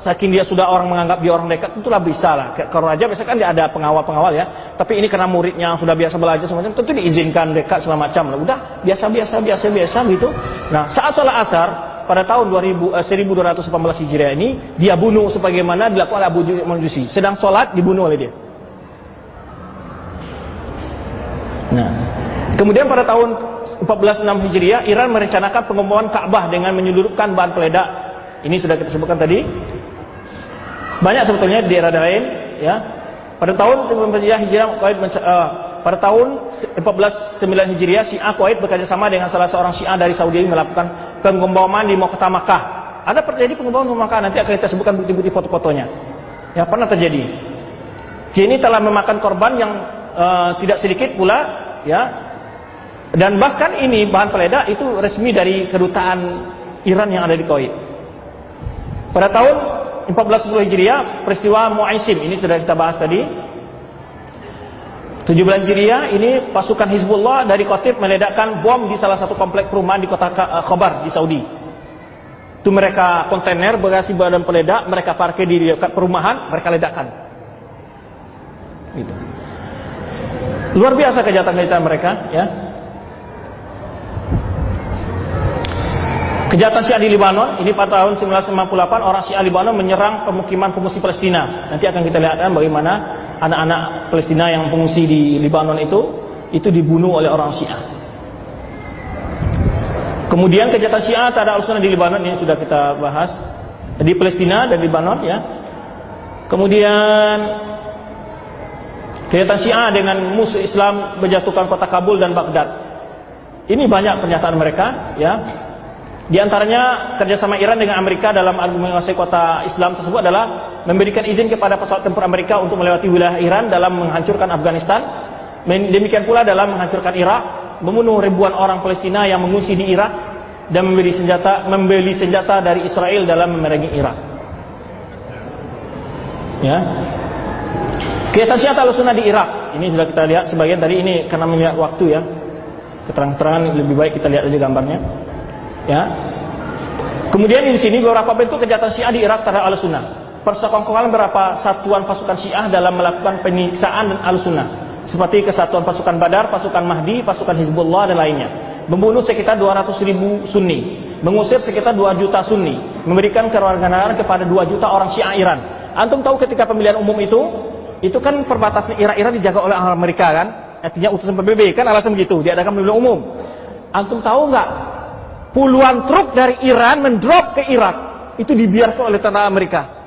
saking dia sudah orang menganggap dia orang dekat tentulah bisa lah. Kalau raja biasanya kan dia ada pengawal-pengawal ya. Tapi ini karena muridnya sudah biasa belajar semacam tentu diizinkan dekat segala macam lah. Udah biasa biasa biasa biasa gitu. Nah saat sholat asar pada tahun 2000, eh, 1218 Hijriah ini dia bunuh sebagaimana dilakukan Abu Majusi sedang sholat dibunuh oleh dia. Nah kemudian pada tahun 1406 Hijriah Iran merencanakan pengeboman Ka'bah dengan menyeludupkan bahan peledak. Ini sudah kita sebutkan tadi banyak sebetulnya di daerah lain, ya. Pada tahun 19 Hijriah Kuwait uh, pada tahun 1409 Hijriah Syiah Kuwait bekerja sama dengan salah seorang Syiah dari Saudi melakukan pengeboman di kota Makkah. Ada terjadi pengeboman di Makkah nanti akan kita sebutkan bukti-bukti foto-fotonya. Ya, pernah terjadi. Kini telah memakan korban yang uh, tidak sedikit pula, ya. Dan bahkan ini bahan peledak itu resmi dari kedutaan Iran yang ada di Kuwait. Pada tahun 1410 Hijriah peristiwa Muaisim ini sudah kita bahas tadi. 17 Hijriah ini pasukan Hizbullah dari Kotib meledakkan bom di salah satu komplek perumahan di kota eh, Khobar di Saudi. Itu mereka kontainer berisi badan peledak mereka parkir di dekat perumahan mereka ledakkan gitu. luar biasa kejahatan-kejahatan mereka ya Kejahatan Syiah di Libanon, ini pada tahun 1958 orang Syiah Libanon menyerang pemukiman pengungsi Palestina. Nanti akan kita lihatkan bagaimana anak-anak Palestina yang pengungsi di Libanon itu itu dibunuh oleh orang Syiah. Kemudian kejahatan Syiah terhadap al di Libanon ini sudah kita bahas di Palestina dan Libanon ya. Kemudian kejahatan Syiah dengan musuh Islam menjatuhkan kota Kabul dan Baghdad. Ini banyak pernyataan mereka ya di antaranya kerjasama Iran dengan Amerika dalam menguasai kota Islam tersebut adalah memberikan izin kepada pesawat tempur Amerika untuk melewati wilayah Iran dalam menghancurkan Afghanistan. Demikian pula dalam menghancurkan Irak, membunuh ribuan orang Palestina yang mengungsi di Irak dan membeli senjata membeli senjata dari Israel dalam memerangi Irak. Ya. Kita siapa sunnah di Irak. Ini sudah kita lihat sebagian tadi ini karena melihat waktu ya. Keterangan-keterangan lebih baik kita lihat aja gambarnya. Ya. Kemudian di sini beberapa bentuk kejahatan Syiah di Irak terhadap Al-Sunnah. Persekongkolan beberapa satuan pasukan Syiah dalam melakukan penyiksaan dan Al-Sunnah. Seperti kesatuan pasukan Badar, pasukan Mahdi, pasukan Hizbullah dan lainnya. Membunuh sekitar 200 ribu Sunni. Mengusir sekitar 2 juta Sunni. Memberikan kewarganegaraan kepada 2 juta orang Syiah Iran. Antum tahu ketika pemilihan umum itu, itu kan perbatasan Irak-Iran dijaga oleh Amerika kan? Artinya utusan PBB kan alasan begitu, diadakan pemilihan umum. Antum tahu nggak puluhan truk dari Iran mendrop ke Irak. Itu dibiarkan oleh tentara Amerika.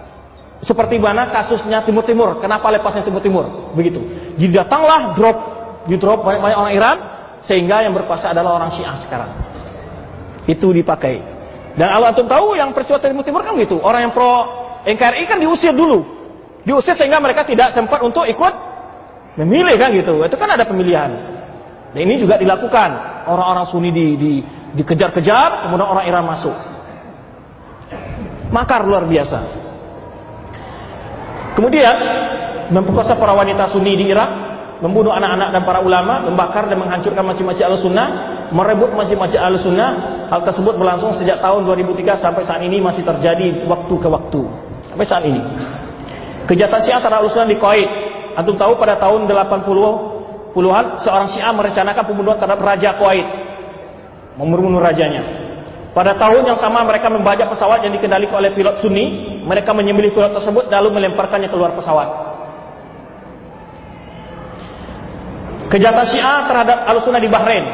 Seperti mana kasusnya Timur Timur? Kenapa lepasnya Timur Timur? Begitu. Jadi datanglah drop. Di drop banyak-banyak orang Iran sehingga yang berkuasa adalah orang Syiah sekarang. Itu dipakai. Dan Allah antum tahu yang peristiwa Timur Timur kan gitu orang yang pro NKRI kan diusir dulu. Diusir sehingga mereka tidak sempat untuk ikut memilih kan gitu. Itu kan ada pemilihan. Dan ini juga dilakukan. Orang-orang Sunni di, di dikejar-kejar, kemudian orang Iran masuk. Makar luar biasa. Kemudian memperkosa para wanita Sunni di Irak membunuh anak-anak dan para ulama, membakar dan menghancurkan masjid-masjid al-sunnah, merebut masjid-masjid al-sunnah. Hal tersebut berlangsung sejak tahun 2003 sampai saat ini masih terjadi waktu ke waktu. Sampai saat ini. Kejahatan Syiah terhadap al-sunnah di Kuwait. Antum tahu pada tahun 80 puluhan seorang Syiah merencanakan pembunuhan terhadap Raja Kuwait. Membunuh rajanya. Pada tahun yang sama mereka membajak pesawat yang dikendalikan oleh pilot Sunni. Mereka menyembelih pilot tersebut lalu melemparkannya keluar pesawat. Kejahatan Syiah terhadap Al-Sunnah di Bahrain.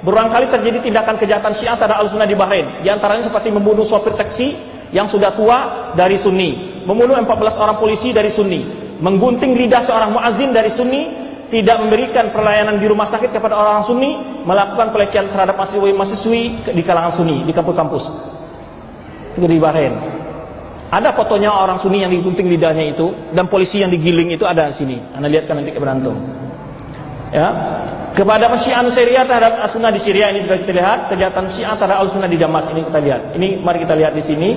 Berulang kali terjadi tindakan kejahatan Syiah terhadap Al-Sunnah di Bahrain. Di antaranya seperti membunuh sopir taksi yang sudah tua dari Sunni, membunuh 14 orang polisi dari Sunni, menggunting lidah seorang muazin dari Sunni, tidak memberikan pelayanan di rumah sakit kepada orang Sunni, melakukan pelecehan terhadap mahasiswi-mahasiswi di kalangan Sunni di kampus-kampus. Itu di Bahrain. Ada fotonya orang Sunni yang digunting lidahnya itu dan polisi yang digiling itu ada di sini. Anda lihat kan nanti berantem. Ya. Kepada Syiah Syria terhadap As-Sunnah di Syria ini sudah kita lihat, kejahatan Syiah terhadap Al-Sunnah di Damas ini kita lihat. Ini mari kita lihat di sini.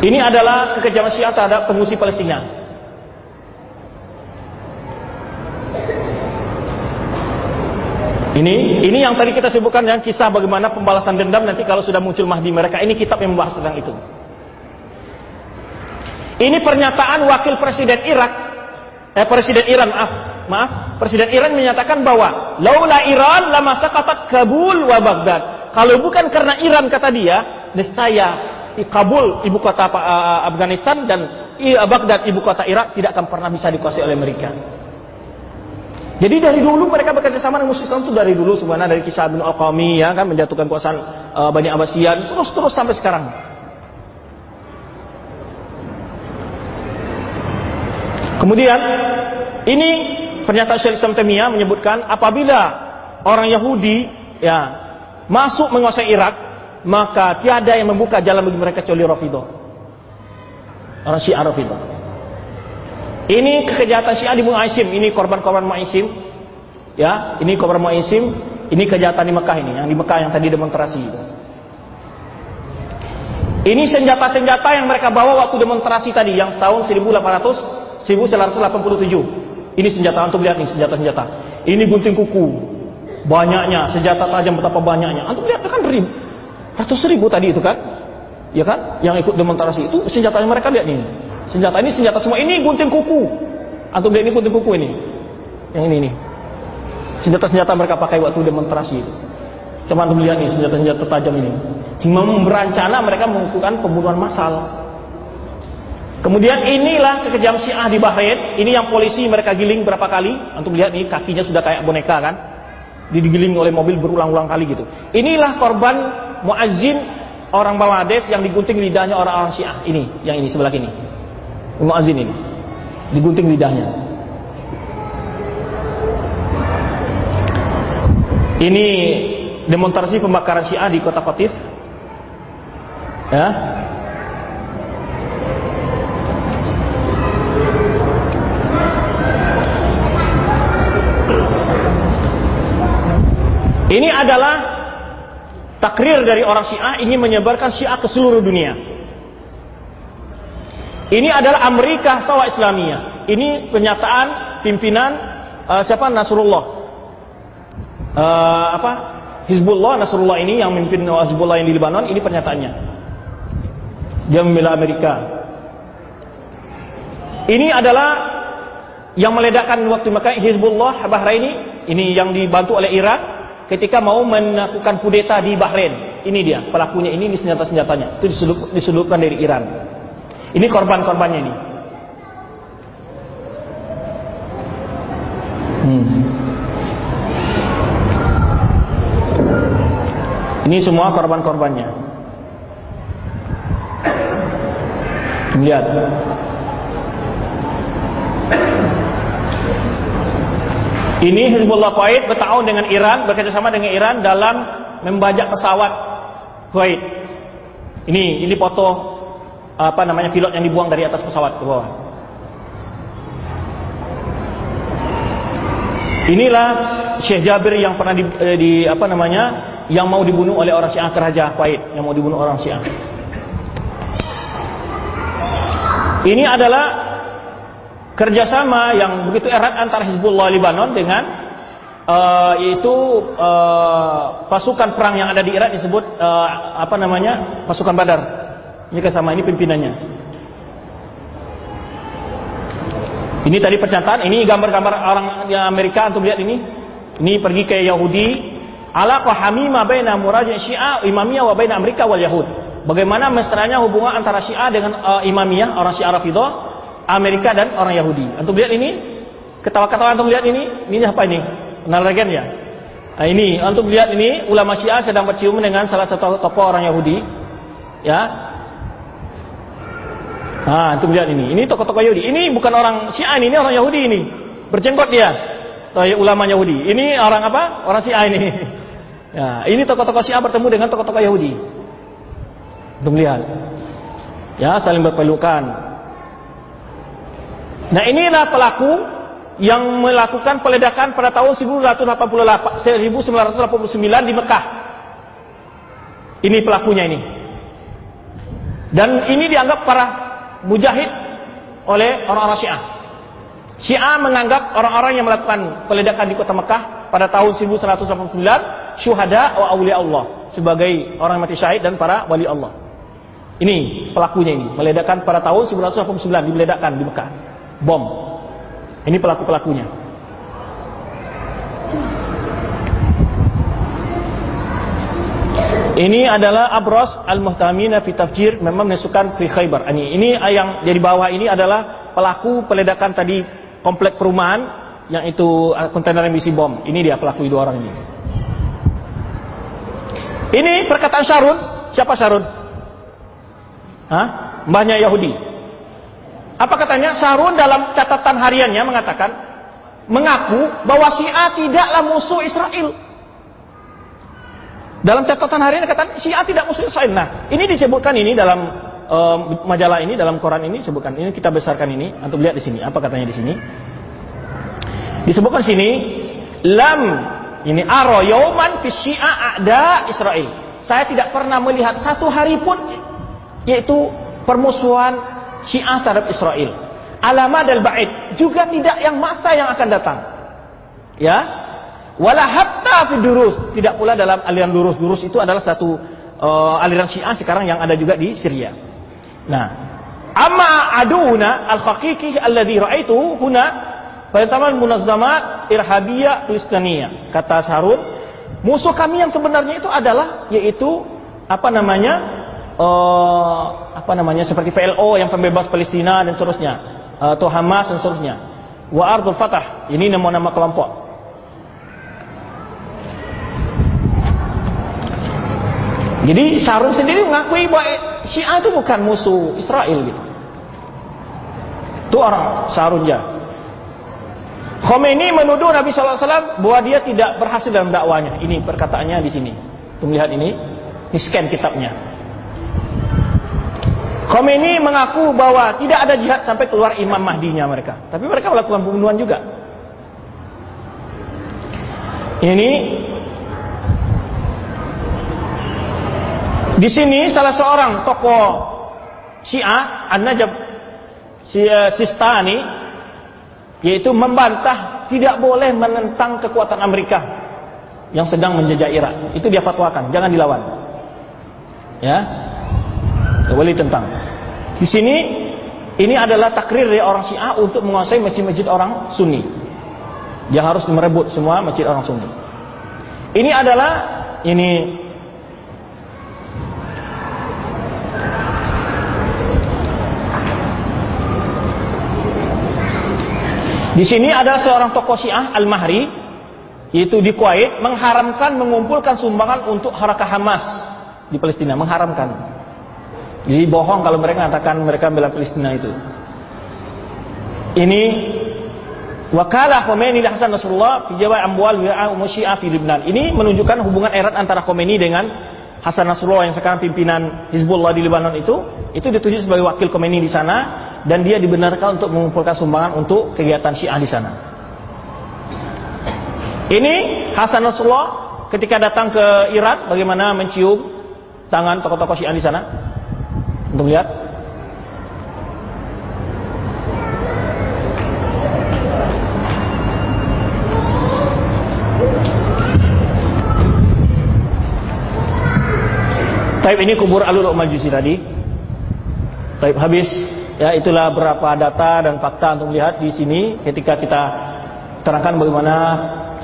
Ini adalah kekejaman Syiah terhadap pengungsi Palestina. Ini ini yang tadi kita sebutkan yang kisah bagaimana pembalasan dendam nanti kalau sudah muncul Mahdi mereka. Ini kitab yang membahas tentang itu. Ini pernyataan wakil presiden Irak, eh presiden Iran maaf, maaf, presiden Iran menyatakan bahwa laula Iran lama sakatat Kabul wa Baghdad. Kalau bukan karena Iran kata dia, nescaya Kabul ibu kota uh, Afghanistan dan Baghdad ibu kota Irak tidak akan pernah bisa dikuasai oleh mereka. Jadi dari dulu mereka bekerja sama dengan musuh Islam itu dari dulu sebenarnya dari kisah bin Al-Qami ya kan menjatuhkan kekuasaan uh, Bani Abbasiyah terus terus sampai sekarang. Kemudian ini pernyataan Syekh Islam Temia menyebutkan apabila orang Yahudi ya masuk menguasai Irak maka tiada yang membuka jalan bagi mereka kecuali Rafidah. Orang Syiah Rafidah. Ini kejahatan Syiah di Mu'aisim, ini korban-korban Mu'aisim. Ya, ini korban Mu'aisim, ini kejahatan di Mekah ini, yang di Mekah yang tadi demonstrasi itu. Ini senjata-senjata yang mereka bawa waktu demonstrasi tadi yang tahun 1800 1987. Ini senjata antum lihat nih senjata-senjata. Ini gunting kuku. Banyaknya senjata tajam betapa banyaknya. Antum lihat kan ribu. Ratus ribu tadi itu kan? Ya kan? Yang ikut demonstrasi itu senjatanya mereka lihat nih. Senjata ini senjata semua. Ini gunting kuku. Antum lihat ini gunting kuku ini. Yang ini nih. Senjata-senjata mereka pakai waktu demonstrasi itu. Antum lihat nih senjata-senjata tajam ini. Cuma berencana mereka melakukan pembunuhan massal. Kemudian inilah kekejam Syiah di Bahrain. Ini yang polisi mereka giling berapa kali. Antum lihat nih kakinya sudah kayak boneka kan. Digiling oleh mobil berulang-ulang kali gitu. Inilah korban muazzin orang Bangladesh yang digunting lidahnya orang-orang Syiah. Ini, yang ini sebelah kini muazin ini. Digunting lidahnya. Ini demonstrasi pembakaran Syiah di kota Qatif ya. Ini adalah takrir dari orang Syiah ingin menyebarkan Syiah ke seluruh dunia. Ini adalah Amerika Sawa Islamia. Ini pernyataan pimpinan uh, siapa Nasrullah. Uh, apa? Hizbullah Nasrullah ini yang memimpin Hizbullah yang di Lebanon ini pernyataannya. Dia membela Amerika. Ini adalah yang meledakkan waktu maka Hizbullah Bahraini ini yang dibantu oleh Irak ketika mau melakukan kudeta di Bahrain. Ini dia pelakunya ini, ini senjata-senjatanya. Itu diselupkan dari Iran. Ini korban-korbannya ini. Hmm. Ini semua korban-korbannya. Lihat. Ini Hizbullah Kuwait bertahun dengan Iran, bekerjasama dengan Iran dalam membajak pesawat Kuwait. Ini ini foto apa namanya pilot yang dibuang dari atas pesawat ke bawah. Inilah Syekh Jabir yang pernah di, eh, di apa namanya yang mau dibunuh oleh orang Syiah Raja Kuwait yang mau dibunuh orang Syiah. Ini adalah kerjasama yang begitu erat antara Hizbullah Lebanon dengan uh, yaitu uh, pasukan perang yang ada di Irak disebut uh, apa namanya pasukan Badar. Ini kerjasama ini pimpinannya. Ini tadi pernyataan, ini gambar-gambar orang yang Amerika untuk lihat ini. Ini pergi ke Yahudi. Alaqah hamima baina muraja Syiah Imamiyah wa baina Amerika wal Yahud. Bagaimana mesranya hubungan antara Syiah dengan uh, Imamiyah, orang Syiah Rafidah, Amerika dan orang Yahudi. Untuk lihat ini, ketawa-ketawa untuk lihat ini, ini apa ini? Kenal regen ya? Nah, ini untuk lihat ini ulama Syiah sedang bercium dengan salah satu tokoh orang Yahudi. Ya, Nah, untuk lihat ini. Ini tokoh-tokoh Yahudi. Ini bukan orang Syiah ini, ini orang Yahudi ini. Berjenggot dia. Ulama Yahudi. Ini orang apa? Orang Syiah ini. <laughs> Ya, ini tokoh-tokoh Syiah bertemu dengan tokoh-tokoh Yahudi. Untuk melihat. Ya, saling berpelukan. Nah, inilah pelaku yang melakukan peledakan pada tahun 1988, 1989 di Mekah. Ini pelakunya ini. Dan ini dianggap para mujahid oleh orang-orang Syiah. Syiah menganggap orang-orang yang melakukan peledakan di kota Mekah pada tahun 1189 syuhada wa awliya Allah sebagai orang mati syahid dan para wali Allah. Ini pelakunya ini, meledakkan pada tahun 1989 diledakkan di Mekah. Bom. Ini pelaku-pelakunya. Ini adalah Abros Al-Muhtamina fi Tafjir memang menisukan fi Khaybar. Ini ini yang jadi bawah ini adalah pelaku peledakan tadi komplek perumahan yang itu uh, kontainer emisi bom. Ini dia pelaku dua orang ini. Ini perkataan Syarun. Siapa Syarun? Hah? Mbahnya Yahudi. Apa katanya? Syarun dalam catatan hariannya mengatakan mengaku bahwa Syiah tidaklah musuh Israel. Dalam catatan hari ini kata Syiah tidak Israel. Nah, ini disebutkan ini dalam um, majalah ini, dalam koran ini disebutkan. Ini kita besarkan ini. Untuk lihat di sini. Apa katanya di sini? Disebutkan sini, lam ini aro yauman fi Syiah ada Israel. Saya tidak pernah melihat satu hari pun yaitu permusuhan Syiah terhadap Israel. Alamad al-ba'id juga tidak yang masa yang akan datang. Ya, Wala hatta durus, tidak pula dalam aliran durus-durus itu adalah satu uh, aliran Syiah sekarang yang ada juga di Syria. Nah, amma aduna al-haqiqi alladhi ra'aitu huna Pertama munazzamat irhabiyah Filistiniyah. Kata Sarun, musuh kami yang sebenarnya itu adalah yaitu apa namanya? Uh, apa namanya seperti PLO yang pembebas Palestina dan seterusnya uh, atau Hamas dan seterusnya. Wa Ardul Fatah, ini nama-nama kelompok. Jadi Sarun sendiri mengakui bahwa Syiah itu bukan musuh Israel gitu. Itu orang Sarun ya. Khomeini menuduh Nabi SAW bahwa dia tidak berhasil dalam dakwanya. Ini perkataannya di sini. Tunggu lihat ini. Ini scan kitabnya. Khomeini mengaku bahwa tidak ada jihad sampai keluar Imam Mahdinya mereka. Tapi mereka melakukan pembunuhan juga. Ini Di sini salah seorang tokoh Syiah An-Najab eh, Sistani yaitu membantah tidak boleh menentang kekuatan Amerika yang sedang menjajah Irak. Itu dia fatwakan, jangan dilawan. Ya. Tidak boleh tentang. Di sini ini adalah takrir dari orang Syiah untuk menguasai masjid-masjid orang Sunni. Dia harus merebut semua masjid orang Sunni. Ini adalah ini Di sini ada seorang tokoh Syiah Al-Mahri yaitu di Kuwait mengharamkan mengumpulkan sumbangan untuk harakah Hamas di Palestina, mengharamkan. Jadi bohong kalau mereka mengatakan mereka bela Palestina itu. Ini Wakalah Khomeini Hasan Nasrullah fi Jawa Amwal Wi'a Syiah fi Lebanon. Ini menunjukkan hubungan erat antara Khomeini dengan Hasan Nasrullah yang sekarang pimpinan Hizbullah di Lebanon itu, itu ditunjuk sebagai wakil Khomeini di sana dan dia dibenarkan untuk mengumpulkan sumbangan untuk kegiatan Syiah di sana. Ini Hasan Rasulullah ketika datang ke Irak bagaimana mencium tangan tokoh-tokoh Syiah di sana. Untuk lihat Taib ini kubur alul majusi tadi. Taib habis Ya, itulah beberapa data dan fakta untuk melihat di sini ketika kita terangkan bagaimana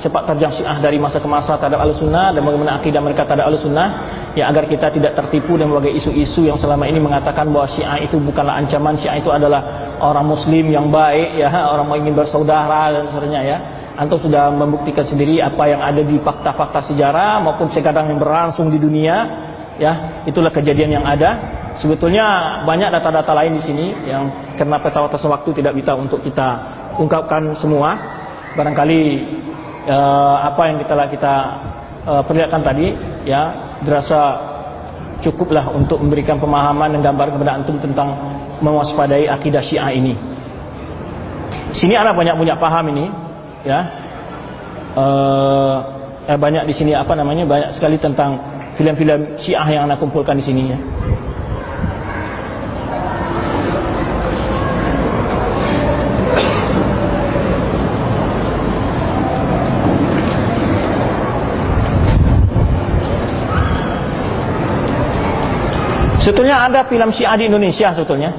sepak terjang Syiah dari masa ke masa terhadap Ahlussunnah dan bagaimana akidah mereka terhadap Ahlussunnah ya agar kita tidak tertipu dan berbagai isu-isu yang selama ini mengatakan bahwa Syiah itu bukanlah ancaman, Syiah itu adalah orang muslim yang baik ya, orang yang ingin bersaudara dan sebagainya ya. Antum sudah membuktikan sendiri apa yang ada di fakta-fakta sejarah maupun sekadang yang berlangsung di dunia ya, itulah kejadian yang ada Sebetulnya banyak data-data lain di sini yang karena peta waktu tidak bisa untuk kita ungkapkan semua. Barangkali eh, apa yang kita kita eh, perlihatkan tadi ya dirasa cukuplah untuk memberikan pemahaman dan gambar kepada antum tentang mewaspadai akidah Syiah ini. Sini anak banyak punya paham ini ya. Eh, eh banyak di sini apa namanya banyak sekali tentang film-film Syiah yang anak kumpulkan di sini ya. Sebetulnya ada film Syiah di Indonesia sebetulnya.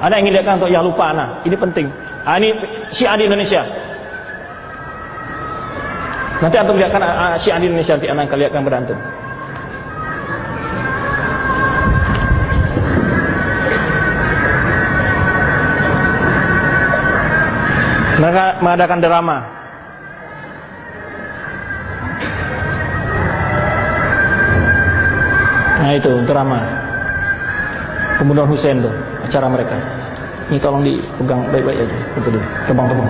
Ada yang ingin untuk yang lupa nah, ini penting. Ah, ini Syiah di Indonesia. Nanti antum lihatkan ah, Syiah di Indonesia nanti anak akan lihatkan berantum. Mereka mengadakan drama. Nah itu drama. Pembunuhan Hussein tuh Acara mereka. Ini tolong dipegang baik-baik aja Tebang-tebang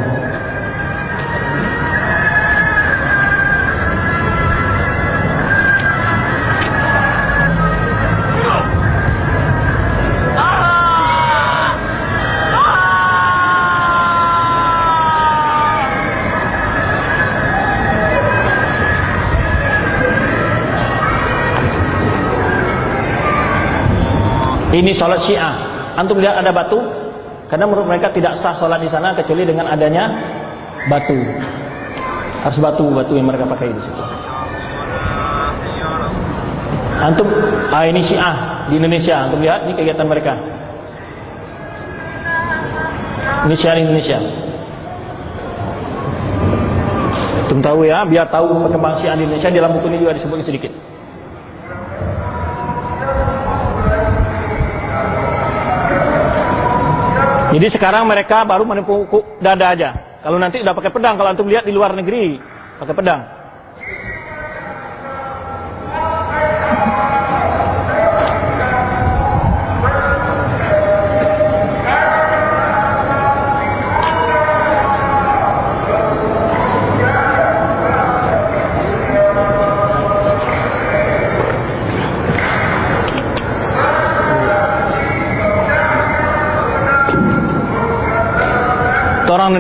Ini sholat Syiah. Antum lihat ada batu? Karena menurut mereka tidak sah sholat di sana kecuali dengan adanya batu. Harus batu, batu yang mereka pakai di situ. Antum, ah ini Syiah di Indonesia. Antum lihat ini kegiatan mereka. Ini Syiah di Indonesia. Antum tahu ya, biar tahu perkembangan Syiah di Indonesia dalam buku ini juga disebutkan sedikit. Jadi sekarang mereka baru menipu dada aja. Kalau nanti udah pakai pedang, kalau antum lihat di luar negeri pakai pedang.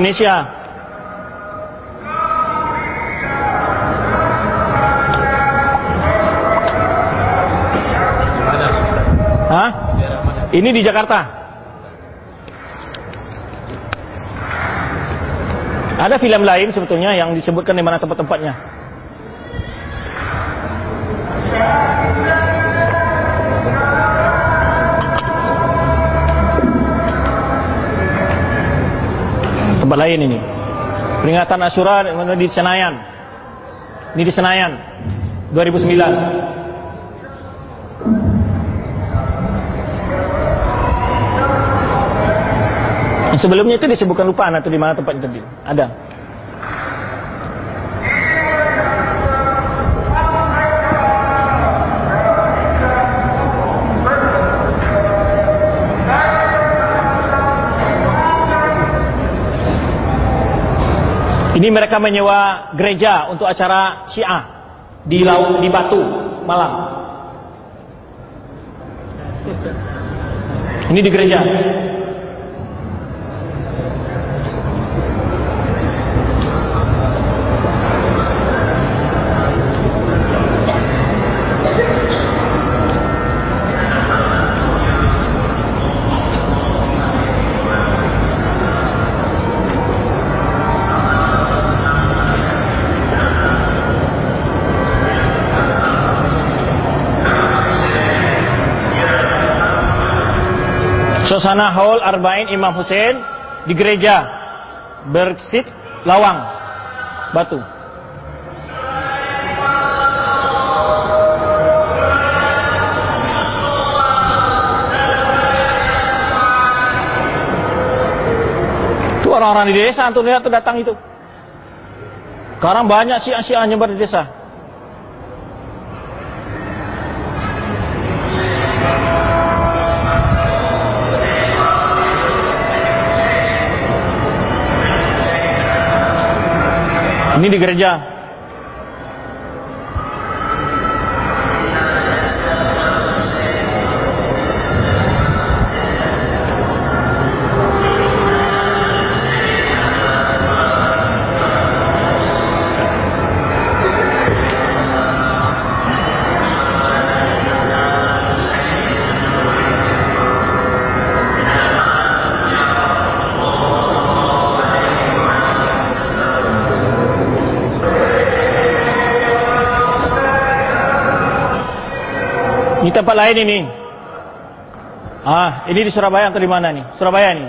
Indonesia. Hah? Ini di Jakarta. Ada film lain sebetulnya yang disebutkan di mana tempat-tempatnya. Tempat lain ini. Peringatan Asyura di Senayan. Ini di Senayan 2009. Yang sebelumnya itu disebutkan lupa atau di mana tempatnya tadi. Ada. Ini mereka menyewa gereja untuk acara Syiah di laut di Batu malam. Ini di gereja. Suasana hall Arba'in Imam Hussein di gereja Berksit Lawang Batu. Itu orang-orang di desa tuh lihat tuh datang itu. Sekarang banyak syiah-syiah nyebar di desa. Ini di gereja. Ini tempat lain ini. Ah, ini di Surabaya atau di mana nih? Surabaya nih.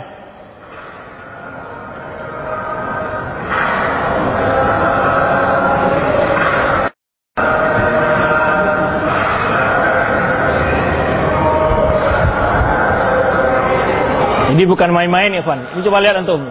Ini bukan main-main, Ikhwan. Ini coba lihat antum.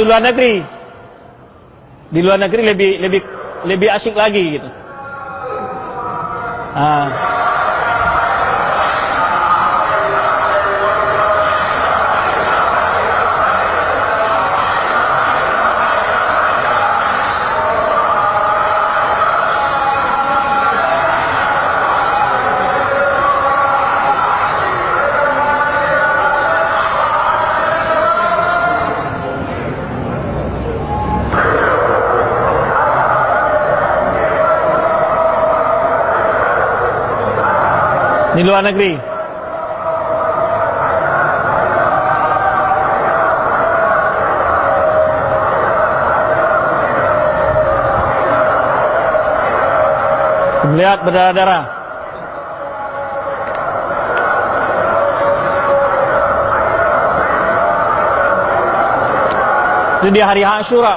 Di luar negeri. Di luar negeri lebih lebih lebih asik lagi gitu. Ah. Luar negeri. Melihat berdarah-darah. Itu di hari Ashura.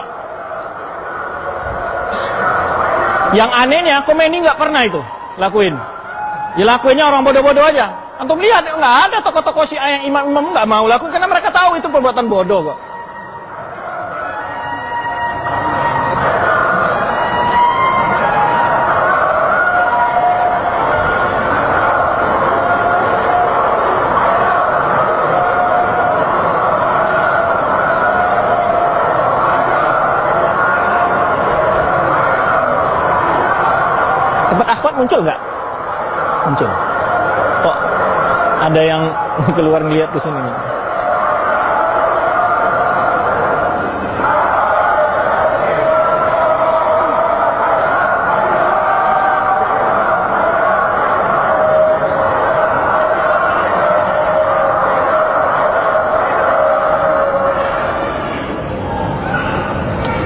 Yang anehnya, komeni nggak pernah itu lakuin. Ya lakuinnya orang bodoh-bodoh aja. Antum lihat nggak ada tokoh-tokoh si yang imam-imam nggak mau lakuin karena mereka tahu itu perbuatan bodoh kok. Muncul nggak? Muncul. Kok ada yang <laughs> keluar ngeliat ke sini?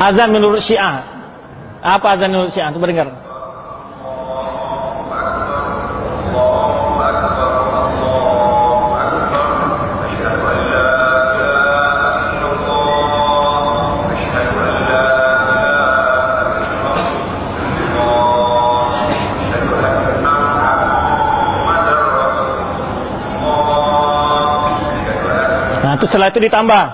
Azan menurut Syiah. Apa azan menurut Syiah? Coba dengar. Setelah itu ditambah.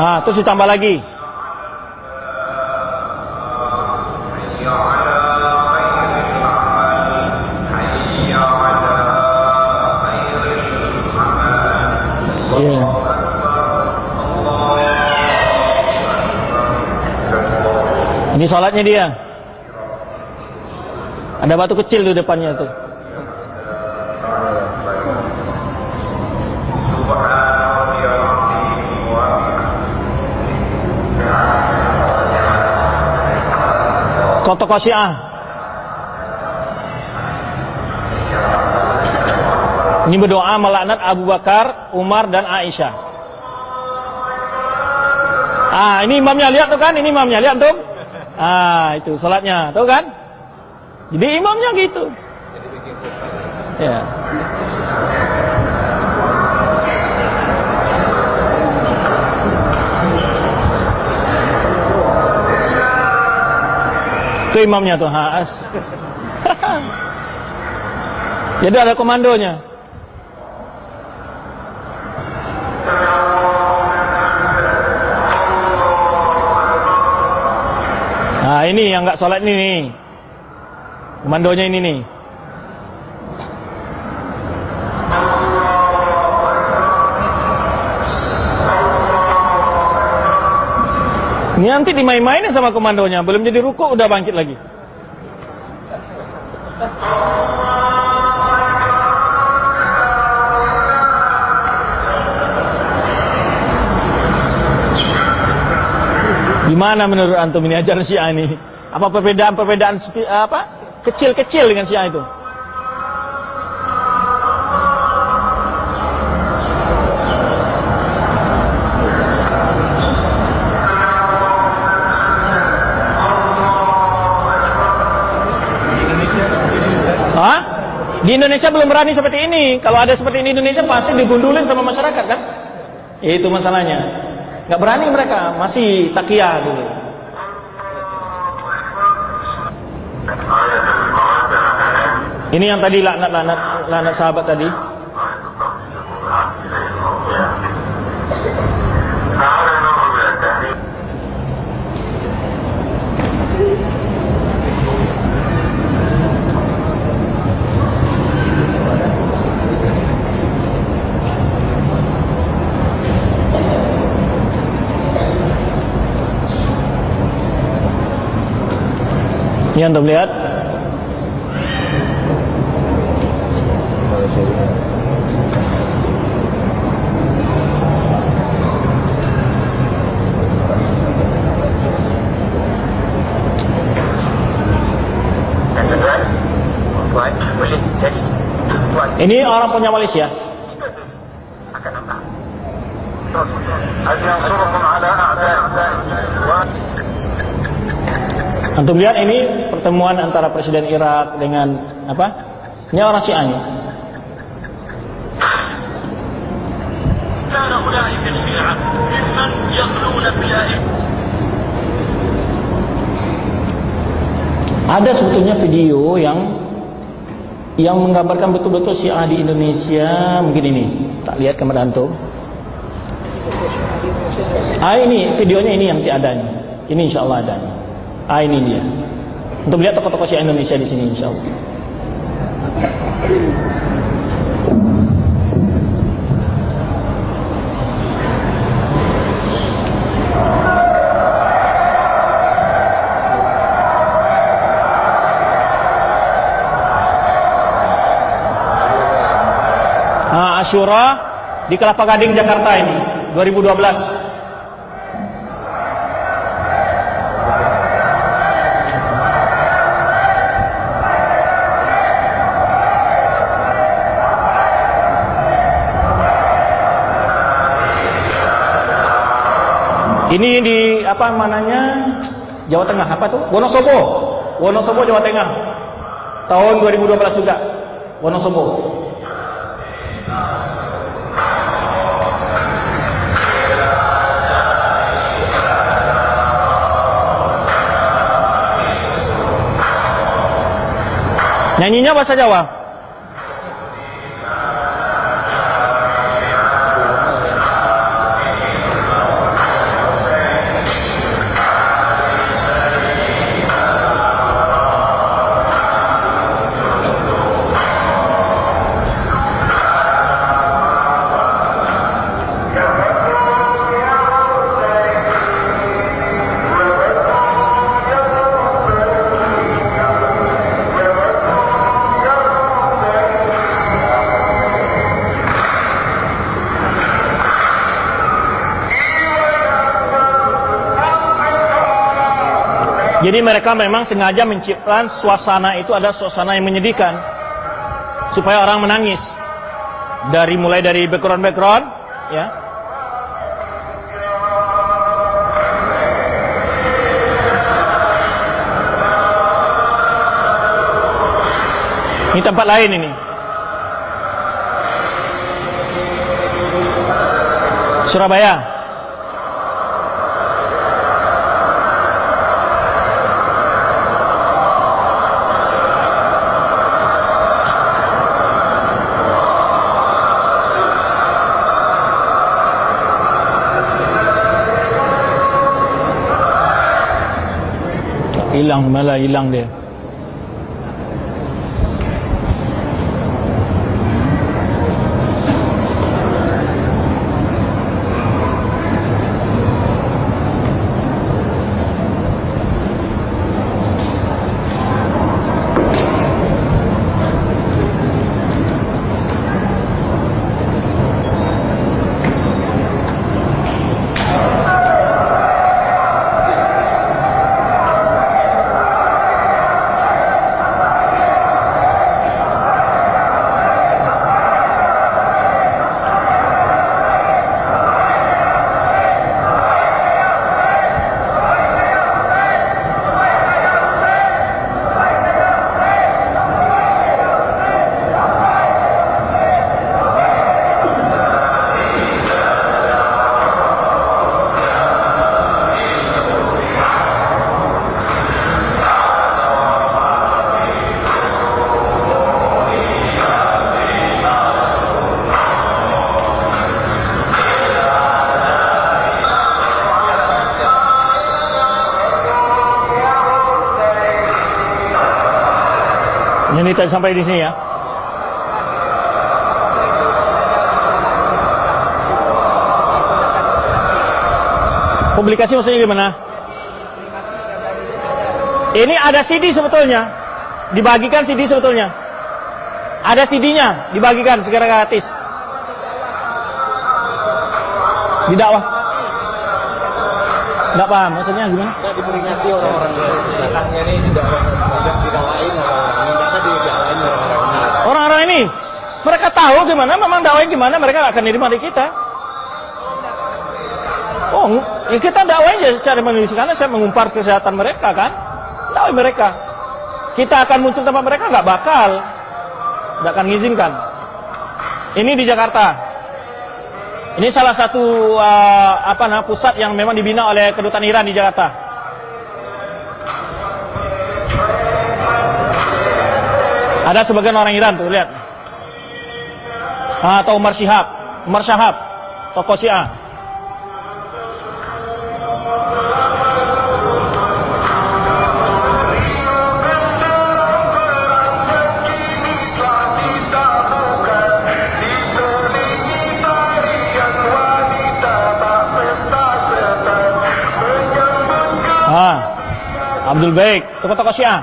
Nah, terus ditambah lagi. Sholatnya dia. Ada batu kecil di depannya tuh. Tokoh Syiah. Ini berdoa melaknat Abu Bakar, Umar dan Aisyah. Ah, ini imamnya lihat tuh kan? Ini imamnya lihat tuh. Ah, itu salatnya, tahu kan? Jadi imamnya gitu. Ya. Itu imamnya tuh, Haas. <laughs> Jadi ada komandonya. Ini yang nggak sholat ini nih. Komandonya ini nih. Ini nanti dimain-mainin sama komandonya. Belum jadi ruku udah bangkit lagi. Gimana menurut antum ini ajaran Syiah ini? Apa perbedaan-perbedaan apa? Kecil-kecil dengan Syiah itu? Di Indonesia belum berani seperti ini. Kalau ada seperti ini di Indonesia pasti digundulin sama masyarakat kan? Itu masalahnya. Nggak berani mereka, masih takiyah dulu. Ini yang tadi laknat-laknat laknat sahabat tadi. Ini anda melihat. Ini orang punya Malaysia. Antum lihat ini pertemuan antara Presiden Irak dengan apa? Ini orang Syiah nih. كان أولئك الشيعة ممن يغلون في الأئمة Ada sebetulnya video yang yang menggambarkan betul-betul Syiah di Indonesia mungkin ini. Tak lihat kepada antum. Ah ini videonya ini yang ada nih. Ini insya Allah ada. nih. Ah ini dia. Untuk lihat tokoh-tokoh Syiah Indonesia di sini insya Allah. Ah, Asyura di Kelapa Gading Jakarta ini 2012. Ini di apa mananya Jawa Tengah apa tuh? Wonosobo. Wonosobo Jawa Tengah. Tahun 2012 juga. Wonosobo. Nyanyinya bahasa Jawa. Jadi mereka memang sengaja menciptakan suasana itu ada suasana yang menyedihkan supaya orang menangis. Dari mulai dari background-background ya. Ini tempat lain ini. Surabaya. Hilang malah hilang dia. Sampai di sini ya. Publikasi maksudnya gimana? Ini ada CD sebetulnya. Dibagikan CD sebetulnya. Ada CD-nya, dibagikan secara gratis. Di dakwah. Enggak paham, maksudnya gimana? Saya diperingati orang-orang ini tidak didakwain didakwain orang-orang ini. Mereka tahu gimana, memang dakwah gimana, mereka akan nerima dari kita. Oh, ya kita dakwain aja secara manusia karena saya mengumpar kesehatan mereka kan, dakwah mereka. Kita akan muncul tempat mereka nggak bakal, nggak akan mengizinkan. Ini di Jakarta. Ini salah satu uh, apa nah, pusat yang memang dibina oleh kedutaan Iran di Jakarta. Ada sebagian orang Iran tuh lihat. Ah, atau Umar Syihab, Umar Syahab, tokoh Syiah. Ah, Abdul Baik, tokoh-tokoh Syiah.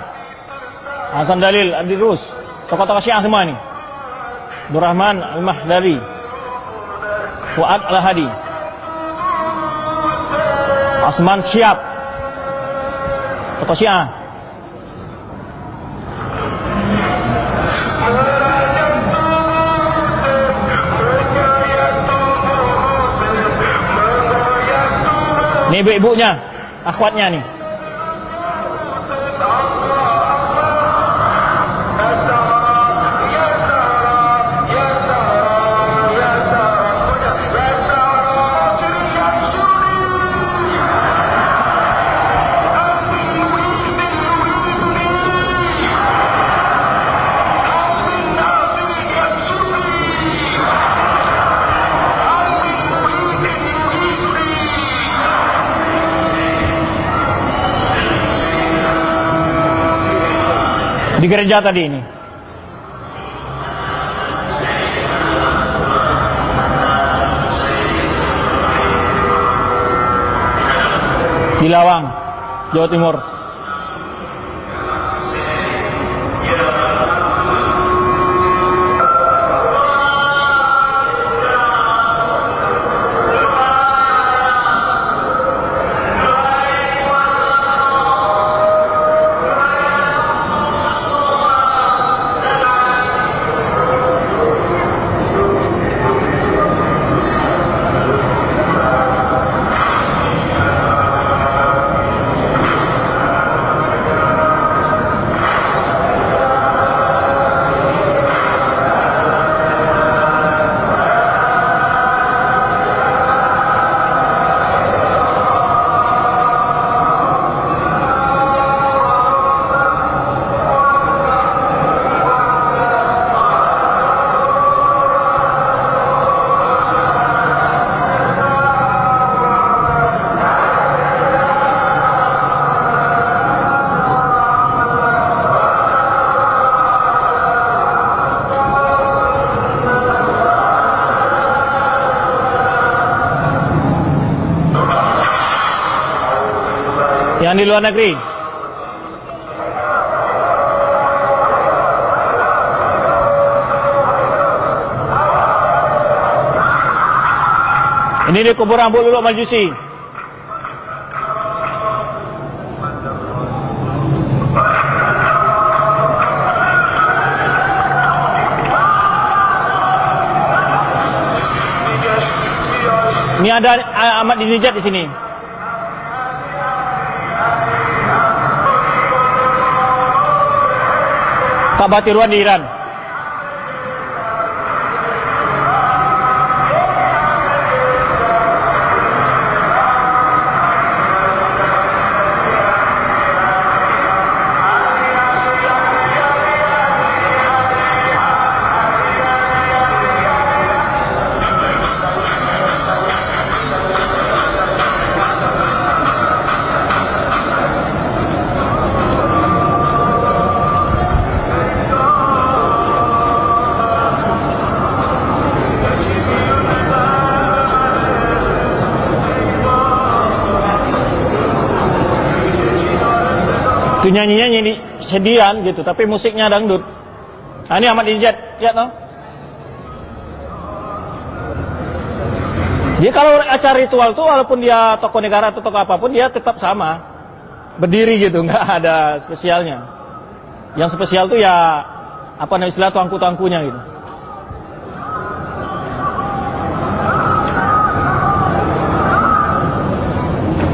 Hasan Dalil, Adi Rus, tokoh-tokoh Syiah semua ini. Abdurrahman Al-Mahdari, Fuad Al-Hadi, Asman Syab, tokoh Syiah. Ini ibu-ibunya, akhwatnya nih. Di gereja tadi ini. Di Lawang, Jawa Timur. Di luar negeri. Ini di kuburan Lulu Majusi. Ini ada ah, Ahmad Dinijat di sini. Ka'bah Tiruan di Iran. Nyanyinya nyanyi sedian gitu, tapi musiknya dangdut. Nah, ini Ahmad Dinijat, ya no? Dia kalau acara ritual tuh walaupun dia tokoh negara atau tokoh apa pun dia tetap sama. Berdiri gitu, <laughs> nggak ada spesialnya. Yang spesial tuh ya apa namanya istilah tuangku-tuangkunya gitu.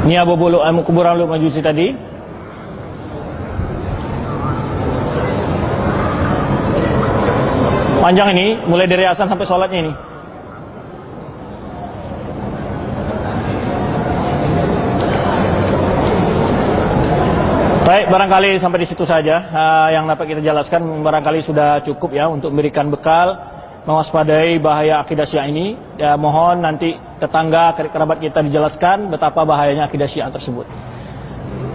Ini Abu Bulu, eh, kuburan Lu Majusi tadi. Panjang ini, mulai dari asan sampai sholatnya ini. Baik, barangkali sampai di situ saja uh, yang dapat kita jelaskan. Barangkali sudah cukup ya untuk memberikan bekal mewaspadai bahaya akidah Syiah ini. Ya, mohon nanti tetangga kerabat kita dijelaskan betapa bahayanya akidah Syiah tersebut.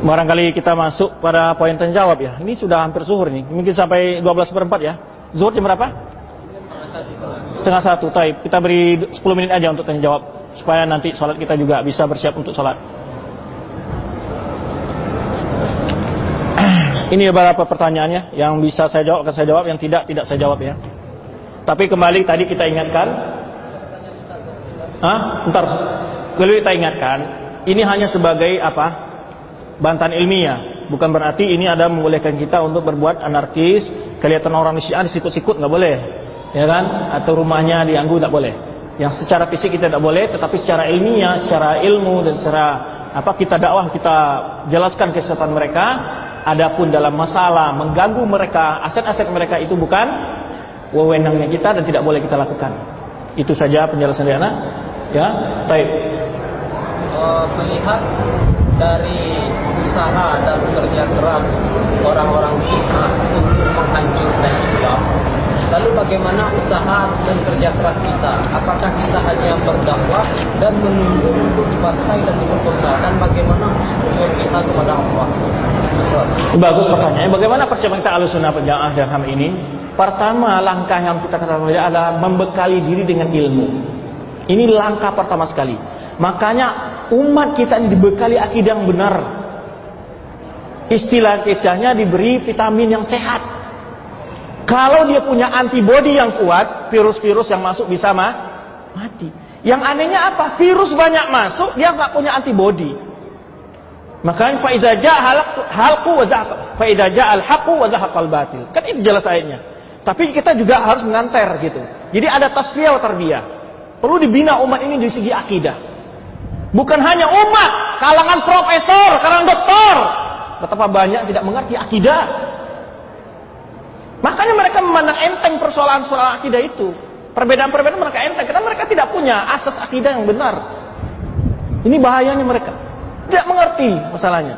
Barangkali kita masuk pada poin tanya jawab ya. Ini sudah hampir zuhur nih. Mungkin sampai 12 per 4 ya. Zuhur jam berapa? Setengah satu. Taib. Kita beri 10 menit aja untuk tanya jawab. Supaya nanti sholat kita juga bisa bersiap untuk sholat. <clears throat> Ini beberapa pertanyaannya yang bisa saya jawab akan saya jawab, yang tidak tidak saya jawab ya. Tapi kembali tadi kita ingatkan, ah, ntar, kembali kita ingatkan, ini hanya sebagai apa? Bantahan ilmiah, bukan berarti ini ada membolehkan kita untuk berbuat anarkis, kelihatan orang Syiah disikut-sikut nggak boleh, ya kan? Atau rumahnya diganggu nggak boleh. Yang secara fisik kita tidak boleh, tetapi secara ilmiah, secara ilmu dan secara apa kita dakwah kita jelaskan kesesatan mereka Adapun dalam masalah mengganggu mereka, aset-aset mereka itu bukan wewenangnya kita dan tidak boleh kita lakukan. Itu saja penjelasan dari anak. Ya, baik. Eh, melihat dari usaha dan kerja keras orang-orang Syiah untuk menghancurkan Islam, lalu bagaimana usaha dan kerja keras kita? Apakah kita hanya berdakwah dan menunggu untuk dibantai dan diperkosa? Dan bagaimana husnul kita kepada Allah? Bagus pertanyaannya. Bagaimana persiapan kita alusuna penjamaah dalam hal ini? Pertama, langkah yang kita ketahui adalah membekali diri dengan ilmu. Ini langkah pertama sekali. Makanya umat kita ini dibekali akidah yang benar. Istilah kitanya diberi vitamin yang sehat. Kalau dia punya antibodi yang kuat, virus-virus yang masuk bisa mah, mati. Yang anehnya apa? Virus banyak masuk, dia nggak punya antibodi. Makanya faiza ja'al halqu wa zahaq faiza ja'al haqu wa zahaqal batil. Kan itu jelas ayatnya. Tapi kita juga harus mengantar gitu. Jadi ada tasfiyah wa tarbiyah. Perlu dibina umat ini dari segi akidah. Bukan hanya umat, kalangan profesor, kalangan doktor. Betapa banyak tidak mengerti akidah. Makanya mereka memandang enteng persoalan-persoalan akidah itu. Perbedaan-perbedaan mereka enteng karena mereka tidak punya asas akidah yang benar. Ini bahayanya mereka. Tidak mengerti masalahnya.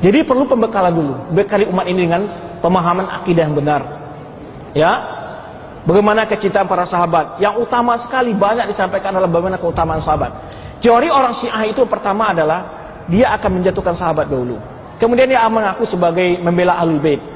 Jadi perlu pembekalan dulu. Bekali umat ini dengan pemahaman akidah yang benar. Ya. Bagaimana kecintaan para sahabat. Yang utama sekali banyak disampaikan adalah bagaimana keutamaan sahabat. Teori orang Syiah itu pertama adalah dia akan menjatuhkan sahabat dahulu. Kemudian dia mengaku sebagai membela Ahlul Bait.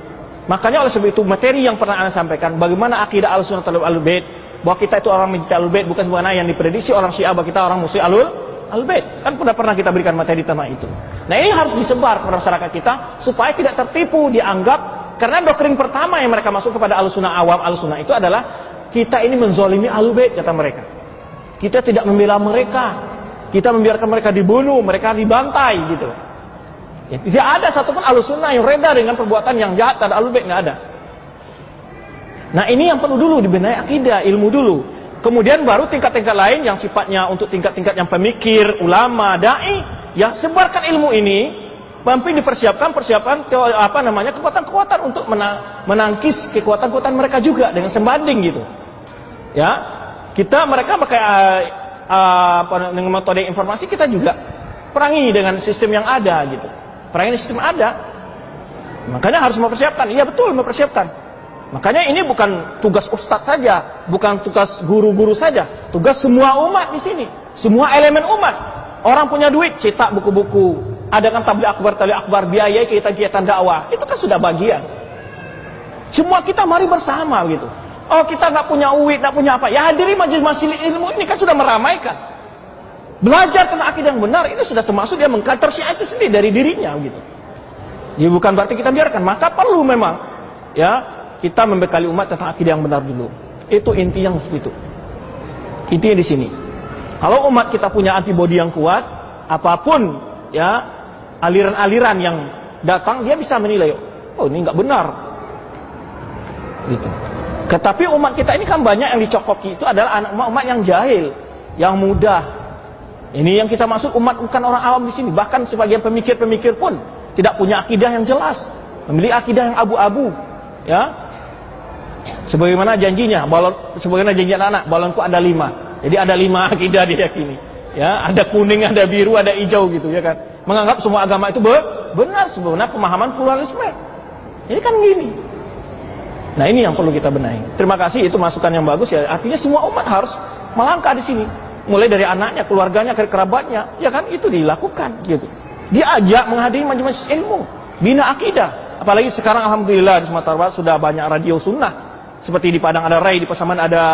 Makanya oleh sebab itu materi yang pernah Anda sampaikan bagaimana akidah Ahlussunnah terhadap Ahlul Bait bahwa kita itu orang mencintai Ahlul Bait bukan sebagaimana yang diprediksi orang Syiah bahwa kita orang musuh Ahlul Al-Bait. Kan sudah pernah kita berikan materi tentang itu. Nah ini harus disebar kepada masyarakat kita supaya tidak tertipu dianggap karena doktrin pertama yang mereka masuk kepada al-sunnah awam al-sunnah itu adalah kita ini menzolimi Al-Bait kata mereka. Kita tidak membela mereka. Kita membiarkan mereka dibunuh, mereka dibantai gitu. Ya, tidak ada satupun al-sunnah yang reda dengan perbuatan yang jahat terhadap Al-Bait nggak ada. Nah ini yang perlu dulu dibenahi akidah, ilmu dulu. Kemudian baru tingkat-tingkat lain yang sifatnya untuk tingkat-tingkat yang pemikir, ulama, dai, ya sebarkan ilmu ini, mampu dipersiapkan persiapan apa namanya kekuatan-kekuatan untuk menang, menangkis kekuatan-kekuatan mereka juga dengan sebanding gitu. Ya, kita mereka pakai uh, uh, dengan metode informasi kita juga perangi dengan sistem yang ada gitu. Perangi sistem ada. Makanya harus mempersiapkan. Iya betul mempersiapkan. Makanya ini bukan tugas ustadz saja, bukan tugas guru-guru saja, tugas semua umat di sini, semua elemen umat. Orang punya duit, cetak buku-buku, adakan tabligh akbar, tabligh akbar, biayai kegiatan-kegiatan dakwah, itu kan sudah bagian. Semua kita mari bersama gitu. Oh kita nggak punya uit, nggak punya apa, ya hadiri majelis-majelis ilmu ini kan sudah meramaikan. Belajar tentang akidah yang benar ini sudah termasuk dia mengkantor itu sendiri dari dirinya gitu. Ya bukan berarti kita biarkan, maka perlu memang ya kita membekali umat tentang akidah yang benar dulu. Itu inti yang itu. Intinya di sini. Kalau umat kita punya antibodi yang kuat, apa pun ya aliran-aliran yang datang dia bisa menilai, oh ini nggak benar. Gitu. Tetapi umat kita ini kan banyak yang dicokoki itu adalah anak umat-umat yang jahil, yang mudah. Ini yang kita masuk umat bukan orang awam di sini. Bahkan sebagian pemikir-pemikir pun tidak punya akidah yang jelas, memiliki akidah yang abu-abu, ya Sebagaimana janjinya, balon, sebagaimana janji anak-anak, balonku ada lima. Jadi ada lima <laughs> akidah diyakini. Ya, ada kuning, ada biru, ada hijau gitu ya kan. Menganggap semua agama itu benar sebenarnya pemahaman pluralisme. Ini kan gini. Nah ini yang perlu kita benahi. Terima kasih itu masukan yang bagus ya. Artinya semua umat harus melangkah di sini. Mulai dari anaknya, keluarganya, kerabatnya, ya kan itu dilakukan gitu. Diajak menghadiri majelis ilmu, bina akidah. Apalagi sekarang alhamdulillah di Sumatera Barat sudah banyak radio sunnah seperti di Padang ada Rai, di Pasaman ada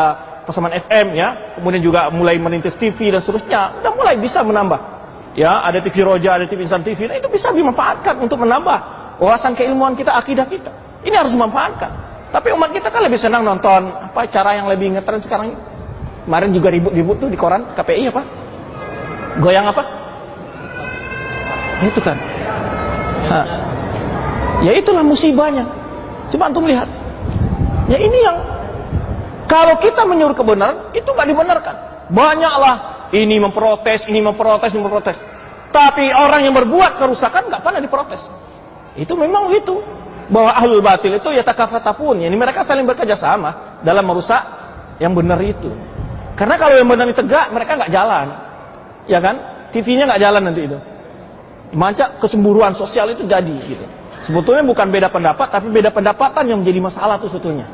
Pasaman FM ya. Kemudian juga mulai merintis TV dan seterusnya. Udah mulai bisa menambah. Ya, ada TV Roja, ada TV Insan TV. Nah, itu bisa dimanfaatkan untuk menambah wawasan keilmuan kita, akidah kita. Ini harus dimanfaatkan. Tapi umat kita kan lebih senang nonton apa cara yang lebih ngetren sekarang. Kemarin juga ribut-ribut tuh di koran KPI apa? Goyang apa? Itu kan. Ha. Ya itulah musibahnya. Coba antum lihat. Ya ini yang kalau kita menyuruh kebenaran itu nggak dibenarkan. Banyaklah ini memprotes, ini memprotes, ini memprotes. Tapi orang yang berbuat kerusakan nggak pernah diprotes. Itu memang itu bahwa ahlul batil itu ya takafatapun. Ini mereka saling bekerja sama dalam merusak yang benar itu. Karena kalau yang benar tegak mereka nggak jalan, ya kan? TV-nya nggak jalan nanti itu. Macam kesemburuan sosial itu jadi gitu. Sebetulnya bukan beda pendapat, tapi beda pendapatan yang menjadi masalah itu sebetulnya.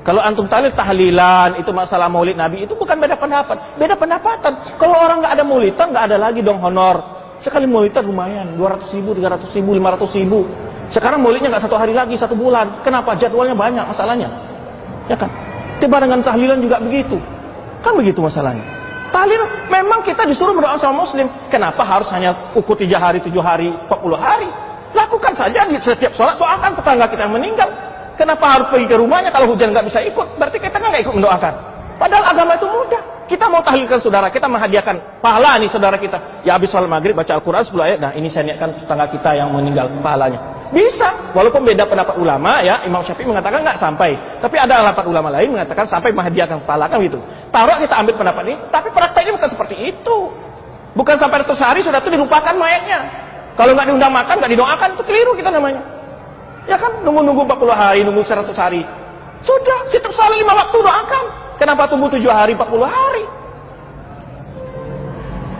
Kalau antum tahlil tahlilan itu masalah maulid Nabi itu bukan beda pendapat, beda pendapatan. Kalau orang nggak ada maulidan nggak ada lagi dong honor. Sekali maulidan lumayan, 200 ribu, 300 ribu, 500 ribu. Sekarang maulidnya nggak satu hari lagi, satu bulan. Kenapa? Jadwalnya banyak masalahnya. Ya kan? Tiba dengan tahlilan juga begitu. Kan begitu masalahnya. Tahlil memang kita disuruh berdoa sama muslim. Kenapa harus hanya ukur 3 hari, 7 hari, 40 hari? Lakukan saja di setiap sholat doakan tetangga kita yang meninggal. Kenapa harus pergi ke rumahnya kalau hujan nggak bisa ikut? Berarti kita nggak ikut mendoakan. Padahal agama itu mudah. Kita mau tahlilkan saudara kita menghadiahkan pahala nih saudara kita. Ya habis sholat maghrib baca Al-Quran 10 ayat. Nah ini saya niatkan tetangga kita yang meninggal pahalanya. Bisa. Walaupun beda pendapat ulama ya. Imam Syafi'i mengatakan nggak sampai. Tapi ada pendapat ulama lain mengatakan sampai menghadiahkan pahala kan gitu. Taruh kita ambil pendapat ini. Tapi prakteknya bukan seperti itu. Bukan sampai ratus hari sudah itu dilupakan mayatnya. Kalau nggak diundang makan, nggak didoakan, itu keliru kita namanya. Ya kan, nunggu-nunggu 40 hari, nunggu 100 hari. Sudah, setiap salat lima waktu doakan. Kenapa tunggu 7 hari, 40 hari?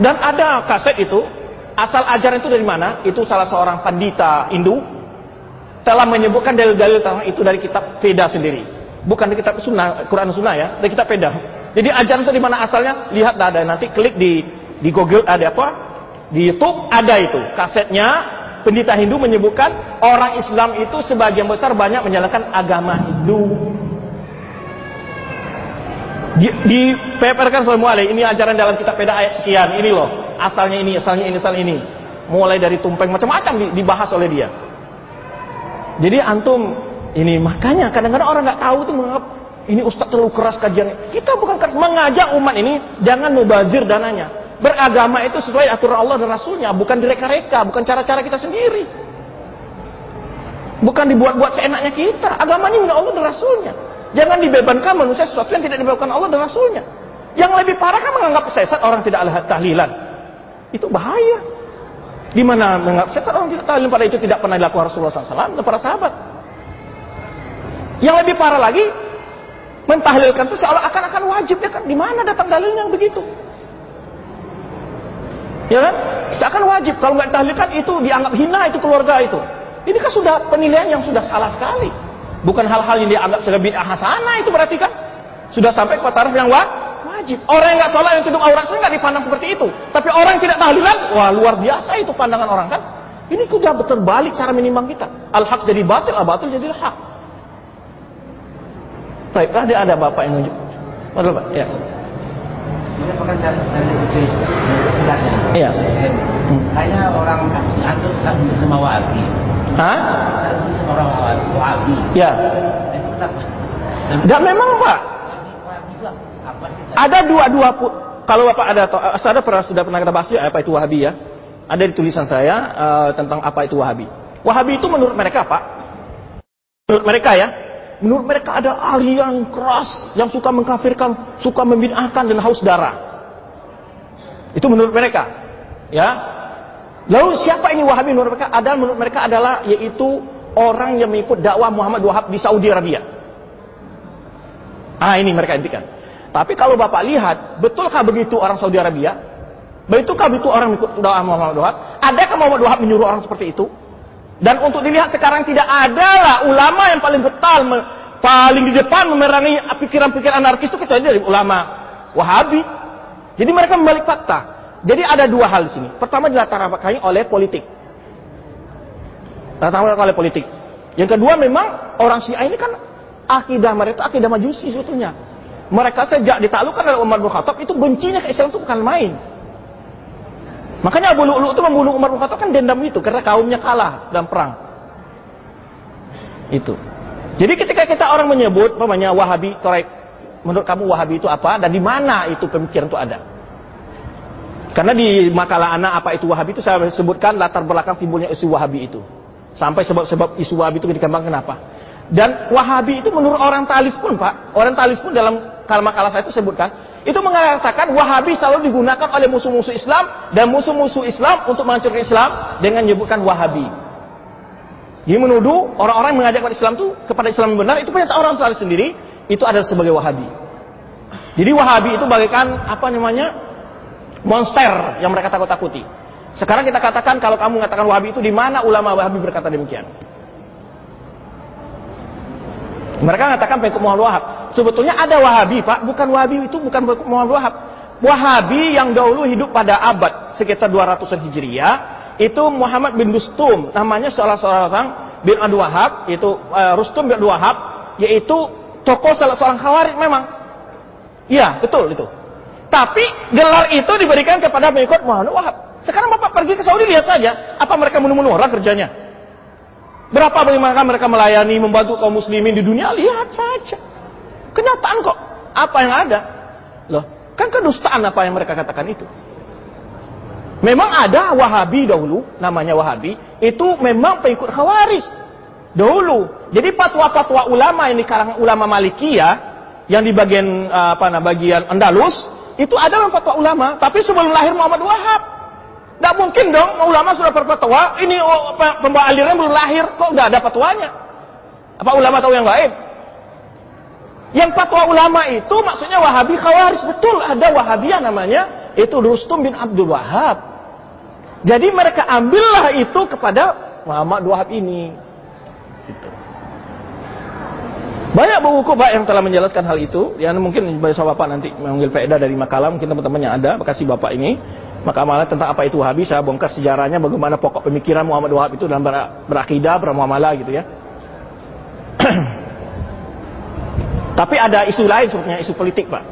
Dan ada kaset itu, asal ajaran itu dari mana? Itu salah seorang pandita Hindu telah menyebutkan dalil-dalil tentang itu dari kitab Veda sendiri. Bukan dari kitab Sunnah, Quran Sunnah ya, dari kitab Veda. Jadi ajaran itu di mana asalnya? Lihat ada nanti klik di di Google ada apa? Di YouTube ada itu kasetnya. Pendeta Hindu menyebutkan orang Islam itu sebagian besar banyak menjalankan agama Hindu. Di, di paperkan semua ini ajaran dalam kitab peda ayat sekian ini loh asalnya ini, asalnya ini, asalnya ini. Mulai dari tumpeng macam-macam di- dibahas oleh dia. Jadi antum ini makanya kadang-kadang orang nggak tahu tuh menganggap ini ustadz terlalu keras kajiannya. Kita bukan keras mengajak umat ini jangan mubazir dananya. Beragama itu sesuai aturan Allah dan Rasulnya, bukan direka-reka, bukan cara-cara kita sendiri. Bukan dibuat-buat seenaknya kita. Agama ini Allah dan Rasulnya. Jangan dibebankan manusia sesuatu yang tidak dibebankan Allah dan Rasulnya. Yang lebih parah kan menganggap sesat orang tidak tahlilan. Itu bahaya. Di mana menganggap sesat orang tidak tahlilan pada itu tidak pernah dilakukan Rasulullah SAW dan para sahabat. Yang lebih parah lagi, mentahlilkan itu seolah akan akan wajib ya kan? Di mana datang dalil yang begitu? Ya kan? Seakan wajib. Kalau nggak ditahlilkan itu dianggap hina itu keluarga itu. Ini kan sudah penilaian yang sudah salah sekali. Bukan hal-hal yang dianggap sebagai bid'ah hasanah itu berarti kan sudah sampai ke taraf yang wa- wajib. Orang yang nggak sholat yang tutup aurat nggak dipandang seperti itu. Tapi orang yang tidak tahlilan, wah luar biasa itu pandangan orang kan. Ini sudah terbalik cara menimbang kita. Al-haq jadi batil, al-batil jadi hak. Baik, ada ada bapak yang nunjuk. Betul pak? Ya. Iya. Kayaknya orang antum sama wahabi. Hah? Orang wahabi. Ya. Dan memang pak, ada dua-dua kalau bapak ada atau saya pernah sudah pernah kita bahas ya, apa itu wahabi ya? Ada di tulisan saya eh, tentang apa itu wahabi. Wahabi itu menurut mereka pak. Menurut mereka ya. Menurut mereka ada aliran keras yang suka mengkafirkan suka membid'ahkan dan haus darah. Itu menurut mereka ya. Lalu siapa ini wahabi menurut mereka? Ada menurut mereka adalah yaitu orang yang mengikut dakwah Muhammad Wahab di Saudi Arabia Ah ini mereka intikan. Tapi kalau Bapak lihat, betulkah begitu orang Saudi Arabia? Betulkah begitu orang ikut doa Muhammad Wahab? Adakah Muhammad Wahab menyuruh orang seperti itu? Dan untuk dilihat sekarang tidak ada lah ulama yang paling getal, paling di depan memerangi pikiran-pikiran anarkis itu kecuali dari ulama Wahabi. Jadi mereka membalik fakta. Jadi ada dua hal di sini. Pertama dilatar oleh politik. Belakang oleh politik. Yang kedua memang orang Syiah ini kan akidah mereka itu akidah majusi sebetulnya. Mereka sejak ditaklukkan oleh Umar bin Khattab itu bencinya ke Islam itu bukan main. Makanya Abu Lu'lu itu membunuh Umar bin Khattab kan dendam itu karena kaumnya kalah dalam perang. Itu. Jadi ketika kita orang menyebut namanya Wahabi, menurut kamu Wahabi itu apa dan di mana itu pemikiran itu ada? Karena di makalah anak apa itu Wahabi itu saya sebutkan latar belakang timbulnya isu Wahabi itu. Sampai sebab-sebab isu Wahabi itu dikembangkan kenapa? Dan Wahabi itu menurut orang talis pun Pak, orang talis pun dalam makalah saya itu sebutkan, itu mengatakan Wahabi selalu digunakan oleh musuh-musuh Islam dan musuh-musuh Islam untuk menghancurkan Islam dengan menyebutkan Wahabi. Jadi menuduh orang-orang yang mengajak kepada Islam itu kepada Islam yang benar itu pernyataan orang talis sendiri itu adalah sebagai Wahabi. Jadi Wahabi itu bagaikan apa namanya monster yang mereka takut-takuti. Sekarang kita katakan kalau kamu mengatakan Wahabi itu di mana ulama Wahabi berkata demikian? Mereka mengatakan pengikut Muhammad Wahab. Sebetulnya ada Wahabi, Pak. Bukan Wahabi itu bukan pengikut Muhammad Wahab. Wahabi yang dahulu hidup pada abad sekitar 200 Hijriah itu Muhammad bin Rustum. Namanya salah seorang bin Abdul Wahab, itu uh, Rustum bin Abdul Wahab, yaitu tokoh salah seorang khawarij memang. Iya, betul itu. Tapi gelar itu diberikan kepada pengikut Muhammad Wahab. Sekarang Bapak pergi ke Saudi lihat saja, apa mereka menemukan orang kerjanya? Berapa bagaimana mereka melayani, membantu kaum muslimin di dunia? Lihat saja. Kenyataan kok. Apa yang ada? Loh, kan kedustaan apa yang mereka katakan itu. Memang ada Wahabi dahulu, namanya Wahabi, itu memang pengikut Khawaris. Dahulu. Jadi fatwa-fatwa ulama yang di kalangan ulama Malikiyah, yang di bagian apa nah, bagian Andalus, itu ada fatwa ulama, tapi sebelum lahir Muhammad Wahab. Tidak mungkin dong ulama sudah berfatwa, ini oh, pembawa aliran belum lahir, kok nggak ada fatwanya? Apa ulama tahu yang gaib? Yang fatwa ulama itu maksudnya Wahabi Khawaris. Betul ada Wahabiyah namanya, itu Rustum bin Abdul Wahab. Jadi mereka ambillah itu kepada Muhammad Wahab ini. Gitu. Banyak buku Pak yang telah menjelaskan hal itu. Ya mungkin bersama Bapak nanti mengambil faedah dari makalah, mungkin teman-teman yang ada, makasih Bapak ini. Makalah tentang apa itu Wahabi, saya bongkar sejarahnya bagaimana pokok pemikiran Muhammad Wahab itu dalam ber berakidah, bermuamalah gitu ya. <clears throat> Tapi ada isu lain sebetulnya isu politik Pak.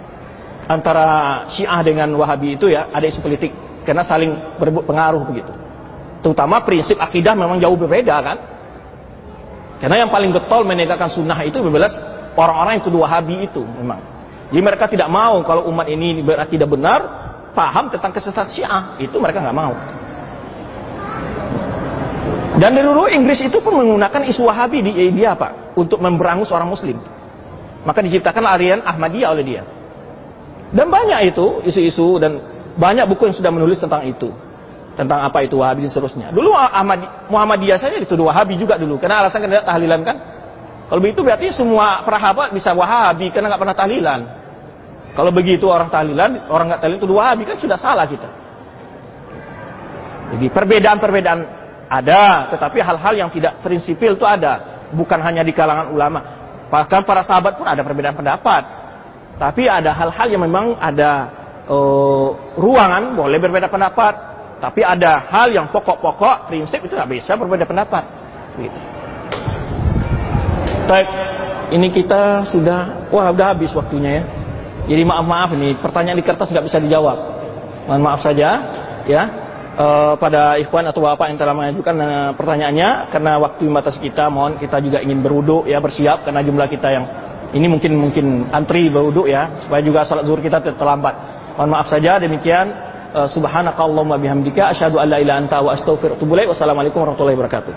Antara Syiah dengan Wahabi itu ya, ada isu politik. karena saling berebut pengaruh begitu. Terutama prinsip akidah memang jauh berbeda kan. Karena yang paling betul menegakkan sunnah itu bebelas orang-orang yang tuduh wahabi itu memang. Jadi mereka tidak mau kalau umat ini berakidah benar, paham tentang kesesatan syiah. Itu mereka nggak mau. Dan dari dulu Inggris itu pun menggunakan isu wahabi di dia Pak. Untuk memberangus orang muslim. Maka diciptakan aliran Ahmadiyah oleh dia. Dan banyak itu isu-isu dan banyak buku yang sudah menulis tentang itu. Tentang apa itu Wahabi dan seterusnya. Dulu Ahmad, Muhammadiyah saja dituduh Wahabi juga dulu. Karena alasan kan tahlilan kan. Kalau begitu berarti semua perahabat bisa Wahabi karena nggak pernah tahlilan. Kalau begitu orang tahlilan, orang nggak tahlilan itu Wahabi kan sudah salah kita. Jadi perbedaan-perbedaan ada, tetapi hal-hal yang tidak prinsipil itu ada. Bukan hanya di kalangan ulama. Bahkan para sahabat pun ada perbedaan pendapat. Tapi ada hal-hal yang memang ada uh, ruangan, boleh berbeda pendapat. Tapi ada hal yang pokok-pokok, prinsip itu nggak bisa berbeda pendapat. Gitu. Baik, ini kita sudah, wah udah habis waktunya ya. Jadi maaf-maaf ini, pertanyaan di kertas nggak bisa dijawab. Mohon maaf saja, ya. Uh, pada ikhwan atau bapak yang telah mengajukan uh, pertanyaannya karena waktu batas kita mohon kita juga ingin berwudhu ya bersiap karena jumlah kita yang ini mungkin mungkin antri berwudhu ya supaya juga salat zuhur kita terlambat mohon maaf saja demikian subhanakallahumma bihamdika asyhadu an la ilaha anta wa astaghfiruka wa atubu ilaik. Wassalamualaikum warahmatullahi wabarakatuh